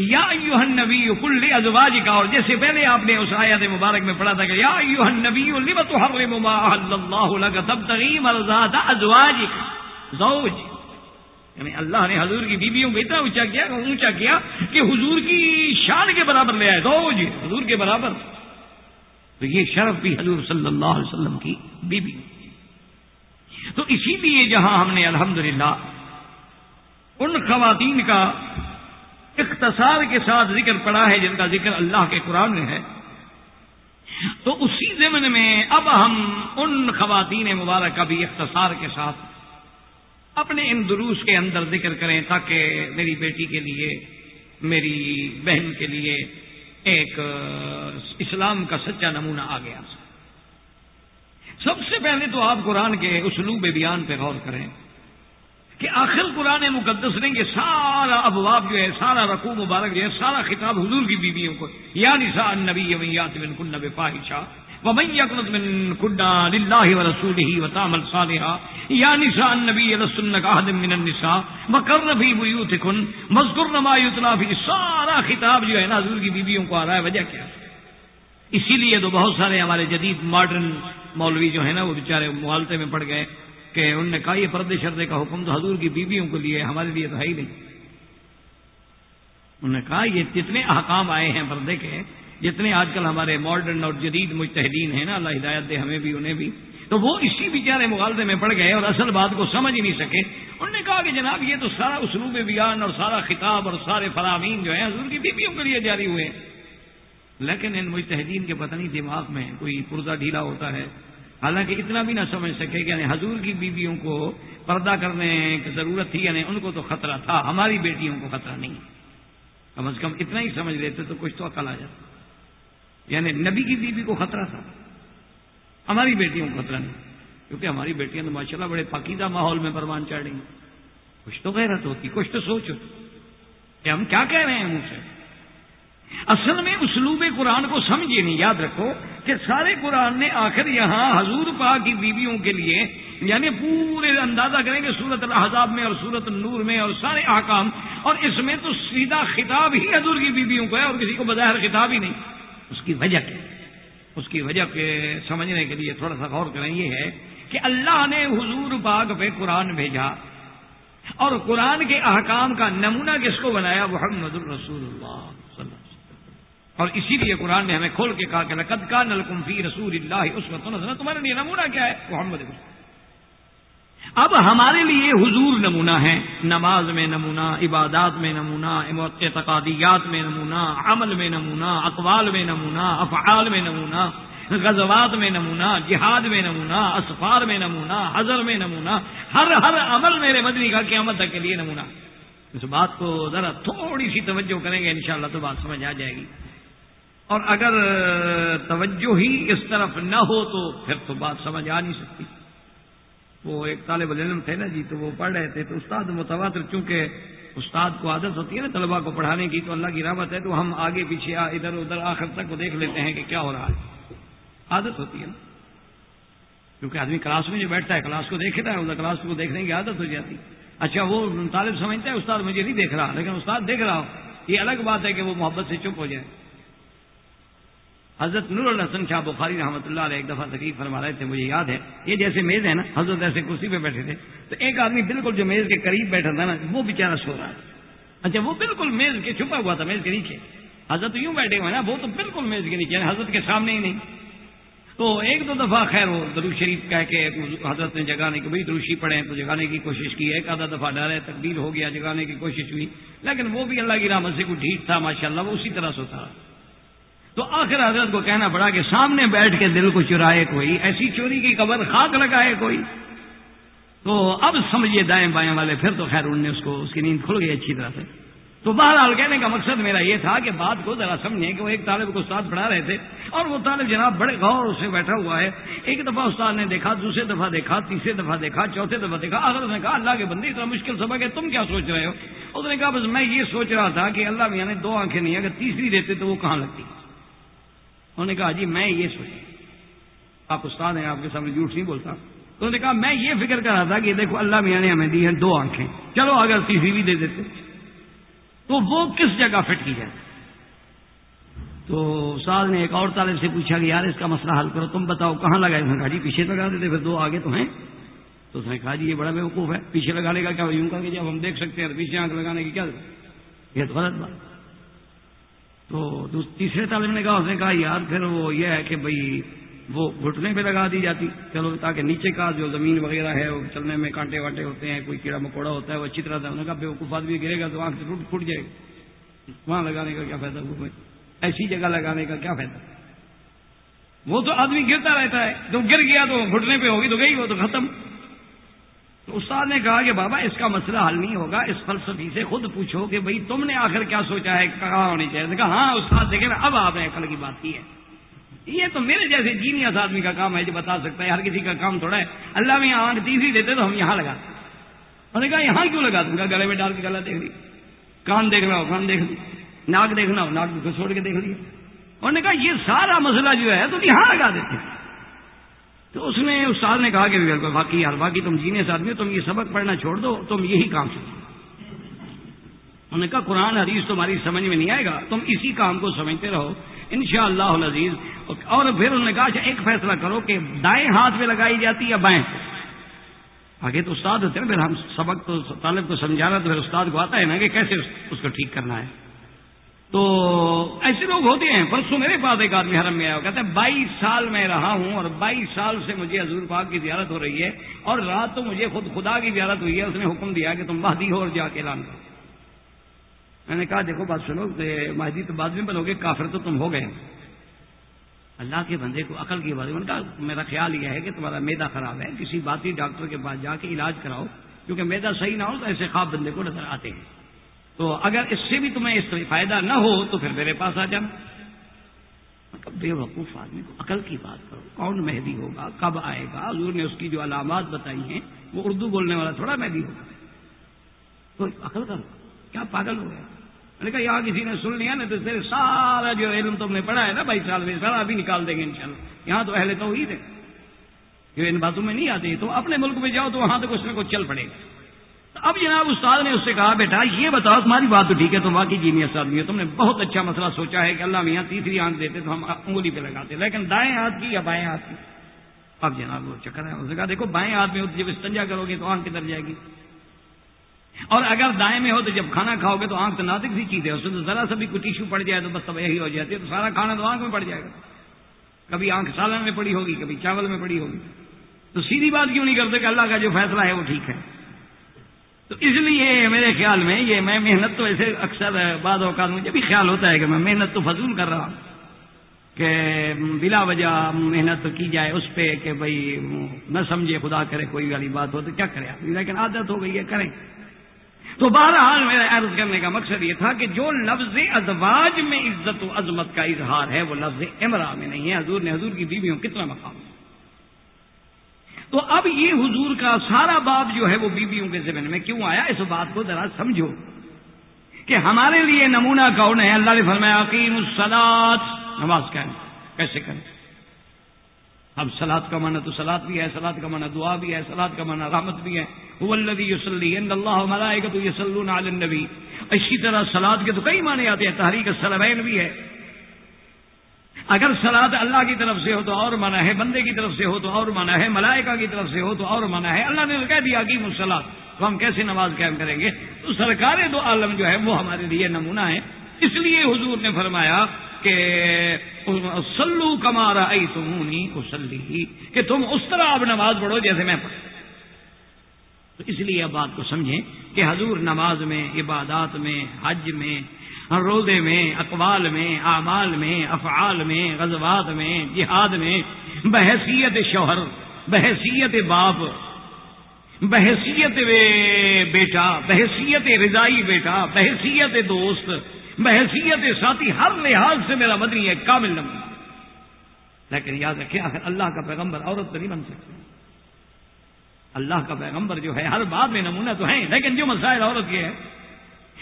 یا ایوہ النبی کل ازواج کا اور جیسے پہلے آپ نے اس آیات مبارک میں پڑھا تھا کہ یا ایوہ النبی لم تحرم ما احل اللہ لك تبتغی مرضات ازواج زوج یعنی اللہ نے حضور کی بیویوں کو اتنا اونچا کیا اونچا کیا کہ حضور کی شان کے برابر لے آئے۔ زوج جی، حضور کے برابر۔ تو یہ شرف بھی حضور صلی اللہ علیہ وسلم کی بیوی۔ تو اسی لیے جہاں ہم نے الحمدللہ ان خواتین کا اختصار کے ساتھ ذکر پڑا ہے، جن کا ذکر اللہ کے قرآن میں ہے، تو اسی ضمن میں اب ہم ان خواتین مبارک کا بھی اختصار کے ساتھ اپنے ان دروس کے اندر ذکر کریں تاکہ میری بیٹی کے لیے، میری بہن کے لیے ایک اسلام کا سچا نمونہ آ گیا۔ سب سے پہلے تو آپ قرآن کے اسلوب بیان پہ غور کریں کہ آخر قرآن مقدس نے کہ سارا ابواب جو ہے، سارا رقو مبارک جو ہے، سارا خطاب حضور کی بیویوں کو، یا نسا نبی میات بن کن نب پاہشا ومن يقنط من كنا لله ورسوله وتعمل صالحا يا نساء النبي لسنك أحد من النساء وقرن في بيوتكن مذكرن ما يتلى في سارا خطاب جو ہے نا حضور کی بیویوں کو آ رہا ہے، وجہ کیا؟ اسی لیے تو بہت سارے ہمارے جدید ماڈرن مولوی جو ہے نا، وہ بیچارے محالتے میں پڑ گئے کہ انہوں نے کہا یہ پردے شردے کا حکم تو حضور کی بیویوں کو لیے، ہمارے لیے تو ہے ہی نہیں۔ انہوں نے کہا یہ جتنے احکام آئے ہیں پردے کے جتنے آج کل ہمارے ماڈرن اور جدید مجتہدین ہیں نا، اللہ ہدایت دے ہمیں بھی، انہیں بھی، تو وہ اسی بیچارے مغالطے میں پڑ گئے اور اصل بات کو سمجھ ہی نہیں سکے۔ انہوں نے کہا کہ جناب یہ تو سارا اسلوب بیان اور سارا خطاب اور سارے فرامین جو ہیں، حضور کی بیویوں کے لیے جاری ہوئے۔ لیکن ان مجتہدین کے پتہ نہیں دماغ میں کوئی پردہ ڈھیلا ہوتا ہے۔ حالانکہ اتنا بھی نہ سمجھ سکے کہ یعنی حضور کی بیویوں کو پردہ کرنے کی ضرورت تھی یعنی ان کو تو خطرہ تھا، ہماری بیٹیوں کو خطرہ نہیں۔ کم از کم اتنا ہی سمجھ لیتے تو کچھ تو عقل آ جاتا۔ یعنی نبی کی بیوی کو خطرہ تھا۔ ہماری بیٹیوں کو خطرہ نہیں، کیونکہ ہماری بیٹیاں تو ماشاء اللہ بڑے پاکیزہ ماحول میں پروان چڑھ رہی کچھ تو غیرت ہوتی، کچھ تو سوچ کہ ہم کیا کہہ رہے ہیں منہ سے؟ اصل میں اسلوب قرآن کو سمجھے نہیں، یاد رکھو کہ سارے قرآن نے آخر یہاں حضور پاک کی بیویوں کے لیے یعنی پورے اندازہ کریں گے سورت الحضاب میں اور سورت النور میں اور سارے احکام اور اس میں تو سیدھا خطاب ہی حضور کی بیویوں کو ہے اور کسی کو بظاہر خطاب ہی نہیں۔ اس کی وجہ کیا اس کی وجہ کے سمجھنے کے لیے تھوڑا سا غور کریں، یہ ہے کہ اللہ نے حضور پاک پہ قرآن بھیجا اور قرآن کے احکام کا نمونہ کس کو بنایا؟ محمد الرسول اللہ صلی اللہ علیہ وسلم۔ اور اسی لیے قرآن نے ہمیں کھول کے کہا کہ لقد کا نلکم فی رسول اللہ اس وقت تمہارے لیے نمونہ کیا ہے؟ محمد رسول اب ہمارے لیے حضور نمونہ ہے نماز میں نمونہ عبادات میں نمونہ اعتقادیات میں نمونہ عمل میں نمونہ اقوال میں نمونہ افعال میں نمونہ غزوات میں نمونہ جہاد میں نمونہ اسفار میں نمونہ حضر میں نمونہ ہر ہر عمل میرے مدنی کا قیامت تک کے لیے نمونہ اس بات کو ذرا تھوڑی سی توجہ کریں گے انشاءاللہ تو بات سمجھ آ جائے گی اور اگر توجہ ہی اس طرف نہ ہو تو پھر تو بات سمجھ آ نہیں سکتی وہ ایک طالب علم تھے نا جی تو وہ پڑھ رہے تھے۔ تو استاد متواتر، چونکہ استاد کو عادت ہوتی ہے نا طلبا کو پڑھانے کی، تو اللہ کی رحمت ہے، تو ہم آگے پیچھے ادھر ادھر، آخر تک وہ دیکھ لیتے ہیں کہ کیا ہو رہا ہے۔ عادت ہوتی ہے نا۔ کیونکہ آدمی کلاس میں جو بیٹھتا ہے، کلاس کو دیکھتا ہے ادھر کلاس کو دیکھنے کی عادت ہو جاتی۔ اچھا وہ طالب سمجھتا ہے، استاد مجھے نہیں دیکھ رہا، لیکن استاد دیکھ رہا ہو۔ یہ الگ بات ہے کہ وہ محبت سے چپ ہو جائے۔ حضرت نور الحسن شاہ بخاری رحمۃ اللہ علیہ ایک دفعہ تکلیف فرما رہے تھے، مجھے یاد ہے۔ یہ جیسے میز ہے نا، حضرت ایسے کرسی پہ بیٹھے تھے۔ تو ایک آدمی بالکل جو میز کے قریب بیٹھا تھا نا، وہ بےچارا سو رہا تھا۔ اچھا وہ بالکل میز کے چھپا ہوا تھا، میز کے نیچے۔ حضرت یوں بیٹھے ہوئے نا، وہ تو بالکل میز کے نیچے یعنی حضرت کے سامنے ہی نہیں۔ تو ایک دو دفعہ خیر وہ درو شریف کہہ کے حضرت نے جگانے کی بھائی دروشی پڑھے تو جگانے کی کوشش کی۔ ایک آدھا دفعہ ڈرے تبدیل ہو گیا، جگانے کی کوشش ہوئی۔ لیکن وہ بھی اللہ کی رحمت سے کوئی ٹھیک تھا ماشاء اللہ وہ اسی طرح سے تھا تو آخر حضرت کو کہنا پڑا کہ سامنے بیٹھ کے دل کو چرائے کوئی، ایسی چوری کی قبر خاک لگائے کوئی۔ تو اب سمجھیے دائیں بائیں والے، پھر تو خیر، انہوں نے اس کو، اس کی نیند کھل گئی اچھی طرح سے۔ تو بہرحال کہنے کا مقصد میرا یہ تھا کہ بات کو ذرا سمجھیں کہ وہ ایک طالب کو استاد پڑھا رہے تھے اور وہ طالب جناب بڑے غور سے بیٹھا ہوا ہے۔ ایک دفعہ استاد نے دیکھا، دوسرے دفعہ دیکھا، تیسرے دفعہ دیکھا، چوتھے دفعہ دیکھا۔ اگر اس نے کہا، اللہ کے بندی اتنا مشکل سبق ہے، تم کیا سوچ رہے ہو؟ اس نے کہا، بس میں یہ سوچ رہا تھا کہ اللہ میاں نے دو آنکھیں نہیں، اگر تیسری دیتے تو وہ کہاں لگتی؟ انہوں نے کہا جی میں یہ سوچ آپ استاد ہیں، آپ کے سامنے جھوٹ نہیں بولتا۔ تو انہوں نے کہا، میں یہ فکر کر رہا تھا کہ دیکھو، اللہ میاں نے ہمیں دی ہیں دو آنکھیں۔ چلو، اگر تیسری بھی دے دیتے۔ تو وہ کس جگہ فٹ کی جائے تو استاد نے ایک اور طالب سے پوچھا کہ، یار، اس کا مسئلہ حل کرو، تم بتاؤ، کہاں لگائے؟ کہا جی پیچھے لگا دیتے، پھر دو آگے تو ہیں۔ تو اس نے کہا جی یہ بڑا بیوقوف ہے، پیچھے لگانے کا کیا یوں کہا کہ جی، جب ہم دیکھ سکتے ہیں، پیچھے آنکھ لگانے کی کیا یہ تو غلط بات۔ تو تیسرے طالب نے کہا، اس نے کہا، یار، پھر وہ یہ ہے کہ بھائی وہ گھٹنے پہ لگا دی جاتی۔ چلو، تاکہ نیچے کا جو زمین وغیرہ ہے، وہ چلنے میں کانٹے وانٹے ہوتے ہیں، کوئی کیڑا مکوڑا ہوتا ہے، وہ اچھی طرح سے۔ انہوں نے کہا بے وقوف آدمی گرے گا تو آنکھ سے ٹوٹ پھٹ جائے گا وہاں لگانے کا کیا فائدہ؟ وہ ایسی جگہ لگانے کا کیا فائدہ؟ وہ تو آدمی گرتا رہتا ہے۔ جو گر گیا تو گھٹنے پہ ہوگی، تو گئی وہ تو ختم۔ استاد نے کہا کہ بابا، اس کا مسئلہ حل نہیں ہوگا، اس فلسفی سے خود پوچھو کہ بھائی تم نے آخر کیا سوچا ہے، کہاں ہونی چاہیے؟ کہا ہاں استاد دیکھے نا، اب آپ نے عقل کی بات کی ہے۔ یہ تو میرے جیسے جینیس آدمی کا کام ہے جو بتا سکتا ہے، ہر کسی کا کام تھوڑا ہے۔ اللہ میں آنکھ تیسری دیتے تو ہم یہاں لگا انہوں نے کہا، یہاں کیوں لگا دوں گا؟ گلے میں ڈال کے گلا دیکھ لی۔ کان دیکھنا ہو، کان دیکھ لی۔ ناک دیکھنا ہو، ناک کو چھوڑ کے دیکھ لیا انہوں نے کہا، یہ سارا مسئلہ جو ہے تو یہاں لگا دیتے۔ تو اس نے استاد نے کہا کہ باقی یار، باقی تم جینیس آدمی ہو، تم یہ سبق پڑھنا چھوڑ دو، تم یہی کام سیکھو انہوں نے کہا، قرآن، حدیث تمہاری سمجھ میں نہیں آئے گا، تم اسی کام کو سمجھتے رہو ان شاء اللہ عزیز اور پھر انہوں نے کہا اچھا، ایک فیصلہ کرو کہ دائیں ہاتھ میں لگائی جاتی یا بائیں؟ آگے تو استاد ہوتے ہیں پھر ہم سبق تو طالب کو سمجھانا تو پھر استاد کو آتا ہے نا کہ کیسے اس کو ٹھیک کرنا ہے۔ تو ایسے لوگ ہوتے ہیں، پرسوں میرے پاس ایک آدمی حرم میں آیا کہتے ہیں بائیس سال میں رہا ہوں اور بائیس سال سے مجھے حضور پاک کی زیارت ہو رہی ہے اور رات تو مجھے خود خدا کی زیارت ہوئی ہے، اس نے حکم دیا کہ تم مہدی ہو اور جا کے اعلان کرو۔ میں نے کہا، دیکھو، بات سنو، کہ مہدی تو بعد میں بنو گے، کافر تو تم ہو گئے۔ اللہ کے بندے کو عقل کی بات ان کا میرا خیال یہ ہے کہ تمہارا میدا خراب ہے، کسی باتی ڈاکٹر کے پاس جا کے علاج کراؤ، کیونکہ میدا صحیح نہ ہو تو ایسے خواب بندے کو نظر آتے ہیں۔ تو اگر اس سے بھی تمہیں اس فائدہ نہ ہو تو پھر میرے پاس آ جانا بے وقوف آدمی کو عقل کی بات کرو۔ کون مہدی ہوگا؟ کب آئے گا؟ حضور نے اس کی جو علامات بتائی ہیں، وہ اردو بولنے والا تھوڑا مہدی ہوگا۔ تو عقل کرو۔ کیا پاگل ہو گیا؟ میں نے کہا، یہاں کسی نے سن لیا نا تو صرف سارا جو علم تم نے پڑھا ہے نا بھائی سال میں سارا ابھی نکال دیں گے انشاءاللہ۔ یہاں تو اہل تو ہی تھے جو ان باتوں میں نہیں آتی تو اپنے ملک میں جاؤ تو وہاں تو کچھ نہ کچھ چل پڑے گا۔ اب جناب استاد نے اس سے کہا، بیٹا، یہ بتاؤ، تمہاری بات تو ٹھیک ہے، تم واقعی جینیس آدمی ہے تم نے بہت اچھا مسئلہ سوچا ہے کہ اللہ میاں تیسری آنکھ دیتے تو ہم انگلی پہ لگاتے، لیکن دائیں ہاتھ کی یا بائیں ہاتھ کی؟ اب جناب وہ چکر ہے، اس نے کہا، دیکھو، بائیں ہاتھ میں ہو تو جب استنجا کرو گے تو آنکھ کدھر جائے گی؟ اور اگر دائیں میں ہو تو جب کھانا کھاؤ گے تو آنکھ تو نازک سی چیز ہے، اس میں تو ذرا سا بھی کوئی ٹیشو پڑ جائے تو بس تب یہی ہو جاتی ہے، تو سارا کھانا تو آنکھ میں پڑ جائے گا۔ کبھی آنکھ سالن میں پڑی ہوگی، کبھی چاول میں پڑی ہوگی۔ تو سیدھی بات کیوں نہیں کرتے کہ اللہ کا جو فیصلہ ہے وہ ٹھیک ہے؟ تو اس لیے میرے خیال میں یہ میں محنت تو ایسے اکثر بعض اوقات مجھے بھی خیال ہوتا ہے کہ میں محنت تو فضول کر رہا ہوں کہ بلا وجہ محنت کی جائے اس پہ کہ بھائی نہ سمجھے خدا کرے کوئی والی بات ہو تو کیا کرے لیکن عادت ہو گئی ہے، کریں۔ تو بہرحال میرا عرض کرنے کا مقصد یہ تھا کہ جو لفظ ازواج میں عزت و عظمت کا اظہار ہے وہ لفظ امرا میں نہیں ہے۔ حضور نے حضور کی بیویوں کتنا مقام تو اب یہ حضور کا سارا باب جو ہے وہ بیویوں کے ذمن میں کیوں آیا؟ اس بات کو ذرا سمجھو کہ ہمارے لیے نمونہ کون ہے؟ اللہ نے فرمایا عقیم السلاد نماز کیسے کریں اب سلاد کا معنی تو سلاد بھی ہے سلاد کا معنی دعا بھی ہے سلاد کا معنی رحمت بھی ہے۔ اللہ ملائے علی النبی۔ اسی طرح سلاد کے تو کئی معنی آتے ہیں، تحریک السلمین بھی ہے۔ اگر سلاد اللہ کی طرف سے ہو تو اور منع ہے، بندے کی طرف سے ہو تو اور منع ہے، ملائکہ کی طرف سے ہو تو اور منع ہے۔ اللہ نے تو کہہ دیا کہ مسلاد تو ہم کیسے نماز قائم کریں گے؟ تو سرکار دو عالم جو ہے، وہ ہمارے لیے نمونہ ہے۔ اس لیے حضور نے فرمایا کہ سلو کمارا ای تمونی اسلی کہ تم اس طرح اب نماز پڑھو جیسے میں پڑھ تو اس لیے اب بات کو سمجھیں کہ حضور نماز میں، عبادات میں، حج میں روزے میں، اقوال میں، اعمال میں، افعال میں، غزوات میں، جہاد میں بحثیت شوہر بحثیت باپ بحثیت بیٹا بحثیت رضائی بیٹا بحثیت دوست بحثیت ساتھی، ہر لحاظ سے میرا مدنی ہے، کامل نمبر لیکن یاد رکھے آخر اللہ کا پیغمبر عورت تو نہیں بن سکتی اللہ کا پیغمبر جو ہے، ہر بات میں نمونہ تو ہے لیکن جو مسائل عورت کے ہے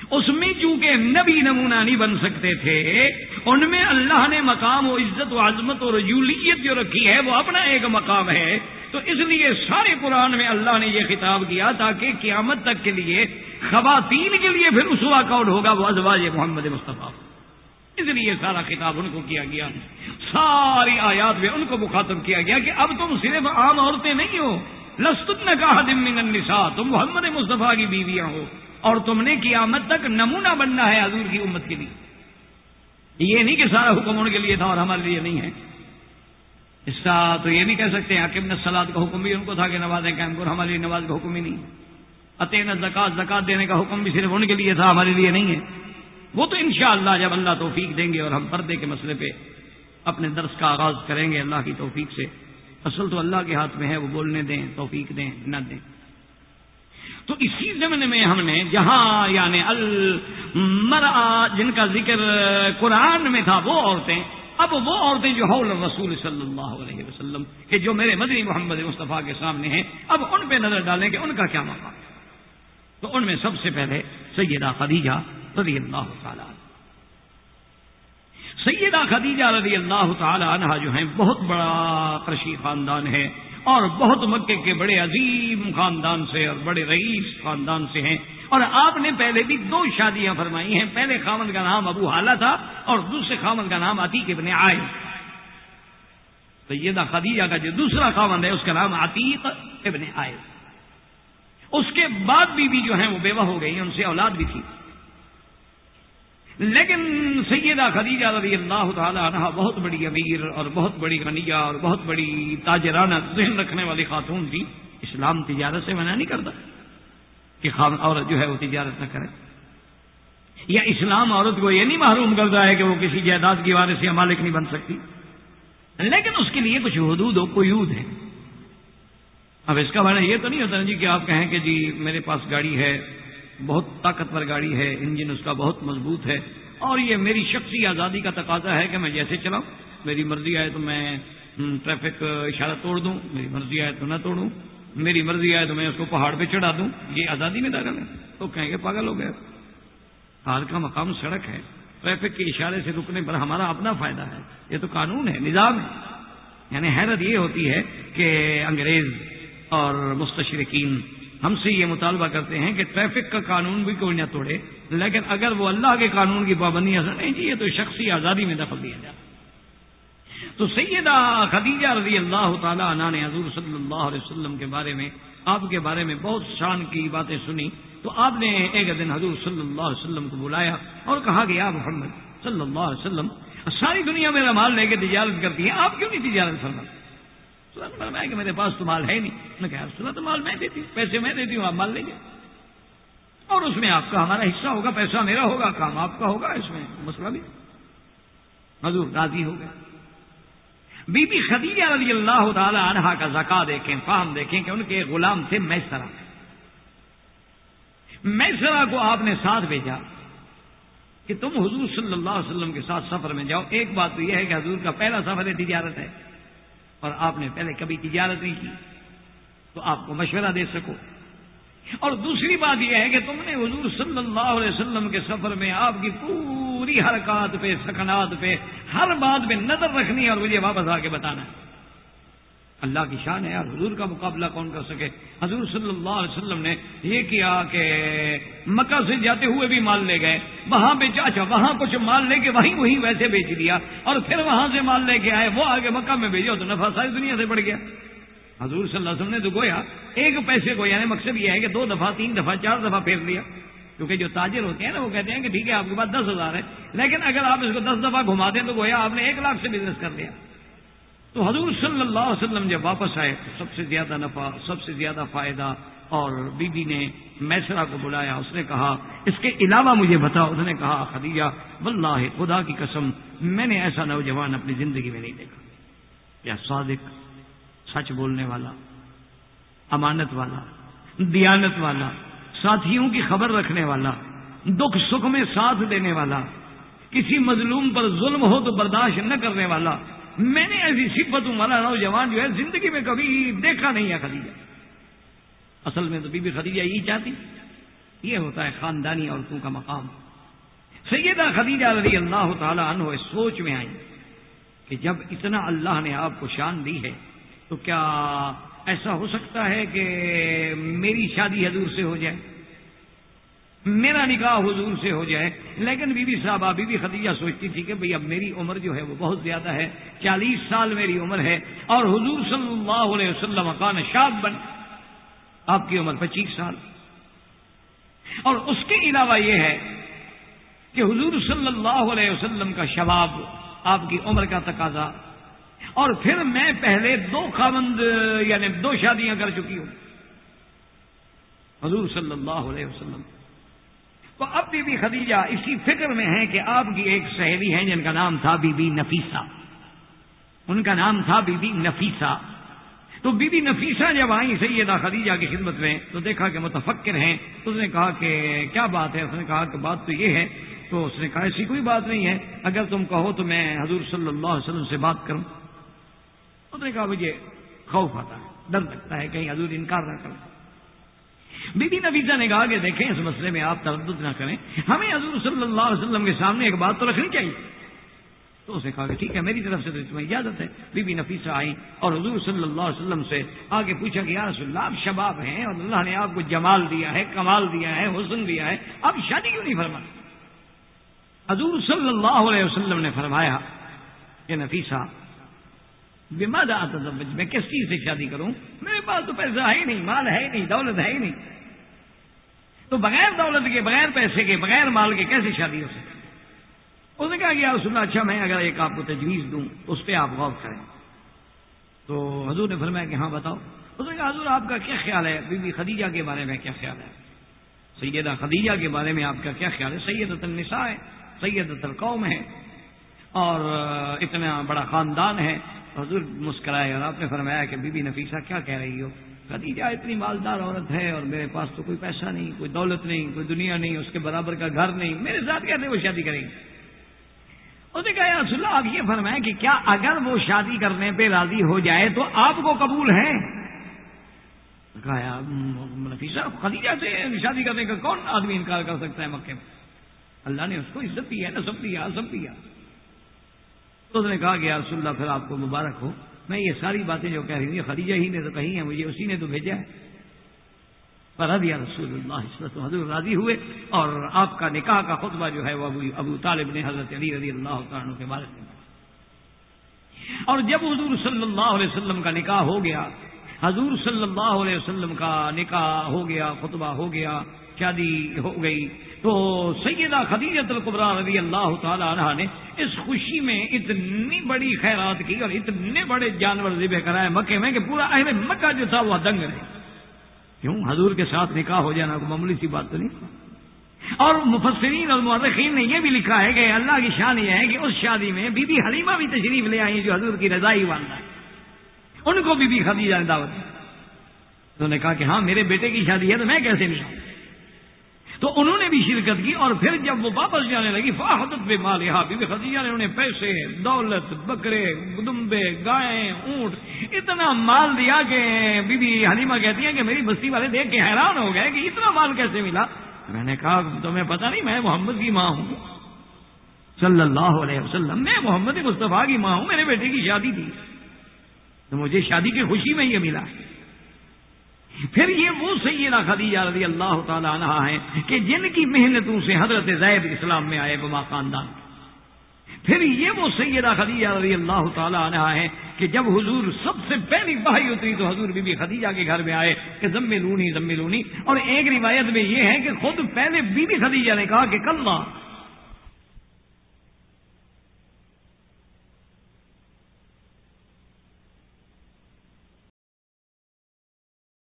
اس میں چونکہ نبی نمونہ نہیں بن سکتے تھے، ان میں اللہ نے مقام و عزت و عظمت اور رجولیت جو رکھی ہے، وہ اپنا ایک مقام ہے۔ تو اس لیے سارے قرآن میں اللہ نے یہ خطاب کیا تاکہ قیامت تک کے لیے، خواتین کے لیے پھر اسوا کون ہوگا؟ وہ ازواج محمد مصطفیٰ۔ اس لیے سارا خطاب ان کو کیا گیا۔ ساری آیات میں ان کو مخاطب کیا گیا کہ اب تم صرف عام عورتیں نہیں ہو، لستن نے کہا دن النساء، تم محمد مصطفیٰ کی بیویاں ہو۔ اور تم نے قیامت تک نمونہ بننا ہے حضور کی امت کے لیے۔ یہ نہیں کہ سارا حکم ان کے لیے تھا اور ہمارے لیے نہیں ہے۔ اس کا تو یہ نہیں کہہ سکتے حاکم نے سلاد کا حکم بھی ان کو تھا کہ نمازیں قائم کرو، ہمارے لیے نماز کا حکم ہی نہیں۔ عطین زکات زکات دینے کا حکم بھی صرف ان کے لیے تھا، ہمارے لیے نہیں ہے۔ وہ تو انشاءاللہ جب اللہ توفیق دیں گے اور ہم پردے کے مسئلے پہ اپنے درس کا آغاز کریں گے اللہ کی توفیق سے۔ اصل تو اللہ کے ہاتھ میں ہے، وہ بولنے دیں، توفیق دیں، نہ دیں۔ تو اسی زمن میں ہم نے جہاں یعنی المرا جن کا ذکر قرآن میں تھا وہ عورتیں، اب وہ عورتیں جو حول رسول صلی اللہ علیہ وسلم کہ جو میرے مدنی محمد مصطفیٰ کے سامنے ہیں، اب ان پہ نظر ڈالیں کہ ان کا کیا مقام ہے۔ تو ان میں سب سے پہلے سیدہ خدیجہ رضی اللہ تعالی سیدہ خدیجہ رضی اللہ تعالی عنہ جو ہیں، بہت بڑا کرشی خاندان ہے۔ اور بہت مکے کے بڑے عظیم خاندان سے اور بڑے رئیس خاندان سے ہیں۔ اور آپ نے پہلے بھی دو شادیاں فرمائی ہیں۔ پہلے خامن کا نام ابو حالہ تھا اور دوسرے خامن کا نام عتیق ابن آئے تو یہ دا خدیجہ کا جو دوسرا خامن ہے اس کا نام عتیق ابن آئے اس کے بعد بھی, بھی جو ہیں وہ بیوہ ہو گئی ان سے اولاد بھی تھی۔ لیکن سیدہ خدیجہ رضی اللہ تعالی عنہ بہت بڑی امیر اور بہت بڑی غنیہ اور بہت بڑی تاجرانہ ذہن رکھنے والی خاتون تھی۔ اسلام تجارت سے منع نہیں کرتا کہ خام عورت جو ہے وہ تجارت نہ کرے۔ یا اسلام عورت کو یہ نہیں محروم کرتا ہے کہ وہ کسی جائیداد کی وارث سے مالک نہیں بن سکتی۔ لیکن اس کے لیے کچھ حدود و قیود ہے اب اس کا معنی یہ تو نہیں ہوتا جی کہ آپ کہیں کہ جی میرے پاس گاڑی ہے۔ بہت طاقتور گاڑی ہے، انجن اس کا بہت مضبوط ہے۔ اور یہ میری شخصی آزادی کا تقاضا ہے کہ میں جیسے چلاؤں۔ میری مرضی آئے تو میں ٹریفک اشارہ توڑ دوں۔ میری مرضی آئے تو نہ توڑوں۔ میری مرضی آئے تو میں اس کو پہاڑ پہ چڑھا دوں۔ یہ آزادی میں داخل ہے۔ تو کہیں گے پاگل ہو گئے۔ حال کا مقام سڑک ہے۔ ٹریفک کے اشارے سے رکنے پر ہمارا اپنا فائدہ ہے۔ یہ تو قانون ہے، نظام ہے۔ یعنی حیرت یہ ہوتی ہے کہ انگریز اور مستشرقین ہم سے یہ مطالبہ کرتے ہیں کہ ٹریفک کا قانون بھی کوئی نہ توڑے، لیکن اگر وہ اللہ کے قانون کی پابندی اثر نہیں چاہیے تو شخصی آزادی میں دخل دیا جائے۔ تو سیدہ خدیجہ رضی اللہ تعالیٰ عنہ نے حضور صلی اللہ علیہ وسلم کے بارے میں، آپ کے بارے میں بہت شان کی باتیں سنی تو آپ نے ایک دن حضور صلی اللہ علیہ وسلم کو بلایا اور کہا کہ یا محمد صلی اللہ علیہ وسلم، ساری دنیا میرا مال لے کے تجارت کرتی ہے، آپ کیوں نہیں تجارت فرما فرمایا کہ میرے پاس تو مال ہے نہیں۔ میں کہا ہاں، سنا تو مال میں دیتی ہوں، پیسے میں دیتی ہوں، آپ مال لیں گے۔ اور اس میں آپ کا ہمارا حصہ ہوگا، پیسہ میرا ہوگا، کام آپ کا ہوگا، اس میں مسئلہ بھی۔ حضور راضی ہو گئے۔ بی بی خدیجہ رضی اللہ تعالی عنہ کا زکا دیکھیں فام دیکھیں کہ ان کے غلام تھے میسرا میسرا کو آپ نے ساتھ بھیجا کہ تم حضور صلی اللہ علیہ وسلم کے ساتھ سفر میں جاؤ۔ ایک بات تو یہ ہے کہ حضور کا پہلا سفر ہے تجارت ہے۔ اور آپ نے پہلے کبھی تجارت نہیں کی تو آپ کو مشورہ دے سکو۔ اور دوسری بات یہ ہے کہ تم نے حضور صلی اللہ علیہ وسلم کے سفر میں آپ کی پوری حرکات پہ، سکنات پہ، ہر بات پہ نظر رکھنی ہے اور مجھے واپس آ کے بتانا ہے۔ اللہ کی شان ہے، حضور کا مقابلہ کون کر سکے؟ حضور صلی اللہ علیہ وسلم نے یہ کیا کہ مکہ سے جاتے ہوئے بھی مال لے گئے۔ وہاں پہ اچھا وہاں کچھ مال لے کے وہیں وہیں ویسے بیچ دیا اور پھر وہاں سے مال لے کے آئے۔ وہ آگے مکہ میں بھیجو تو نفع ساری دنیا سے بڑھ گیا۔ حضور صلی اللہ علیہ وسلم نے تو گویا، ایک پیسے کو یعنی مقصد یہ ہے کہ دو دفعہ، تین دفعہ، چار دفعہ پھیر لیا۔ کیونکہ جو تاجر ہوتے ہیں نا، وہ کہتے ہیں کہ ٹھیک ہے، آپ کے پاس دس ہزار ہے لیکن اگر آپ اس کو دس دفعہ گھما دیں تو گویا آپ نے ایک لاکھ سے بزنس کر لیا۔ تو حضور صلی اللہ علیہ وسلم جب واپس آئے تو سب سے زیادہ نفع، سب سے زیادہ فائدہ اور بی بی نے میسرا کو بلایا، اس نے کہا، اس کے علاوہ مجھے بتا اس نے کہا، خدیجہ، واللہ خدا کی قسم، میں نے ایسا نوجوان اپنی زندگی میں نہیں دیکھا۔ یا صادق، سچ بولنے والا، امانت والا، دیانت والا، ساتھیوں کی خبر رکھنے والا، دکھ سکھ میں ساتھ دینے والا، کسی مظلوم پر ظلم ہو تو برداشت نہ کرنے والا میں نے ایسی صفتوں والا نوجوان جو ہے زندگی میں کبھی دیکھا نہیں ہے خدیجہ۔ اصل میں تو بی بی خدیجہ یہی چاہتی۔ یہ ہوتا ہے خاندانی عورتوں کا مقام۔ سیدہ خدیجہ رضی اللہ تعالی عنہ اس سوچ میں آئی کہ جب اتنا اللہ نے آپ کو شان دی ہے تو کیا ایسا ہو سکتا ہے کہ میری شادی حضور سے ہو جائے؟ میرا نکاح حضور سے ہو جائے۔ لیکن بی بی صاحبہ، بی بی خدیجہ سوچتی تھی کہ بھئی اب میری عمر جو ہے وہ بہت زیادہ ہے۔ چالیس سال میری عمر ہے۔ اور حضور صلی اللہ علیہ وسلم کان شاب بن۔ آپ کی عمر پچیس سال۔ اور اس کے علاوہ یہ ہے کہ حضور صلی اللہ علیہ وسلم کا شباب آپ کی عمر کا تقاضا۔ اور پھر میں پہلے دو خامند یعنی دو شادیاں کر چکی ہوں۔ حضور صلی اللہ علیہ وسلم۔ تو اب بی بی خدیجہ اسی فکر میں ہے کہ آپ کی ایک سہیلی ہے جن کا نام تھا بی بی نفیسہ۔ ان کا نام تھا بی بی نفیسہ۔ تو بی بی نفیسہ جب آئی سیدہ خدیجہ کی خدمت میں تو دیکھا کہ متفکر ہیں۔ اس نے کہا کہ کیا بات ہے؟ اس نے کہا کہ بات تو یہ ہے۔ تو اس نے کہا ایسی کوئی بات نہیں ہے۔ اگر تم کہو تو میں حضور صلی اللہ علیہ وسلم سے بات کروں۔ اس نے کہا مجھے خوف آتا ہے، ڈر لگتا ہے، کہیں حضور انکار نہ کریں۔ بی بی نفیسہ نے کہا کہ دیکھیں، اس مسئلے میں آپ تردد نہ کریں۔ ہمیں حضور صلی اللہ علیہ وسلم کے سامنے ایک بات تو رکھنی چاہیے۔ تو اسے کہا کہ ٹھیک ہے، میری طرف سے تو تمہیں اجازت ہے۔ بی بی نفیسہ آئی اور حضور صلی اللہ علیہ وسلم سے آگے پوچھا کہ یا رسول اللہ، آپ شباب ہیں اور اللہ نے آپ کو جمال دیا ہے، کمال دیا ہے، حسن دیا ہے۔ آپ شادی کیوں نہیں فرما حضور صلی اللہ علیہ وسلم نے فرمایا کہ نفیسہ بیمار میں کس چیز سے شادی کروں؟ میرے پاس تو پیسہ ہے ہی نہیں، مال ہے ہی نہیں، دولت ہے ہی نہیں۔ تو بغیر دولت کے، بغیر پیسے کے، بغیر مال کے کیسے شادی ہو سکتی؟ اس نے کہا کہ یار سننا اچھا میں اگر ایک آپ کو تجویز دوں، اس پہ آپ غور کریں۔ تو حضور نے فرمایا کہ ہاں بتاؤ۔ اس نے کہا، حضور، آپ کا کیا خیال ہے؟ بی بی خدیجہ کے بارے میں کیا خیال ہے؟ سیدہ خدیجہ کے بارے میں آپ کا کیا خیال ہے؟ سید النساء ہے سید القوم ہے، اور اتنا بڑا خاندان ہے۔ حضور مسکرائے اور آپ نے فرمایا کہ بی بی نفیسہ کیا کہہ رہی ہو؟ خدیجہ اتنی مالدار عورت ہے اور میرے پاس تو کوئی پیسہ نہیں، کوئی دولت نہیں، کوئی دنیا نہیں، اس کے برابر کا گھر نہیں، میرے ساتھ کہتے وہ شادی کریں گے؟ اس نے کہا، یا رسول اللہ، آپ یہ فرمائیں کہ کیا اگر وہ شادی کرنے پہ راضی ہو جائے تو آپ کو قبول ہے؟ کہا نفیسہ، خدیجہ سے شادی کرنے کا کون آدمی انکار کر سکتا ہے مکے میں؟ اللہ نے اس کو عزت دی ہے نا سب دیا سب دیا تو اس نے کہا کہ رسول اللہ، پھر آپ کو مبارک ہو۔ میں یہ ساری باتیں جو کہہ رہی ہوں خدیجہ ہی نے تو کہی ہیں، مجھے اسی نے تو بھیجا ہے۔ پر رضی رسول اللہ حضور راضی ہوئے اور آپ کا نکاح کا خطبہ جو ہے وہ ابو ابو طالب نے حضرت علی رضی اللہ عنہ کے بارے میں اور جب حضور صلی اللہ علیہ وسلم کا نکاح ہو گیا، حضور صلی اللہ علیہ وسلم کا نکاح ہو گیا، خطبہ ہو گیا، شادی ہو گئی تو سیدہ خدیجت القبرا رضی اللہ تعالی عنہ نے اس خوشی میں اتنی بڑی خیرات کی اور اتنے بڑے جانور ذبح کرائے مکے میں کہ پورا اہل مکہ جو تھا وہ دنگ رہے۔ کیوں؟ حضور کے ساتھ نکاح ہو جانا کوئی معمولی سی بات تو نہیں؟ اور مفسرین اور مورخین نے یہ بھی لکھا ہے کہ اللہ کی شان یہ ہے کہ اس شادی میں بی بی حلیمہ بھی تشریف لے آئی جو حضور کی رضائی والدہ ہے۔ ان کو بھی بی خدیجہ نے دعوت دی۔ تو نے کہا کہ ہاں میرے بیٹے کی شادی ہے تو میں کیسے نہیں آؤں؟ تو انہوں نے بھی شرکت کی اور پھر جب وہ واپس جانے لگی، فاحدت بے مال یہاں بی خدیجہ نے انہیں پیسے، دولت، بکرے، دمبے، گائے، اونٹ، اتنا مال دیا کہ بی بی حلیمہ کہتی ہیں کہ میری بستی والے دیکھ کے حیران ہو گئے کہ اتنا مال کیسے ملا؟ میں نے کہا تمہیں پتا نہیں، میں محمد کی ماں ہوں۔ صلی اللہ علیہ وسلم، میں محمد مصطفیٰ کی ماں ہوں، میرے بیٹے کی شادی تھی۔ تو مجھے شادی کی خوشی میں یہ ملا۔ پھر یہ وہ سیدہ خدیجہ رضی اللہ تعالی عنہ ہیں کہ جن کی محنتوں سے حضرت زید اسلام میں آئے بما خاندان پھر یہ وہ سیدہ خدیجہ رضی اللہ تعالی عنہ ہیں کہ جب حضور سب سے پہلی بھائی اتری تو حضور بی بی خدیجہ کے گھر میں آئے کہ زمے لونی زمے لونی۔ اور ایک روایت میں یہ ہے کہ خود پہلے بی بی خدیجہ نے کہا کہ کل